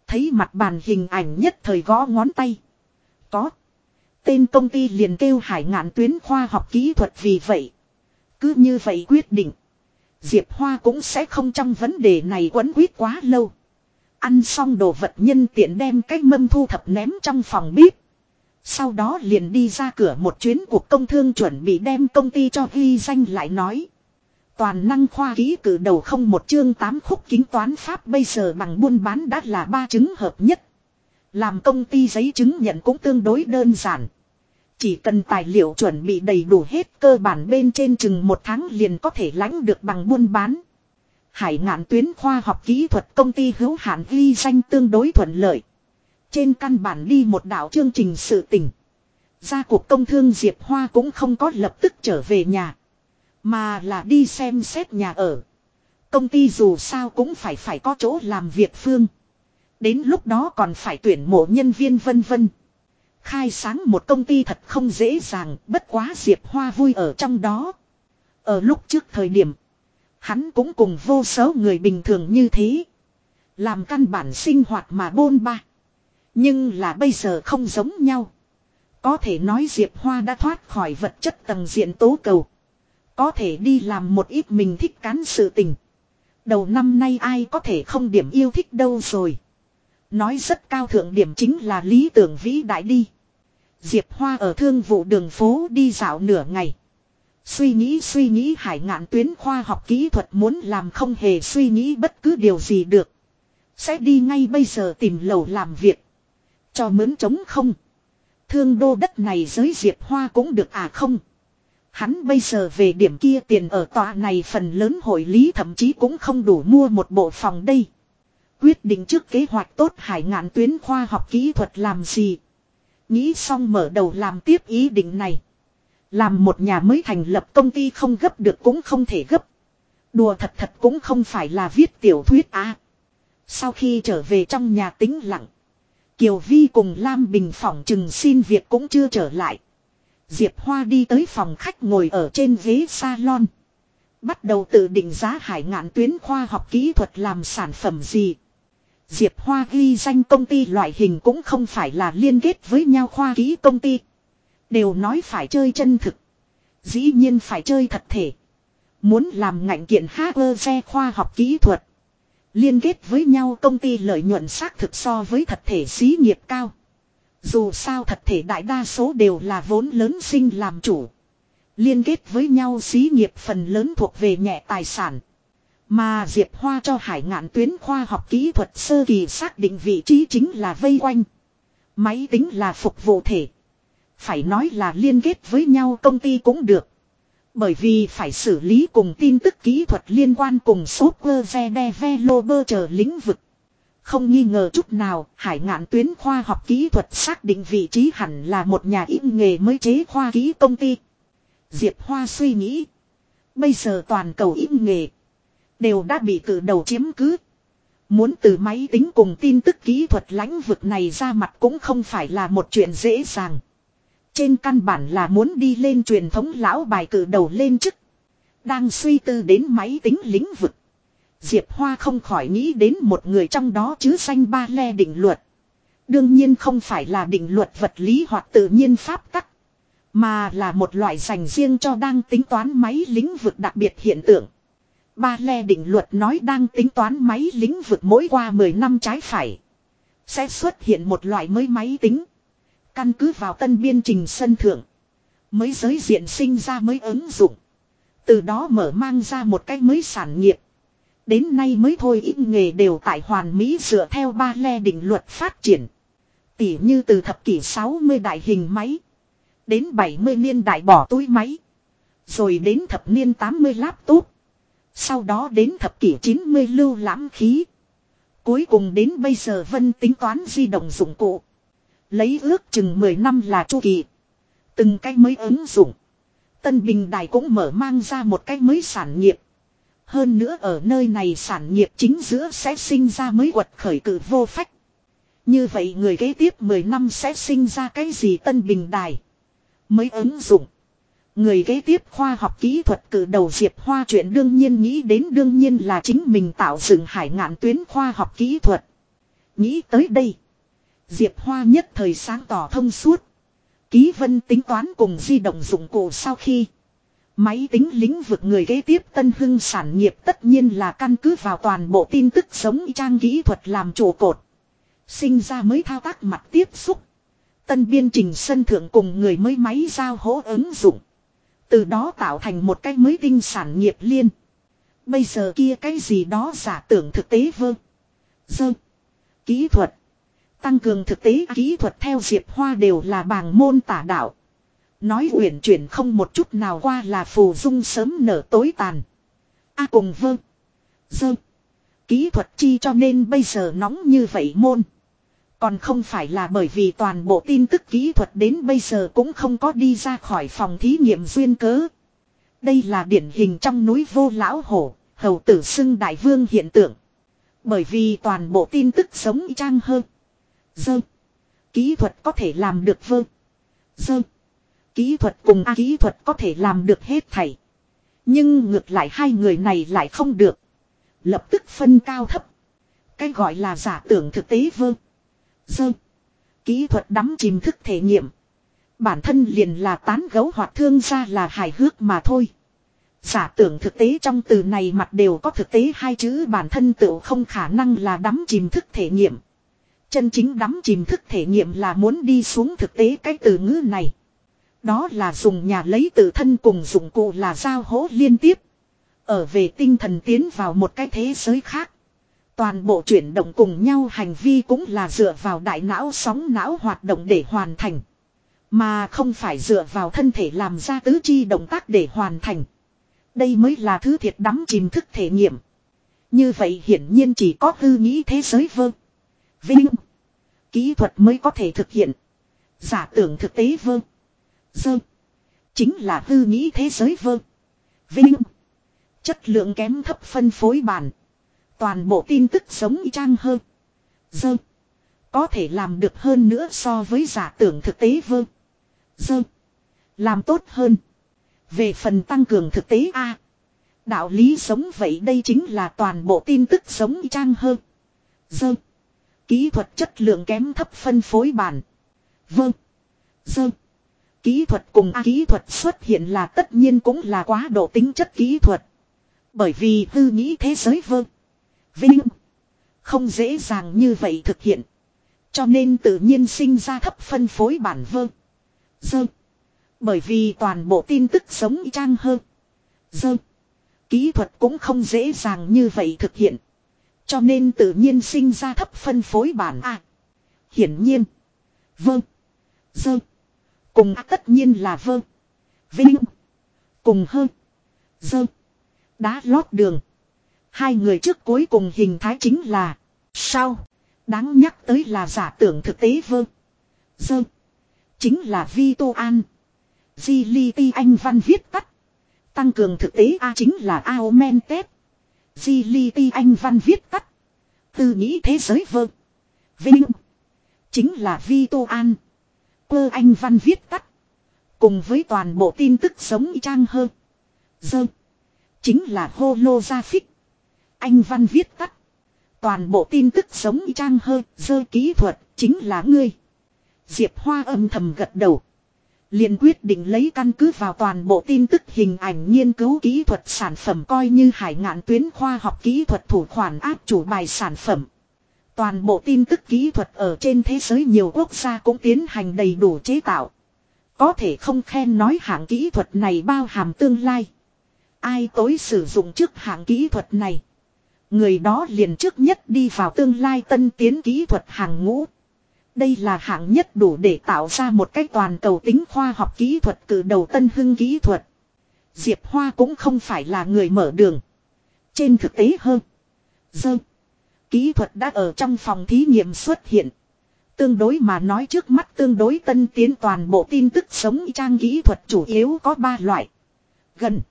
Thấy mặt bàn hình ảnh nhất thời gõ ngón tay. Có. Tên công ty liền kêu hải ngạn tuyến khoa học kỹ thuật vì vậy. Cứ như vậy quyết định. Diệp Hoa cũng sẽ không trong vấn đề này quấn quýt quá lâu. Ăn xong đồ vật nhân tiện đem cái mâm thu thập ném trong phòng bếp. Sau đó liền đi ra cửa một chuyến cuộc công thương chuẩn bị đem công ty cho ghi danh lại nói. Toàn năng khoa ký cử đầu không một chương tám khúc kính toán pháp bây giờ bằng buôn bán đã là ba chứng hợp nhất. Làm công ty giấy chứng nhận cũng tương đối đơn giản. Chỉ cần tài liệu chuẩn bị đầy đủ hết cơ bản bên trên chừng một tháng liền có thể lãnh được bằng buôn bán. Hải ngạn tuyến khoa học kỹ thuật công ty hữu hạn ghi danh tương đối thuận lợi. Trên căn bản đi một đạo chương trình sự tỉnh. Gia cuộc công thương Diệp Hoa cũng không có lập tức trở về nhà. Mà là đi xem xét nhà ở. Công ty dù sao cũng phải phải có chỗ làm việc phương. Đến lúc đó còn phải tuyển mộ nhân viên vân vân. Khai sáng một công ty thật không dễ dàng, bất quá Diệp Hoa vui ở trong đó. Ở lúc trước thời điểm, hắn cũng cùng vô số người bình thường như thế. Làm căn bản sinh hoạt mà bôn ba. Nhưng là bây giờ không giống nhau. Có thể nói Diệp Hoa đã thoát khỏi vật chất tầng diện tố cầu. Có thể đi làm một ít mình thích cán sự tình. Đầu năm nay ai có thể không điểm yêu thích đâu rồi. Nói rất cao thượng điểm chính là lý tưởng vĩ đại đi. Diệp Hoa ở thương vụ đường phố đi dạo nửa ngày. Suy nghĩ suy nghĩ, hải ngạn tuyến khoa học kỹ thuật muốn làm không hề suy nghĩ bất cứ điều gì được. Sẽ đi ngay bây giờ tìm lầu làm việc. Cho mướn trống không. Thương đô đất này giới Diệp Hoa cũng được à không. Hắn bây giờ về điểm kia tiền ở tòa này phần lớn hội lý thậm chí cũng không đủ mua một bộ phòng đây. Quyết định trước kế hoạch tốt hải ngạn tuyến khoa học kỹ thuật làm gì. Nghĩ xong mở đầu làm tiếp ý định này. Làm một nhà mới thành lập công ty không gấp được cũng không thể gấp. Đùa thật thật cũng không phải là viết tiểu thuyết à. Sau khi trở về trong nhà tĩnh lặng. Kiều Vi cùng Lam Bình phỏng chừng xin việc cũng chưa trở lại. Diệp Hoa đi tới phòng khách ngồi ở trên ghế salon. Bắt đầu tự định giá hải ngạn tuyến khoa học kỹ thuật làm sản phẩm gì. Diệp Hoa ghi danh công ty loại hình cũng không phải là liên kết với nhau khoa kỹ công ty. Đều nói phải chơi chân thực. Dĩ nhiên phải chơi thật thể. Muốn làm ngành kiện hacker xe khoa học kỹ thuật. Liên kết với nhau công ty lợi nhuận xác thực so với thật thể xí nghiệp cao. Dù sao thật thể đại đa số đều là vốn lớn sinh làm chủ. Liên kết với nhau xí nghiệp phần lớn thuộc về nhẹ tài sản. Mà Diệp Hoa cho hải ngạn tuyến khoa học kỹ thuật sơ kỳ xác định vị trí chính là vây quanh. Máy tính là phục vụ thể. Phải nói là liên kết với nhau công ty cũng được. Bởi vì phải xử lý cùng tin tức kỹ thuật liên quan cùng software developer chờ lĩnh vực. Không nghi ngờ chút nào, hải ngạn tuyến khoa học kỹ thuật xác định vị trí hẳn là một nhà ít nghề mới chế khoa kỹ công ty. Diệp Hoa suy nghĩ. Bây giờ toàn cầu ít nghề. Đều đã bị cử đầu chiếm cứ. Muốn từ máy tính cùng tin tức kỹ thuật lãnh vực này ra mặt cũng không phải là một chuyện dễ dàng. Trên căn bản là muốn đi lên truyền thống lão bài cử đầu lên chức. Đang suy tư đến máy tính lĩnh vực. Diệp Hoa không khỏi nghĩ đến một người trong đó chứ xanh ba le định luật. Đương nhiên không phải là định luật vật lý hoặc tự nhiên pháp tắc. Mà là một loại dành riêng cho đang tính toán máy lĩnh vực đặc biệt hiện tượng. Ba le định luật nói đang tính toán máy lĩnh vực mỗi qua 10 năm trái phải. Sẽ xuất hiện một loại mới máy tính. Căn cứ vào tân biên trình sân thượng. Mới giới diện sinh ra mới ứng dụng. Từ đó mở mang ra một cách mới sản nghiệp. Đến nay mới thôi ít nghề đều tại hoàn mỹ dựa theo ba le định luật phát triển. Tỉ như từ thập kỷ 60 đại hình máy. Đến 70 niên đại bỏ túi máy. Rồi đến thập niên 80 laptop. Sau đó đến thập kỷ 90 lưu lãm khí. Cuối cùng đến bây giờ vân tính toán di động dụng cụ. Lấy ước chừng 10 năm là chu kỳ. Từng cái mới ứng dụng. Tân Bình Đài cũng mở mang ra một cái mới sản nghiệp. Hơn nữa ở nơi này sản nghiệp chính giữa sẽ sinh ra mới quật khởi cử vô phách. Như vậy người kế tiếp 10 năm sẽ sinh ra cái gì Tân Bình Đài. Mới ứng dụng. Người kế tiếp khoa học kỹ thuật cử đầu Diệp Hoa chuyện đương nhiên nghĩ đến đương nhiên là chính mình tạo dựng hải ngạn tuyến khoa học kỹ thuật. Nghĩ tới đây. Diệp Hoa nhất thời sáng tỏ thông suốt. Ký vân tính toán cùng di động dụng cụ sau khi. Máy tính lĩnh vực người kế tiếp tân hưng sản nghiệp tất nhiên là căn cứ vào toàn bộ tin tức sống trang kỹ thuật làm trụ cột. Sinh ra mới thao tác mặt tiếp xúc. Tân biên trình sân thượng cùng người mới máy giao hỗ ứng dụng. Từ đó tạo thành một cái mới tinh sản nghiệp liên. Bây giờ kia cái gì đó giả tưởng thực tế vơ. Dơ. Kỹ thuật. Tăng cường thực tế kỹ thuật theo Diệp Hoa đều là bảng môn tả đạo. Nói uyển chuyển không một chút nào qua là phù dung sớm nở tối tàn. A cùng vơ. Dơ. Kỹ thuật chi cho nên bây giờ nóng như vậy môn. Còn không phải là bởi vì toàn bộ tin tức kỹ thuật đến bây giờ cũng không có đi ra khỏi phòng thí nghiệm duyên cớ. Đây là điển hình trong núi vô lão hổ, hầu tử xưng đại vương hiện tượng. Bởi vì toàn bộ tin tức sống trang hơn. Dơ. Kỹ thuật có thể làm được vơ. Dơ. Kỹ thuật cùng A kỹ thuật có thể làm được hết thảy. Nhưng ngược lại hai người này lại không được. Lập tức phân cao thấp. Cái gọi là giả tưởng thực tế vơ. Dơ. Kỹ thuật đắm chìm thức thể nghiệm. Bản thân liền là tán gấu hoặc thương ra là hài hước mà thôi. Giả tưởng thực tế trong từ này mặt đều có thực tế hai chữ bản thân tự không khả năng là đắm chìm thức thể nghiệm. Chân chính đắm chìm thức thể nghiệm là muốn đi xuống thực tế cái từ ngữ này. Đó là dùng nhà lấy tự thân cùng dụng cụ là giao hỗ liên tiếp. Ở về tinh thần tiến vào một cái thế giới khác. Toàn bộ chuyển động cùng nhau hành vi cũng là dựa vào đại não sóng não hoạt động để hoàn thành. Mà không phải dựa vào thân thể làm ra tứ chi động tác để hoàn thành. Đây mới là thứ thiệt đắm chìm thức thể nghiệm. Như vậy hiển nhiên chỉ có hư nghĩ thế giới vơ. Vinh. Kỹ thuật mới có thể thực hiện. Giả tưởng thực tế vơ. Dơ. Chính là hư nghĩ thế giới vơ. Vinh. Chất lượng kém thấp phân phối bản. Toàn bộ tin tức sống trang hơn. Dơ. Có thể làm được hơn nữa so với giả tưởng thực tế vơ. Dơ. Làm tốt hơn. Về phần tăng cường thực tế A. Đạo lý sống vậy đây chính là toàn bộ tin tức sống trang hơn. Dơ. Kỹ thuật chất lượng kém thấp phân phối bản. Vâng. Dơ. Kỹ thuật cùng A kỹ thuật xuất hiện là tất nhiên cũng là quá độ tính chất kỹ thuật. Bởi vì hư nghĩ thế giới vâng. Vinh. Không dễ dàng như vậy thực hiện. Cho nên tự nhiên sinh ra thấp phân phối bản vơ. Dơ. Bởi vì toàn bộ tin tức sống trang hơn. Dơ. Kỹ thuật cũng không dễ dàng như vậy thực hiện. Cho nên tự nhiên sinh ra thấp phân phối bản A. hiển nhiên. Vâng. Dơ. Cùng A tất nhiên là vâng. Vinh. Cùng hơn. Dơ. Đá lót đường. Hai người trước cuối cùng hình thái chính là. Sao. Đáng nhắc tới là giả tưởng thực tế vơ. Dơ. Chính là Vi Tô An. Di Li Ti Anh Văn viết tắt. Tăng cường thực tế A chính là Ao Men Tết. Ti Anh Văn viết tắt. Tư nghĩ thế giới vơ. Vinh. Chính là Vi Tô An. Cơ Anh Văn viết tắt. Cùng với toàn bộ tin tức sống trang hơn. Dơ. Chính là holographic. Anh Văn viết tắt. Toàn bộ tin tức sống trang hơn. Dơ kỹ thuật. Chính là ngươi. Diệp Hoa âm thầm gật đầu liền quyết định lấy căn cứ vào toàn bộ tin tức hình ảnh nghiên cứu kỹ thuật sản phẩm coi như hải ngạn tuyến khoa học kỹ thuật thủ khoản áp chủ bài sản phẩm. Toàn bộ tin tức kỹ thuật ở trên thế giới nhiều quốc gia cũng tiến hành đầy đủ chế tạo. Có thể không khen nói hạng kỹ thuật này bao hàm tương lai. Ai tối sử dụng trước hạng kỹ thuật này. Người đó liền trước nhất đi vào tương lai tân tiến kỹ thuật hàng ngũ. Đây là hạng nhất đủ để tạo ra một cái toàn cầu tính khoa học kỹ thuật từ đầu tân hưng kỹ thuật. Diệp Hoa cũng không phải là người mở đường. Trên thực tế hơn. Dơ. Kỹ thuật đã ở trong phòng thí nghiệm xuất hiện. Tương đối mà nói trước mắt tương đối tân tiến toàn bộ tin tức sống trang kỹ thuật chủ yếu có 3 loại. Gần.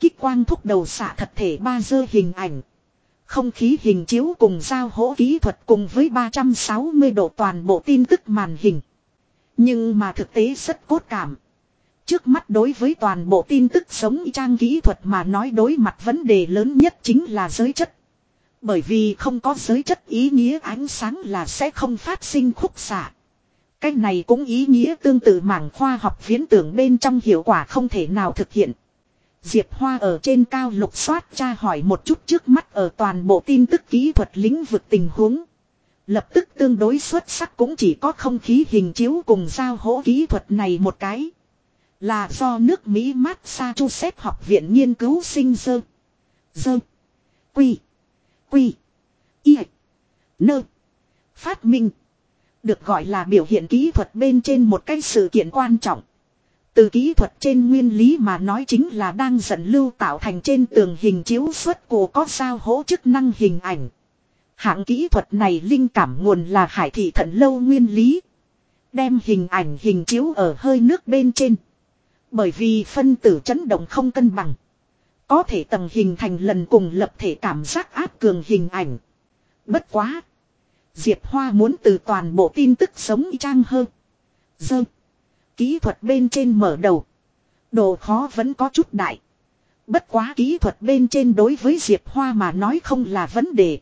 Kích quang thúc đầu xạ thật thể ba dơ hình ảnh. Không khí hình chiếu cùng giao hỗ kỹ thuật cùng với 360 độ toàn bộ tin tức màn hình. Nhưng mà thực tế rất cốt cảm. Trước mắt đối với toàn bộ tin tức sống trang kỹ thuật mà nói đối mặt vấn đề lớn nhất chính là giới chất. Bởi vì không có giới chất ý nghĩa ánh sáng là sẽ không phát sinh khúc xạ. Cái này cũng ý nghĩa tương tự mảng khoa học viễn tưởng bên trong hiệu quả không thể nào thực hiện. Diệp Hoa ở trên cao lục soát tra hỏi một chút trước mắt ở toàn bộ tin tức kỹ thuật lĩnh vực tình huống. Lập tức tương đối xuất sắc cũng chỉ có không khí hình chiếu cùng giao hỗ kỹ thuật này một cái. Là do nước Mỹ Massachusetts học viện nghiên cứu sinh dơ. Dơ. Quy. Quy. Y. Nơ. Phát minh. Được gọi là biểu hiện kỹ thuật bên trên một cái sự kiện quan trọng. Từ kỹ thuật trên nguyên lý mà nói chính là đang dẫn lưu tạo thành trên tường hình chiếu xuất của có sao hỗ chức năng hình ảnh. Hạng kỹ thuật này linh cảm nguồn là hải thị thận lâu nguyên lý. Đem hình ảnh hình chiếu ở hơi nước bên trên. Bởi vì phân tử chấn động không cân bằng. Có thể tầng hình thành lần cùng lập thể cảm giác áp cường hình ảnh. Bất quá. Diệp Hoa muốn từ toàn bộ tin tức sống trang hơn. Dơ. Kỹ thuật bên trên mở đầu. Độ khó vẫn có chút đại. Bất quá kỹ thuật bên trên đối với Diệp Hoa mà nói không là vấn đề.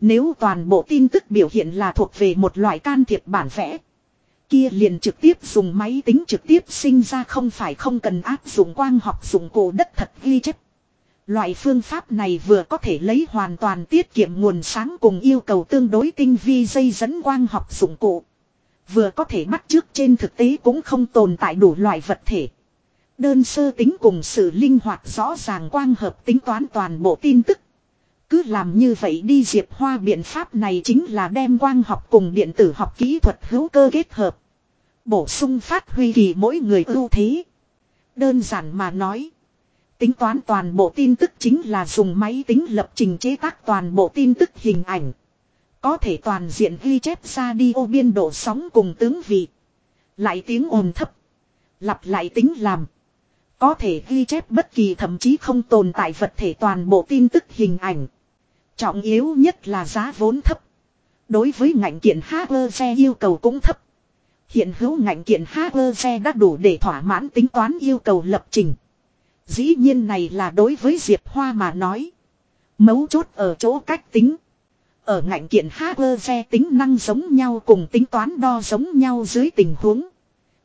Nếu toàn bộ tin tức biểu hiện là thuộc về một loại can thiệp bản vẽ. Kia liền trực tiếp dùng máy tính trực tiếp sinh ra không phải không cần áp dụng quang học dụng cổ đất thật ghi chép. Loại phương pháp này vừa có thể lấy hoàn toàn tiết kiệm nguồn sáng cùng yêu cầu tương đối tinh vi dây dẫn quang học dụng cụ. Vừa có thể bắt trước trên thực tế cũng không tồn tại đủ loại vật thể. Đơn sơ tính cùng sự linh hoạt rõ ràng quang hợp tính toán toàn bộ tin tức. Cứ làm như vậy đi Diệp Hoa biện pháp này chính là đem quang học cùng điện tử học kỹ thuật hữu cơ kết hợp. Bổ sung phát huy kỳ mỗi người ưu thế. Đơn giản mà nói. Tính toán toàn bộ tin tức chính là dùng máy tính lập trình chế tác toàn bộ tin tức hình ảnh. Có thể toàn diện ghi chép ra đi ô biên độ sóng cùng tướng vị. Lại tiếng ồn thấp. Lặp lại tính làm. Có thể ghi chép bất kỳ thậm chí không tồn tại vật thể toàn bộ tin tức hình ảnh. Trọng yếu nhất là giá vốn thấp. Đối với ngành kiện xe yêu cầu cũng thấp. Hiện hữu ngành kiện xe đã đủ để thỏa mãn tính toán yêu cầu lập trình. Dĩ nhiên này là đối với Diệp Hoa mà nói. Mấu chốt ở chỗ cách tính. Ở ngạnh kiện xe tính năng giống nhau cùng tính toán đo giống nhau dưới tình huống.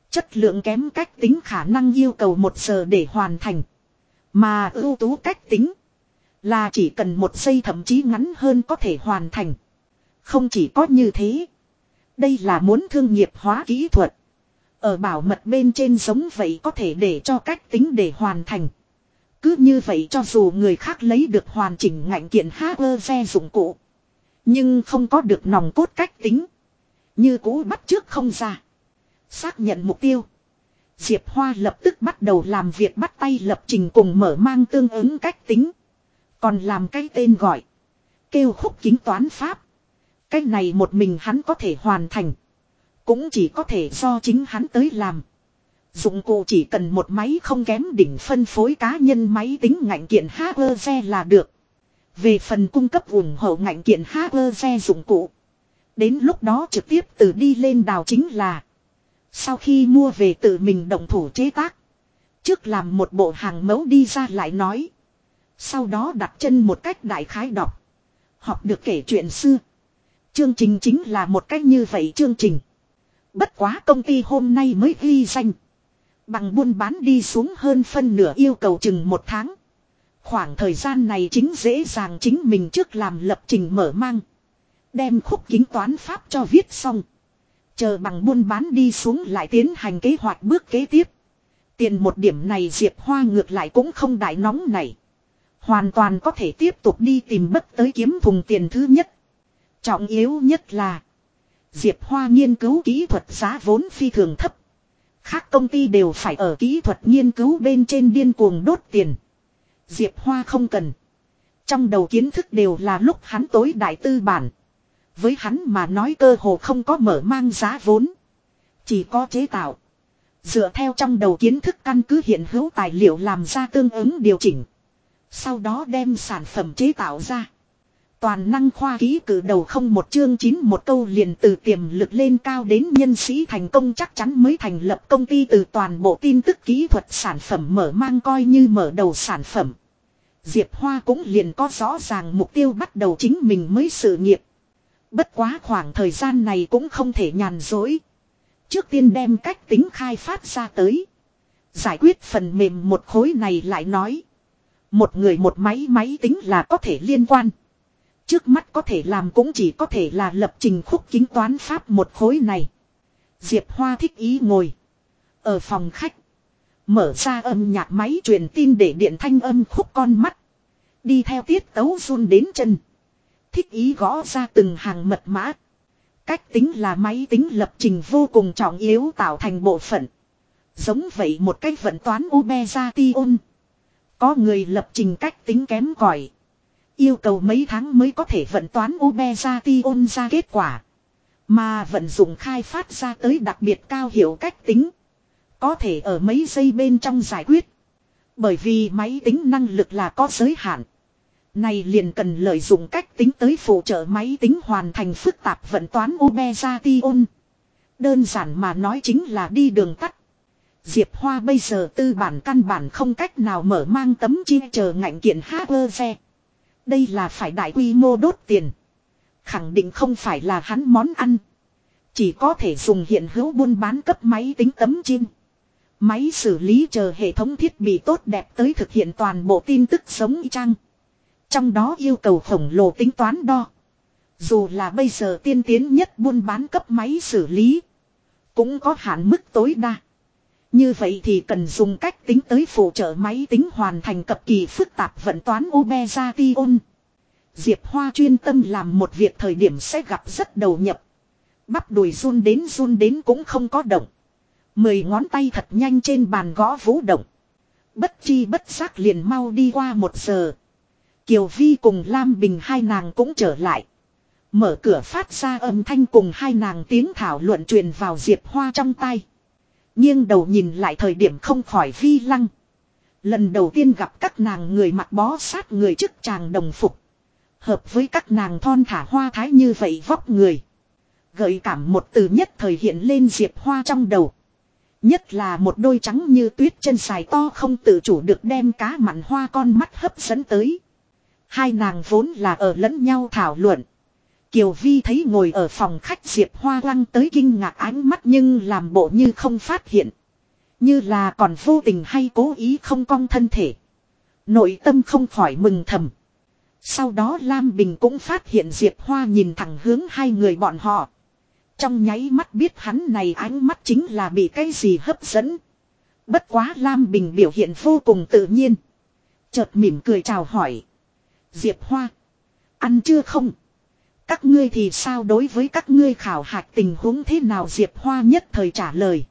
Chất lượng kém cách tính khả năng yêu cầu một giờ để hoàn thành. Mà ưu tú cách tính là chỉ cần một giây thậm chí ngắn hơn có thể hoàn thành. Không chỉ có như thế. Đây là muốn thương nghiệp hóa kỹ thuật. Ở bảo mật bên trên giống vậy có thể để cho cách tính để hoàn thành. Cứ như vậy cho dù người khác lấy được hoàn chỉnh ngạnh kiện hacker dụng cụ. Nhưng không có được nòng cốt cách tính. Như cũ bắt trước không ra. Xác nhận mục tiêu. Diệp Hoa lập tức bắt đầu làm việc bắt tay lập trình cùng mở mang tương ứng cách tính. Còn làm cái tên gọi. Kêu khúc kính toán pháp. Cái này một mình hắn có thể hoàn thành. Cũng chỉ có thể do chính hắn tới làm. Dụng cụ chỉ cần một máy không kém đỉnh phân phối cá nhân máy tính ngạnh kiện HRV là được. Về phần cung cấp ủng hộ ngạnh kiện xe dụng cụ. Đến lúc đó trực tiếp từ đi lên đào chính là. Sau khi mua về tự mình động thủ chế tác. Trước làm một bộ hàng mẫu đi ra lại nói. Sau đó đặt chân một cách đại khái đọc. Học được kể chuyện xưa. Chương trình chính là một cách như vậy chương trình. Bất quá công ty hôm nay mới ghi danh. Bằng buôn bán đi xuống hơn phân nửa yêu cầu chừng một tháng. Khoảng thời gian này chính dễ dàng chính mình trước làm lập trình mở mang. Đem khúc kính toán pháp cho viết xong. Chờ bằng buôn bán đi xuống lại tiến hành kế hoạch bước kế tiếp. Tiền một điểm này Diệp Hoa ngược lại cũng không đại nóng này. Hoàn toàn có thể tiếp tục đi tìm bất tới kiếm thùng tiền thứ nhất. Trọng yếu nhất là, Diệp Hoa nghiên cứu kỹ thuật giá vốn phi thường thấp. Khác công ty đều phải ở kỹ thuật nghiên cứu bên trên điên cuồng đốt tiền. Diệp Hoa không cần. Trong đầu kiến thức đều là lúc hắn tối đại tư bản. Với hắn mà nói cơ hồ không có mở mang giá vốn. Chỉ có chế tạo. Dựa theo trong đầu kiến thức căn cứ hiện hữu tài liệu làm ra tương ứng điều chỉnh. Sau đó đem sản phẩm chế tạo ra. Toàn năng khoa ký cử đầu không một chương chín một câu liền từ tiềm lực lên cao đến nhân sĩ thành công chắc chắn mới thành lập công ty từ toàn bộ tin tức kỹ thuật sản phẩm mở mang coi như mở đầu sản phẩm. Diệp Hoa cũng liền có rõ ràng mục tiêu bắt đầu chính mình mới sự nghiệp. Bất quá khoảng thời gian này cũng không thể nhàn dối. Trước tiên đem cách tính khai phát ra tới. Giải quyết phần mềm một khối này lại nói. Một người một máy máy tính là có thể liên quan. Trước mắt có thể làm cũng chỉ có thể là lập trình khúc kính toán pháp một khối này. Diệp Hoa thích ý ngồi. Ở phòng khách. Mở ra âm nhạc máy truyền tin để điện thanh âm khúc con mắt. Đi theo tiết tấu run đến chân. Thích ý gõ ra từng hàng mật mã. Cách tính là máy tính lập trình vô cùng trọng yếu tạo thành bộ phận. Giống vậy một cách vận toán Ubezation. Có người lập trình cách tính kém cỏi Yêu cầu mấy tháng mới có thể vận toán Ubezation ra kết quả. Mà vận dụng khai phát ra tới đặc biệt cao hiệu cách tính. Có thể ở mấy giây bên trong giải quyết. Bởi vì máy tính năng lực là có giới hạn. Này liền cần lợi dụng cách tính tới phụ trợ máy tính hoàn thành phức tạp vận toán Ubezation. Đơn giản mà nói chính là đi đường tắt. Diệp Hoa bây giờ tư bản căn bản không cách nào mở mang tấm chi chờ ngạnh kiện HRV. Đây là phải đại quy mô đốt tiền. Khẳng định không phải là hắn món ăn. Chỉ có thể dùng hiện hữu buôn bán cấp máy tính tấm chim. Máy xử lý chờ hệ thống thiết bị tốt đẹp tới thực hiện toàn bộ tin tức sống y chang. Trong đó yêu cầu khổng lồ tính toán đo. Dù là bây giờ tiên tiến nhất buôn bán cấp máy xử lý. Cũng có hạn mức tối đa. Như vậy thì cần dùng cách tính tới phụ trợ máy tính hoàn thành cập kỳ phức tạp vận toán Obezation. Diệp Hoa chuyên tâm làm một việc thời điểm sẽ gặp rất đầu nhập. Bắp đùi run đến run đến cũng không có động. Mười ngón tay thật nhanh trên bàn gõ vũ động. Bất chi bất giác liền mau đi qua một giờ. Kiều Vi cùng Lam Bình hai nàng cũng trở lại. Mở cửa phát ra âm thanh cùng hai nàng tiếng thảo luận truyền vào Diệp Hoa trong tay. Nhưng đầu nhìn lại thời điểm không khỏi vi lăng. Lần đầu tiên gặp các nàng người mặc bó sát người chức chàng đồng phục. Hợp với các nàng thon thả hoa thái như vậy vóc người. Gợi cảm một từ nhất thời hiện lên diệp hoa trong đầu. Nhất là một đôi trắng như tuyết chân dài to không tự chủ được đem cá mặn hoa con mắt hấp dẫn tới. Hai nàng vốn là ở lẫn nhau thảo luận. Kiều Vi thấy ngồi ở phòng khách Diệp Hoa lăng tới kinh ngạc ánh mắt nhưng làm bộ như không phát hiện. Như là còn vô tình hay cố ý không cong thân thể. Nội tâm không khỏi mừng thầm. Sau đó Lam Bình cũng phát hiện Diệp Hoa nhìn thẳng hướng hai người bọn họ. Trong nháy mắt biết hắn này ánh mắt chính là bị cái gì hấp dẫn. Bất quá Lam Bình biểu hiện vô cùng tự nhiên. Chợt mỉm cười chào hỏi. Diệp Hoa. Ăn chưa không? Các ngươi thì sao đối với các ngươi khảo hạch tình huống thế nào Diệp Hoa nhất thời trả lời.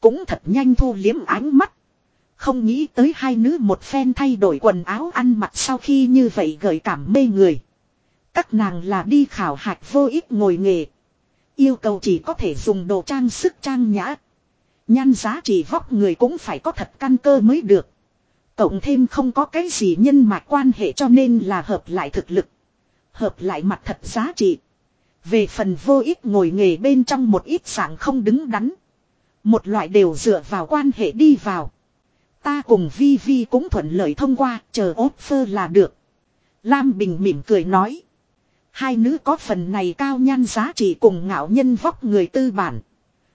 Cũng thật nhanh thu liếm ánh mắt. Không nghĩ tới hai nữ một phen thay đổi quần áo ăn mặc sau khi như vậy gợi cảm mê người. Các nàng là đi khảo hạch vô ích ngồi nghề. Yêu cầu chỉ có thể dùng đồ trang sức trang nhã. Nhan giá trị vóc người cũng phải có thật căn cơ mới được. Cộng thêm không có cái gì nhân mạch quan hệ cho nên là hợp lại thực lực. Hợp lại mặt thật giá trị. Về phần vô ích ngồi nghề bên trong một ít sảng không đứng đắn. Một loại đều dựa vào quan hệ đi vào. Ta cùng Vi Vi cũng thuận lợi thông qua, chờ offer là được. Lam Bình mỉm cười nói. Hai nữ có phần này cao nhan giá trị cùng ngạo nhân vóc người tư bản.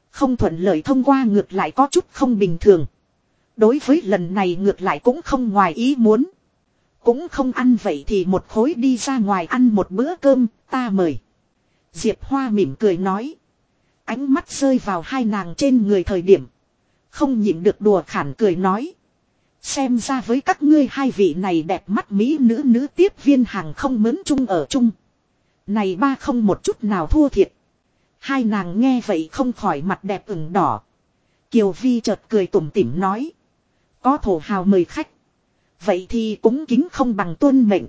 Không thuận lợi thông qua ngược lại có chút không bình thường. Đối với lần này ngược lại cũng không ngoài ý muốn. Cũng không ăn vậy thì một khối đi ra ngoài ăn một bữa cơm, ta mời. Diệp Hoa mỉm cười nói. Ánh mắt rơi vào hai nàng trên người thời điểm. Không nhịn được đùa khản cười nói. Xem ra với các ngươi hai vị này đẹp mắt mỹ nữ nữ tiếp viên hàng không mớn chung ở chung. Này ba không một chút nào thua thiệt. Hai nàng nghe vậy không khỏi mặt đẹp ửng đỏ. Kiều Vi chợt cười tủm tỉm nói. Có thổ hào mời khách. Vậy thì cũng kính không bằng tuân mệnh.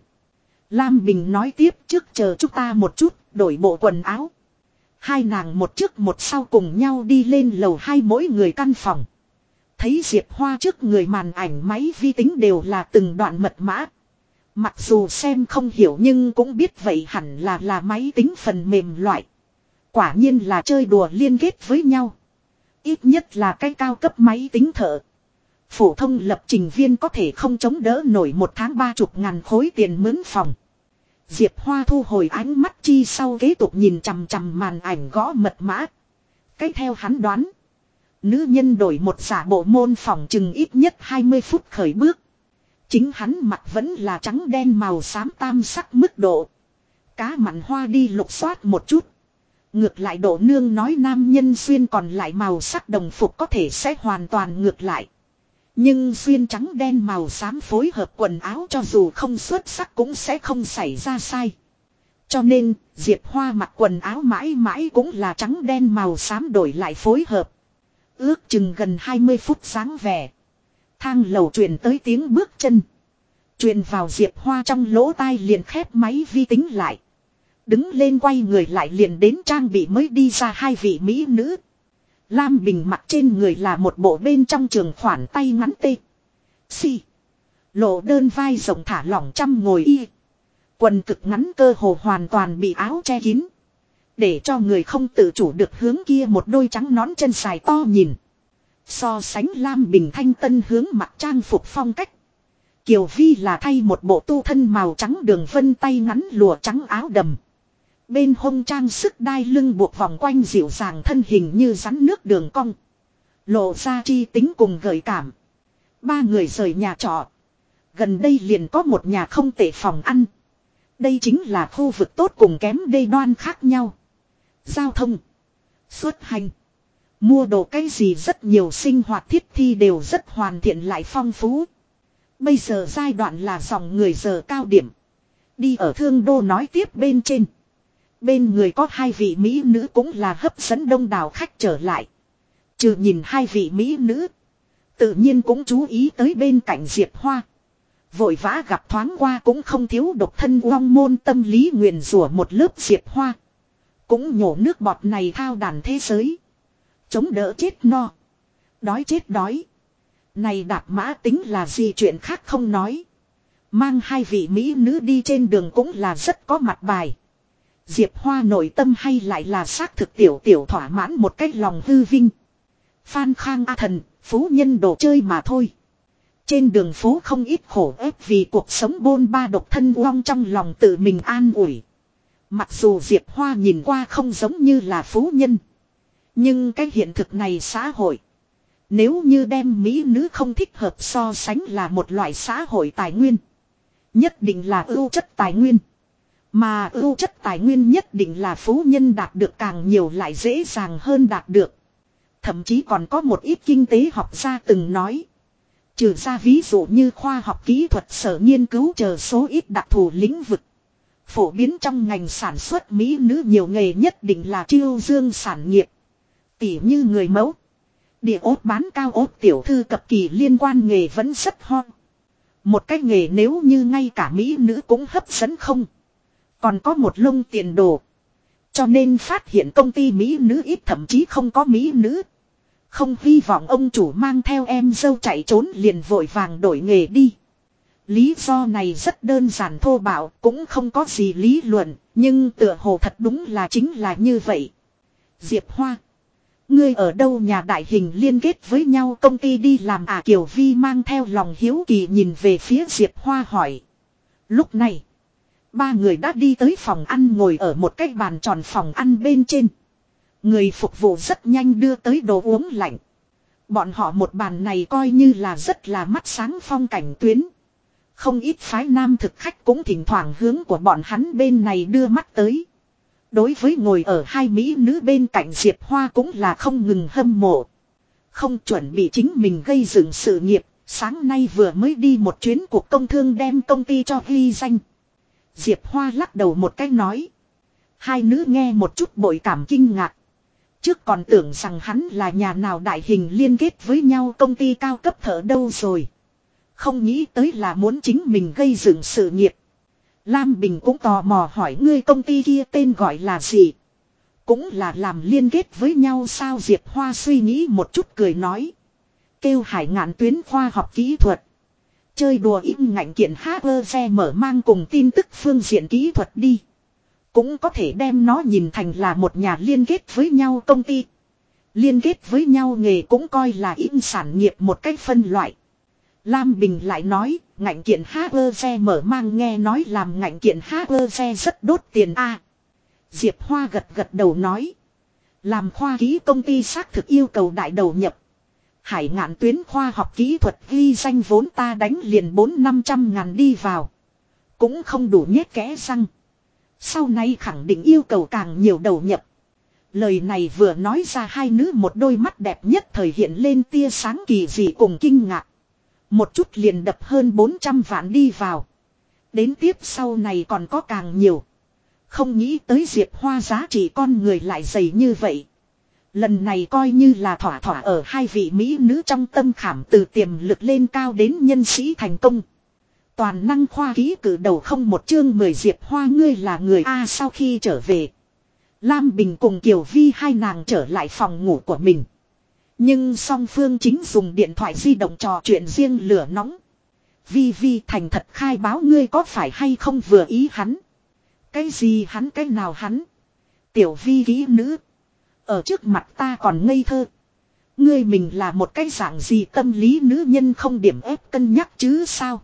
Lam Bình nói tiếp trước chờ chúng ta một chút, đổi bộ quần áo. Hai nàng một trước một sau cùng nhau đi lên lầu hai mỗi người căn phòng. Thấy Diệp Hoa trước người màn ảnh máy vi tính đều là từng đoạn mật mã. Mặc dù xem không hiểu nhưng cũng biết vậy hẳn là là máy tính phần mềm loại. Quả nhiên là chơi đùa liên kết với nhau. Ít nhất là cái cao cấp máy tính thợ. Phổ thông lập trình viên có thể không chống đỡ nổi một tháng ba chục ngàn khối tiền mướn phòng. Diệp Hoa thu hồi ánh mắt chi sau kế tục nhìn chằm chằm màn ảnh gõ mật mã. Cách theo hắn đoán. Nữ nhân đổi một giả bộ môn phòng chừng ít nhất 20 phút khởi bước. Chính hắn mặt vẫn là trắng đen màu xám tam sắc mức độ. Cá mặn hoa đi lục soát một chút. Ngược lại độ nương nói nam nhân xuyên còn lại màu sắc đồng phục có thể sẽ hoàn toàn ngược lại. Nhưng xuyên trắng đen màu xám phối hợp quần áo cho dù không xuất sắc cũng sẽ không xảy ra sai. Cho nên, Diệp Hoa mặc quần áo mãi mãi cũng là trắng đen màu xám đổi lại phối hợp. Ước chừng gần 20 phút sáng vẻ. Thang lầu truyền tới tiếng bước chân. Truyền vào Diệp Hoa trong lỗ tai liền khép máy vi tính lại. Đứng lên quay người lại liền đến trang bị mới đi ra hai vị mỹ nữ. Lam Bình mặt trên người là một bộ bên trong trường khoản tay ngắn tê. Si. Lộ đơn vai rộng thả lỏng trăm ngồi y. Quần cực ngắn cơ hồ hoàn toàn bị áo che kín. Để cho người không tự chủ được hướng kia một đôi trắng nón chân dài to nhìn. So sánh Lam Bình Thanh Tân hướng mặt trang phục phong cách. Kiều Vi là thay một bộ tu thân màu trắng đường vân tay ngắn lùa trắng áo đầm. Bên hông trang sức đai lưng buộc vòng quanh dịu dàng thân hình như rắn nước đường cong. Lộ ra chi tính cùng gợi cảm. Ba người rời nhà trọ. Gần đây liền có một nhà không tệ phòng ăn. Đây chính là khu vực tốt cùng kém đê đoan khác nhau. Giao thông. Xuất hành. Mua đồ cái gì rất nhiều sinh hoạt thiết thi đều rất hoàn thiện lại phong phú. Bây giờ giai đoạn là dòng người giờ cao điểm. Đi ở thương đô nói tiếp bên trên. Bên người có hai vị mỹ nữ cũng là hấp dẫn đông đảo khách trở lại. Trừ nhìn hai vị mỹ nữ. Tự nhiên cũng chú ý tới bên cạnh Diệp Hoa. Vội vã gặp thoáng qua cũng không thiếu độc thân uong môn tâm lý nguyền rủa một lớp Diệp Hoa. Cũng nhổ nước bọt này thao đàn thế giới. Chống đỡ chết no. Đói chết đói. Này đạp mã tính là gì chuyện khác không nói. Mang hai vị mỹ nữ đi trên đường cũng là rất có mặt bài. Diệp Hoa nội tâm hay lại là xác thực tiểu tiểu thỏa mãn một cách lòng hư vinh. Phan Khang A Thần, phú nhân đồ chơi mà thôi. Trên đường phố không ít khổ ép vì cuộc sống bôn ba độc thân uong trong lòng tự mình an ủi. Mặc dù Diệp Hoa nhìn qua không giống như là phú nhân. Nhưng cái hiện thực này xã hội. Nếu như đem mỹ nữ không thích hợp so sánh là một loại xã hội tài nguyên. Nhất định là ưu chất tài nguyên. Mà ưu chất tài nguyên nhất định là phú nhân đạt được càng nhiều lại dễ dàng hơn đạt được. Thậm chí còn có một ít kinh tế học gia từng nói. Trừ ra ví dụ như khoa học kỹ thuật sở nghiên cứu chờ số ít đặc thù lĩnh vực. Phổ biến trong ngành sản xuất Mỹ nữ nhiều nghề nhất định là chiêu dương sản nghiệp. Tỉ như người mẫu. Địa ốt bán cao ốt tiểu thư cập kỳ liên quan nghề vẫn rất hot. Một cái nghề nếu như ngay cả Mỹ nữ cũng hấp dẫn không. Còn có một lông tiền đồ. Cho nên phát hiện công ty Mỹ nữ ít thậm chí không có Mỹ nữ. Không hy vọng ông chủ mang theo em dâu chạy trốn liền vội vàng đổi nghề đi. Lý do này rất đơn giản thô bạo, cũng không có gì lý luận, nhưng tựa hồ thật đúng là chính là như vậy. Diệp Hoa. Ngươi ở đâu nhà đại hình liên kết với nhau công ty đi làm à Kiều Vi mang theo lòng hiếu kỳ nhìn về phía Diệp Hoa hỏi. Lúc này, ba người đã đi tới phòng ăn ngồi ở một cái bàn tròn phòng ăn bên trên. Người phục vụ rất nhanh đưa tới đồ uống lạnh. Bọn họ một bàn này coi như là rất là mắt sáng phong cảnh tuyến. Không ít phái nam thực khách cũng thỉnh thoảng hướng của bọn hắn bên này đưa mắt tới. Đối với ngồi ở hai mỹ nữ bên cạnh Diệp Hoa cũng là không ngừng hâm mộ. Không chuẩn bị chính mình gây dựng sự nghiệp, sáng nay vừa mới đi một chuyến cuộc công thương đem công ty cho ghi danh. Diệp Hoa lắc đầu một cái nói. Hai nữ nghe một chút bội cảm kinh ngạc. Trước còn tưởng rằng hắn là nhà nào đại hình liên kết với nhau công ty cao cấp thở đâu rồi. Không nghĩ tới là muốn chính mình gây dựng sự nghiệp. Lam Bình cũng tò mò hỏi ngươi công ty kia tên gọi là gì. Cũng là làm liên kết với nhau sao Diệp Hoa suy nghĩ một chút cười nói. Kêu hải ngạn tuyến khoa học kỹ thuật. Chơi đùa ít ngạnh kiện hacker xe mở mang cùng tin tức phương diện kỹ thuật đi. Cũng có thể đem nó nhìn thành là một nhà liên kết với nhau công ty. Liên kết với nhau nghề cũng coi là ít sản nghiệp một cách phân loại. Lam Bình lại nói, ngạnh kiện hacker xe mở mang nghe nói làm ngạnh kiện hacker xe rất đốt tiền a. Diệp Hoa gật gật đầu nói. Làm khoa ký công ty xác thực yêu cầu đại đầu nhập. Hải ngạn tuyến khoa học kỹ thuật ghi danh vốn ta đánh liền bốn năm trăm ngàn đi vào. Cũng không đủ nhét kẽ răng. Sau này khẳng định yêu cầu càng nhiều đầu nhập. Lời này vừa nói ra hai nữ một đôi mắt đẹp nhất thời hiện lên tia sáng kỳ dị cùng kinh ngạc. Một chút liền đập hơn 400 vạn đi vào. Đến tiếp sau này còn có càng nhiều. Không nghĩ tới Diệp Hoa giá trị con người lại dày như vậy. Lần này coi như là thỏa thỏa ở hai vị Mỹ nữ trong tâm khảm từ tiềm lực lên cao đến nhân sĩ thành công. Toàn năng khoa ký cử đầu không một chương mười Diệp Hoa ngươi là người A sau khi trở về. Lam Bình cùng Kiều Vi hai nàng trở lại phòng ngủ của mình. Nhưng song phương chính dùng điện thoại di động trò chuyện riêng lửa nóng. Vi Vi thành thật khai báo ngươi có phải hay không vừa ý hắn. Cái gì hắn, cái nào hắn. Tiểu Vi ký nữ. Ở trước mặt ta còn ngây thơ. Ngươi mình là một cái dạng gì tâm lý nữ nhân không điểm ép cân nhắc chứ sao.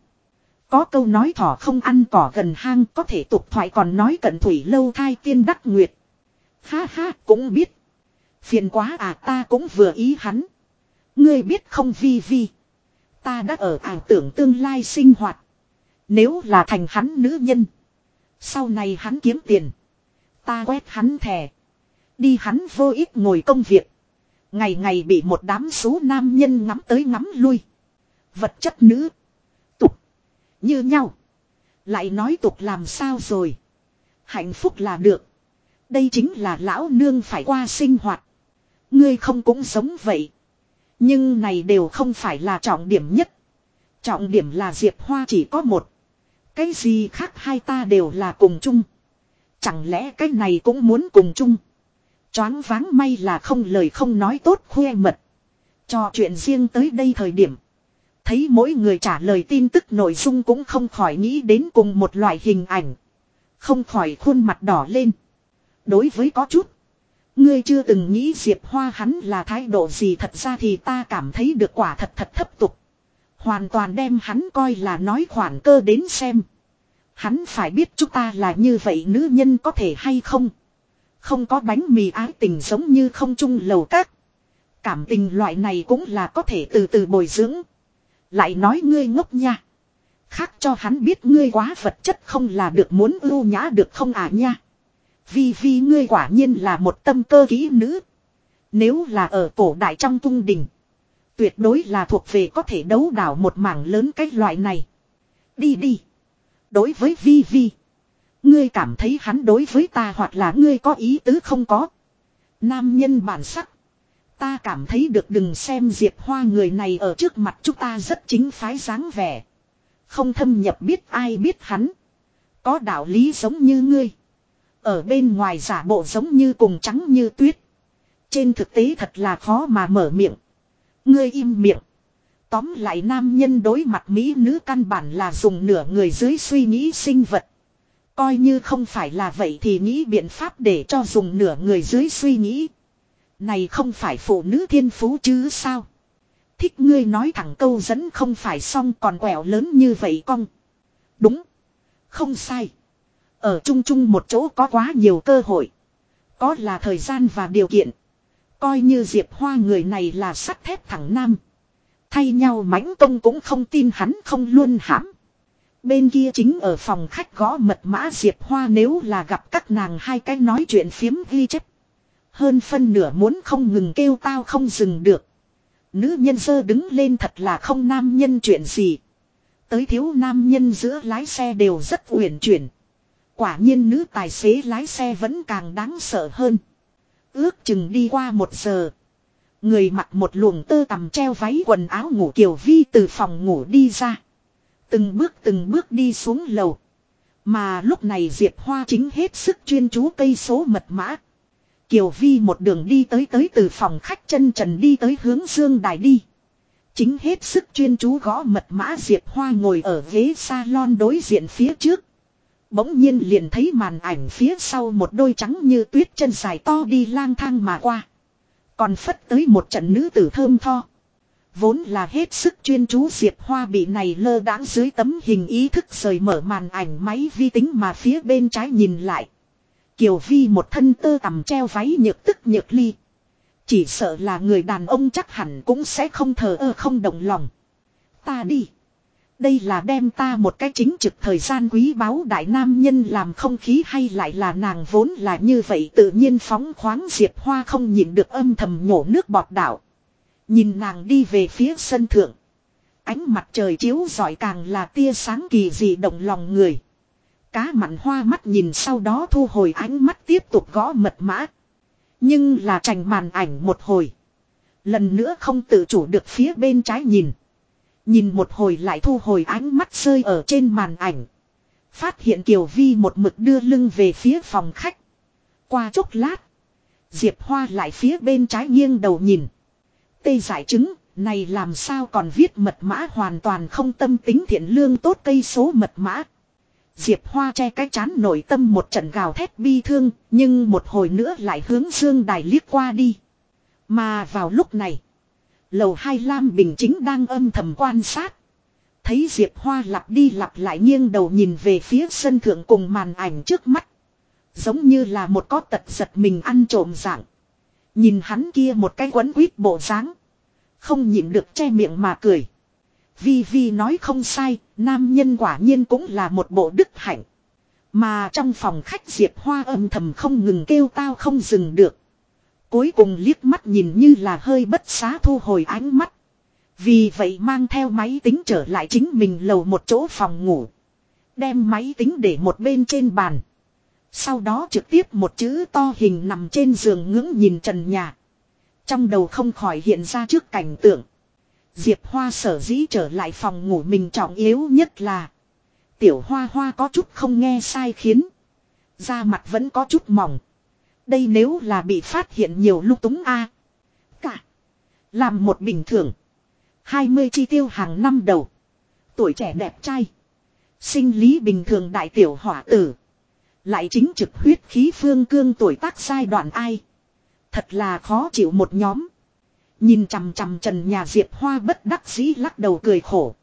Có câu nói thỏ không ăn cỏ gần hang có thể tục thoại còn nói cận thủy lâu thai tiên đắc nguyệt. Ha ha, cũng biết. Phiền quá à ta cũng vừa ý hắn. Ngươi biết không vi vi. Ta đã ở ảo tưởng tương lai sinh hoạt. Nếu là thành hắn nữ nhân. Sau này hắn kiếm tiền. Ta quét hắn thẻ. Đi hắn vô ích ngồi công việc. Ngày ngày bị một đám số nam nhân ngắm tới ngắm lui. Vật chất nữ. Tục. Như nhau. Lại nói tục làm sao rồi. Hạnh phúc là được. Đây chính là lão nương phải qua sinh hoạt. Ngươi không cũng sống vậy. Nhưng này đều không phải là trọng điểm nhất. Trọng điểm là Diệp Hoa chỉ có một. Cái gì khác hai ta đều là cùng chung. Chẳng lẽ cái này cũng muốn cùng chung. Choáng váng may là không lời không nói tốt khoe mật. Cho chuyện riêng tới đây thời điểm. Thấy mỗi người trả lời tin tức nội dung cũng không khỏi nghĩ đến cùng một loại hình ảnh. Không khỏi khuôn mặt đỏ lên. Đối với có chút. Ngươi chưa từng nghĩ Diệp Hoa hắn là thái độ gì thật ra thì ta cảm thấy được quả thật thật thấp tục. Hoàn toàn đem hắn coi là nói khoản cơ đến xem. Hắn phải biết chúng ta là như vậy nữ nhân có thể hay không. Không có bánh mì ái tình giống như không chung lầu các. Cảm tình loại này cũng là có thể từ từ bồi dưỡng. Lại nói ngươi ngốc nha. Khác cho hắn biết ngươi quá vật chất không là được muốn ưu nhã được không à nha. Vi Vi ngươi quả nhiên là một tâm cơ kỹ nữ. Nếu là ở cổ đại trong cung đình. Tuyệt đối là thuộc về có thể đấu đảo một mảng lớn cái loại này. Đi đi. Đối với Vi Vi. Ngươi cảm thấy hắn đối với ta hoặc là ngươi có ý tứ không có. Nam nhân bản sắc. Ta cảm thấy được đừng xem Diệp Hoa người này ở trước mặt chúng ta rất chính phái dáng vẻ. Không thâm nhập biết ai biết hắn. Có đạo lý giống như ngươi. Ở bên ngoài giả bộ giống như cùng trắng như tuyết. Trên thực tế thật là khó mà mở miệng. Ngươi im miệng. Tóm lại nam nhân đối mặt mỹ nữ căn bản là dùng nửa người dưới suy nghĩ sinh vật. Coi như không phải là vậy thì nghĩ biện pháp để cho dùng nửa người dưới suy nghĩ. Này không phải phụ nữ thiên phú chứ sao? Thích ngươi nói thẳng câu dẫn không phải xong còn quẹo lớn như vậy cong. Đúng. Không sai. Ở chung chung một chỗ có quá nhiều cơ hội. Có là thời gian và điều kiện. Coi như Diệp Hoa người này là sắt thép thẳng nam. Thay nhau mãnh công cũng không tin hắn không luôn hãm. Bên kia chính ở phòng khách gõ mật mã Diệp Hoa nếu là gặp các nàng hai cái nói chuyện phiếm ghi chép. Hơn phân nửa muốn không ngừng kêu tao không dừng được. Nữ nhân sơ đứng lên thật là không nam nhân chuyện gì. Tới thiếu nam nhân giữa lái xe đều rất uyển chuyển. Quả nhiên nữ tài xế lái xe vẫn càng đáng sợ hơn. Ước chừng đi qua một giờ. Người mặc một luồng tơ tằm treo váy quần áo ngủ kiểu vi từ phòng ngủ đi ra. Từng bước từng bước đi xuống lầu. Mà lúc này Diệp Hoa chính hết sức chuyên chú cây số mật mã. Kiều Vi một đường đi tới tới từ phòng khách chân trần đi tới hướng dương đài đi. Chính hết sức chuyên chú gõ mật mã Diệp Hoa ngồi ở ghế salon đối diện phía trước. Bỗng nhiên liền thấy màn ảnh phía sau một đôi trắng như tuyết chân dài to đi lang thang mà qua. Còn phất tới một trận nữ tử thơm tho. Vốn là hết sức chuyên chú Diệp Hoa bị này lơ đãng dưới tấm hình ý thức rời mở màn ảnh máy vi tính mà phía bên trái nhìn lại. Kiều Vi một thân tơ tằm treo váy nhược tức nhược ly. Chỉ sợ là người đàn ông chắc hẳn cũng sẽ không thờ ơ không động lòng. Ta đi. Đây là đem ta một cái chính trực thời gian quý báu đại nam nhân làm không khí hay lại là nàng vốn là như vậy tự nhiên phóng khoáng diệp hoa không nhịn được âm thầm nhổ nước bọt đảo. Nhìn nàng đi về phía sân thượng. Ánh mặt trời chiếu giỏi càng là tia sáng kỳ dị động lòng người. Cá mặn hoa mắt nhìn sau đó thu hồi ánh mắt tiếp tục gõ mật mã. Nhưng là trành màn ảnh một hồi. Lần nữa không tự chủ được phía bên trái nhìn. Nhìn một hồi lại thu hồi ánh mắt rơi ở trên màn ảnh. Phát hiện Kiều Vi một mực đưa lưng về phía phòng khách. Qua chốc lát. Diệp Hoa lại phía bên trái nghiêng đầu nhìn. Tê giải chứng, này làm sao còn viết mật mã hoàn toàn không tâm tính thiện lương tốt cây số mật mã. Diệp Hoa che cái chán nội tâm một trận gào thét bi thương, nhưng một hồi nữa lại hướng Dương Đài liếc qua đi. Mà vào lúc này, lầu hai Lam Bình chính đang âm thầm quan sát. Thấy Diệp Hoa lặp đi lặp lại nghiêng đầu nhìn về phía sân thượng cùng màn ảnh trước mắt. Giống như là một có tật giật mình ăn trộm dạng. Nhìn hắn kia một cái quấn quýt bộ dáng, Không nhịn được che miệng mà cười. Vi Vi nói không sai, nam nhân quả nhiên cũng là một bộ đức hạnh. Mà trong phòng khách Diệp Hoa âm thầm không ngừng kêu tao không dừng được. Cuối cùng liếc mắt nhìn như là hơi bất xá thu hồi ánh mắt. Vì vậy mang theo máy tính trở lại chính mình lầu một chỗ phòng ngủ. Đem máy tính để một bên trên bàn. Sau đó trực tiếp một chữ to hình nằm trên giường ngưỡng nhìn trần nhà. Trong đầu không khỏi hiện ra trước cảnh tượng. Diệp Hoa sở dĩ trở lại phòng ngủ mình trọng yếu nhất là. Tiểu Hoa Hoa có chút không nghe sai khiến. Da mặt vẫn có chút mỏng. Đây nếu là bị phát hiện nhiều lúc túng a Cả. Làm một bình thường. 20 chi tiêu hàng năm đầu. Tuổi trẻ đẹp trai. Sinh lý bình thường đại tiểu hỏa tử. Lại chính trực huyết khí phương cương tuổi tác giai đoạn ai. Thật là khó chịu một nhóm. Nhìn chằm chằm trần nhà Diệp Hoa bất đắc dĩ lắc đầu cười khổ.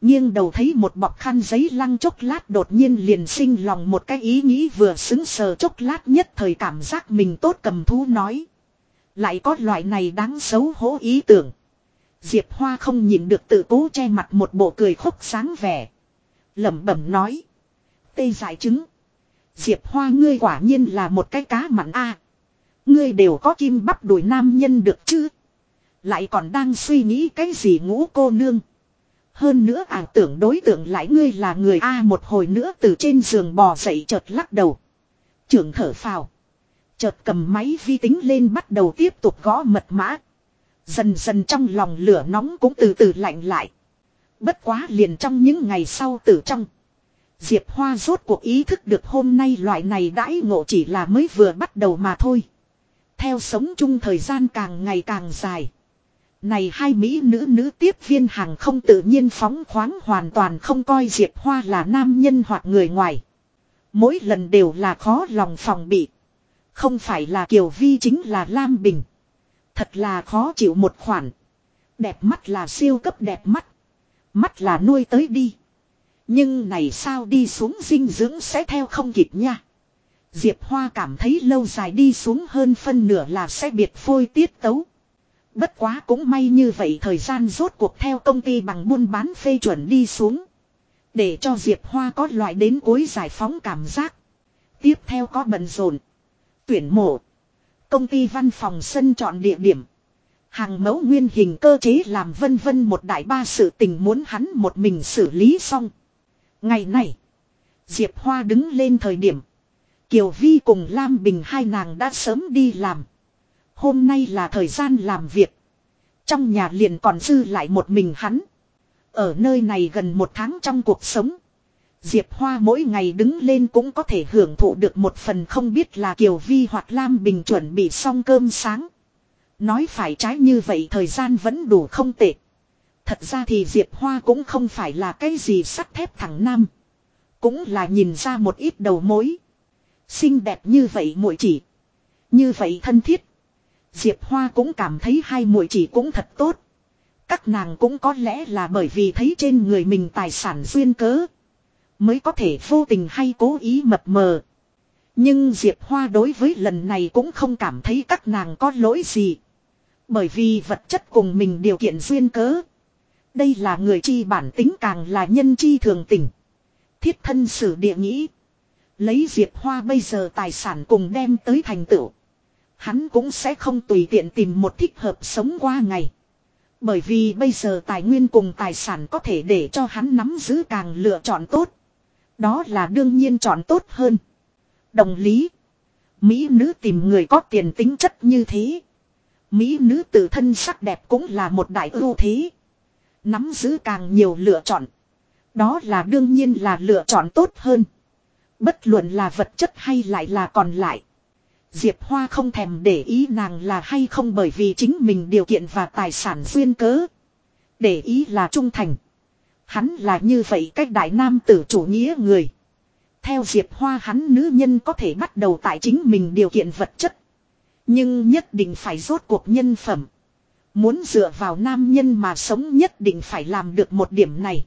Nhưng đầu thấy một bọc khăn giấy lăng chốc lát đột nhiên liền sinh lòng một cái ý nghĩ vừa xứng sờ chốc lát nhất thời cảm giác mình tốt cầm thú nói. Lại có loại này đáng xấu hổ ý tưởng. Diệp Hoa không nhìn được tự cố che mặt một bộ cười khúc sáng vẻ. lẩm bẩm nói. Tê giải chứng. Diệp Hoa ngươi quả nhiên là một cái cá mặn a. Ngươi đều có kim bắp đùi nam nhân được chứ. Lại còn đang suy nghĩ cái gì ngũ cô nương. Hơn nữa ảo tưởng đối tượng lại ngươi là người A, một hồi nữa từ trên giường bò dậy chợt lắc đầu. Trưởng thở phào. Chợt cầm máy vi tính lên bắt đầu tiếp tục gõ mật mã. Dần dần trong lòng lửa nóng cũng từ từ lạnh lại. Bất quá liền trong những ngày sau từ trong. Diệp Hoa rốt cuộc ý thức được hôm nay loại này đãi ngộ chỉ là mới vừa bắt đầu mà thôi. Theo sống chung thời gian càng ngày càng dài. Này hai mỹ nữ nữ tiếp viên hàng không tự nhiên phóng khoáng hoàn toàn không coi Diệp Hoa là nam nhân hoặc người ngoài. Mỗi lần đều là khó lòng phòng bị. Không phải là Kiều Vi chính là Lam Bình. Thật là khó chịu một khoản. Đẹp mắt là siêu cấp đẹp mắt. Mắt là nuôi tới đi. Nhưng này sao đi xuống dinh dưỡng sẽ theo không kịp nha. Diệp Hoa cảm thấy lâu dài đi xuống hơn phân nửa là sẽ biệt phôi tiết tấu. Bất quá cũng may như vậy thời gian rốt cuộc theo công ty bằng buôn bán phê chuẩn đi xuống. Để cho Diệp Hoa có loại đến cuối giải phóng cảm giác. Tiếp theo có bận rộn. Tuyển mộ. Công ty văn phòng sân chọn địa điểm. Hàng mẫu nguyên hình cơ chế làm vân vân một đại ba sự tình muốn hắn một mình xử lý xong. Ngày này. Diệp Hoa đứng lên thời điểm. Kiều Vi cùng Lam Bình hai nàng đã sớm đi làm. Hôm nay là thời gian làm việc. Trong nhà liền còn dư lại một mình hắn. Ở nơi này gần một tháng trong cuộc sống. Diệp Hoa mỗi ngày đứng lên cũng có thể hưởng thụ được một phần không biết là Kiều Vi hoặc Lam Bình chuẩn bị xong cơm sáng. Nói phải trái như vậy thời gian vẫn đủ không tệ. Thật ra thì Diệp Hoa cũng không phải là cái gì sắt thép thẳng nam. Cũng là nhìn ra một ít đầu mối. Xinh đẹp như vậy muội chỉ. Như vậy thân thiết. Diệp Hoa cũng cảm thấy hai muội chỉ cũng thật tốt. Các nàng cũng có lẽ là bởi vì thấy trên người mình tài sản duyên cớ. Mới có thể vô tình hay cố ý mập mờ. Nhưng Diệp Hoa đối với lần này cũng không cảm thấy các nàng có lỗi gì. Bởi vì vật chất cùng mình điều kiện duyên cớ. Đây là người chi bản tính càng là nhân chi thường tình. Thiết thân sử địa nghĩ. Lấy Diệp Hoa bây giờ tài sản cùng đem tới thành tựu. Hắn cũng sẽ không tùy tiện tìm một thích hợp sống qua ngày. Bởi vì bây giờ tài nguyên cùng tài sản có thể để cho hắn nắm giữ càng lựa chọn tốt. Đó là đương nhiên chọn tốt hơn. Đồng lý. Mỹ nữ tìm người có tiền tính chất như thế. Mỹ nữ tự thân sắc đẹp cũng là một đại ưu thế. Nắm giữ càng nhiều lựa chọn. Đó là đương nhiên là lựa chọn tốt hơn. Bất luận là vật chất hay lại là còn lại. Diệp Hoa không thèm để ý nàng là hay không bởi vì chính mình điều kiện và tài sản duyên cớ. Để ý là trung thành. Hắn là như vậy cách đại nam tử chủ nghĩa người. Theo Diệp Hoa hắn nữ nhân có thể bắt đầu tại chính mình điều kiện vật chất. Nhưng nhất định phải rốt cuộc nhân phẩm. Muốn dựa vào nam nhân mà sống nhất định phải làm được một điểm này.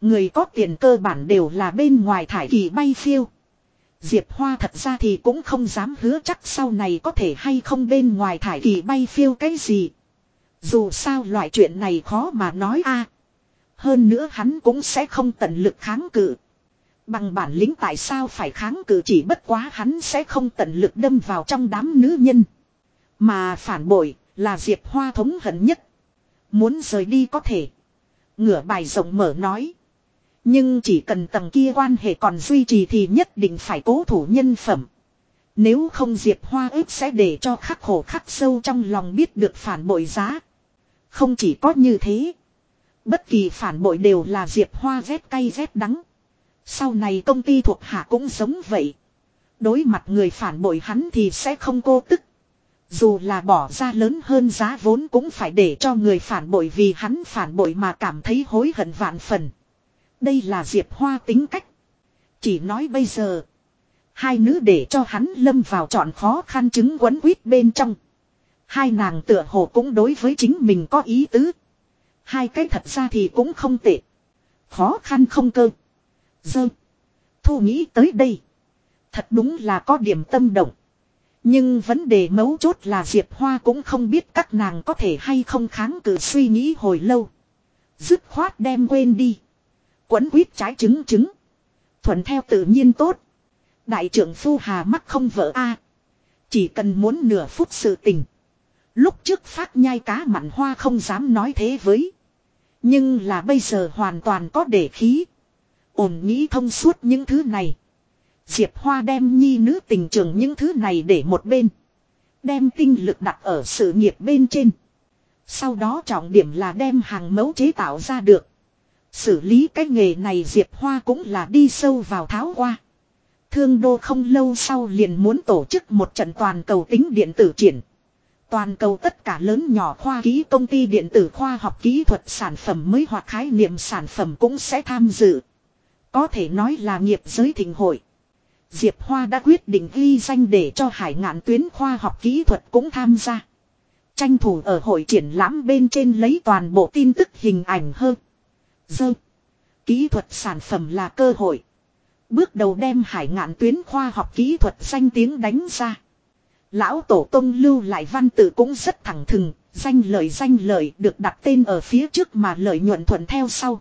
Người có tiền cơ bản đều là bên ngoài thải kỳ bay phiêu. Diệp Hoa thật ra thì cũng không dám hứa chắc sau này có thể hay không bên ngoài thải kỳ bay phiêu cái gì. Dù sao loại chuyện này khó mà nói a. Hơn nữa hắn cũng sẽ không tận lực kháng cự. Bằng bản lĩnh tại sao phải kháng cự chỉ bất quá hắn sẽ không tận lực đâm vào trong đám nữ nhân. Mà phản bội là Diệp Hoa thống hận nhất. Muốn rời đi có thể. Ngửa bài rộng mở nói. Nhưng chỉ cần tầng kia quan hệ còn duy trì thì nhất định phải cố thủ nhân phẩm. Nếu không Diệp Hoa ước sẽ để cho khắc khổ khắc sâu trong lòng biết được phản bội giá. Không chỉ có như thế. Bất kỳ phản bội đều là Diệp Hoa rét cay rét đắng. Sau này công ty thuộc hạ cũng giống vậy. Đối mặt người phản bội hắn thì sẽ không cô tức. Dù là bỏ ra lớn hơn giá vốn cũng phải để cho người phản bội vì hắn phản bội mà cảm thấy hối hận vạn phần. Đây là Diệp Hoa tính cách. Chỉ nói bây giờ. Hai nữ để cho hắn lâm vào chọn khó khăn chứng quấn quýt bên trong. Hai nàng tựa hồ cũng đối với chính mình có ý tứ. Hai cái thật ra thì cũng không tệ. Khó khăn không cơ. Dơ. Thu nghĩ tới đây. Thật đúng là có điểm tâm động. Nhưng vấn đề mấu chốt là Diệp Hoa cũng không biết các nàng có thể hay không kháng cự suy nghĩ hồi lâu. Dứt khoát đem quên đi. Quấn quýt trái trứng trứng. Thuận theo tự nhiên tốt. Đại trưởng phu hà mắc không vợ a Chỉ cần muốn nửa phút sự tình. Lúc trước phát nhai cá mặn hoa không dám nói thế với. Nhưng là bây giờ hoàn toàn có để khí. Ổn nghĩ thông suốt những thứ này. Diệp Hoa đem nhi nữ tình trường những thứ này để một bên. Đem tinh lực đặt ở sự nghiệp bên trên. Sau đó trọng điểm là đem hàng mẫu chế tạo ra được. Xử lý cái nghề này Diệp Hoa cũng là đi sâu vào tháo qua. Thương đô không lâu sau liền muốn tổ chức một trận toàn cầu tính điện tử triển. Toàn cầu tất cả lớn nhỏ khoa ký công ty điện tử khoa học kỹ thuật sản phẩm mới hoặc khái niệm sản phẩm cũng sẽ tham dự. Có thể nói là nghiệp giới thịnh hội. Diệp Hoa đã quyết định ghi danh để cho hải ngạn tuyến khoa học kỹ thuật cũng tham gia. Tranh thủ ở hội triển lãm bên trên lấy toàn bộ tin tức hình ảnh hơn. Dơ. Kỹ thuật sản phẩm là cơ hội. Bước đầu đem hải ngạn tuyến khoa học kỹ thuật danh tiếng đánh ra. Lão Tổ Tông lưu lại văn tự cũng rất thẳng thừng, danh lợi danh lợi được đặt tên ở phía trước mà lợi nhuận thuận theo sau.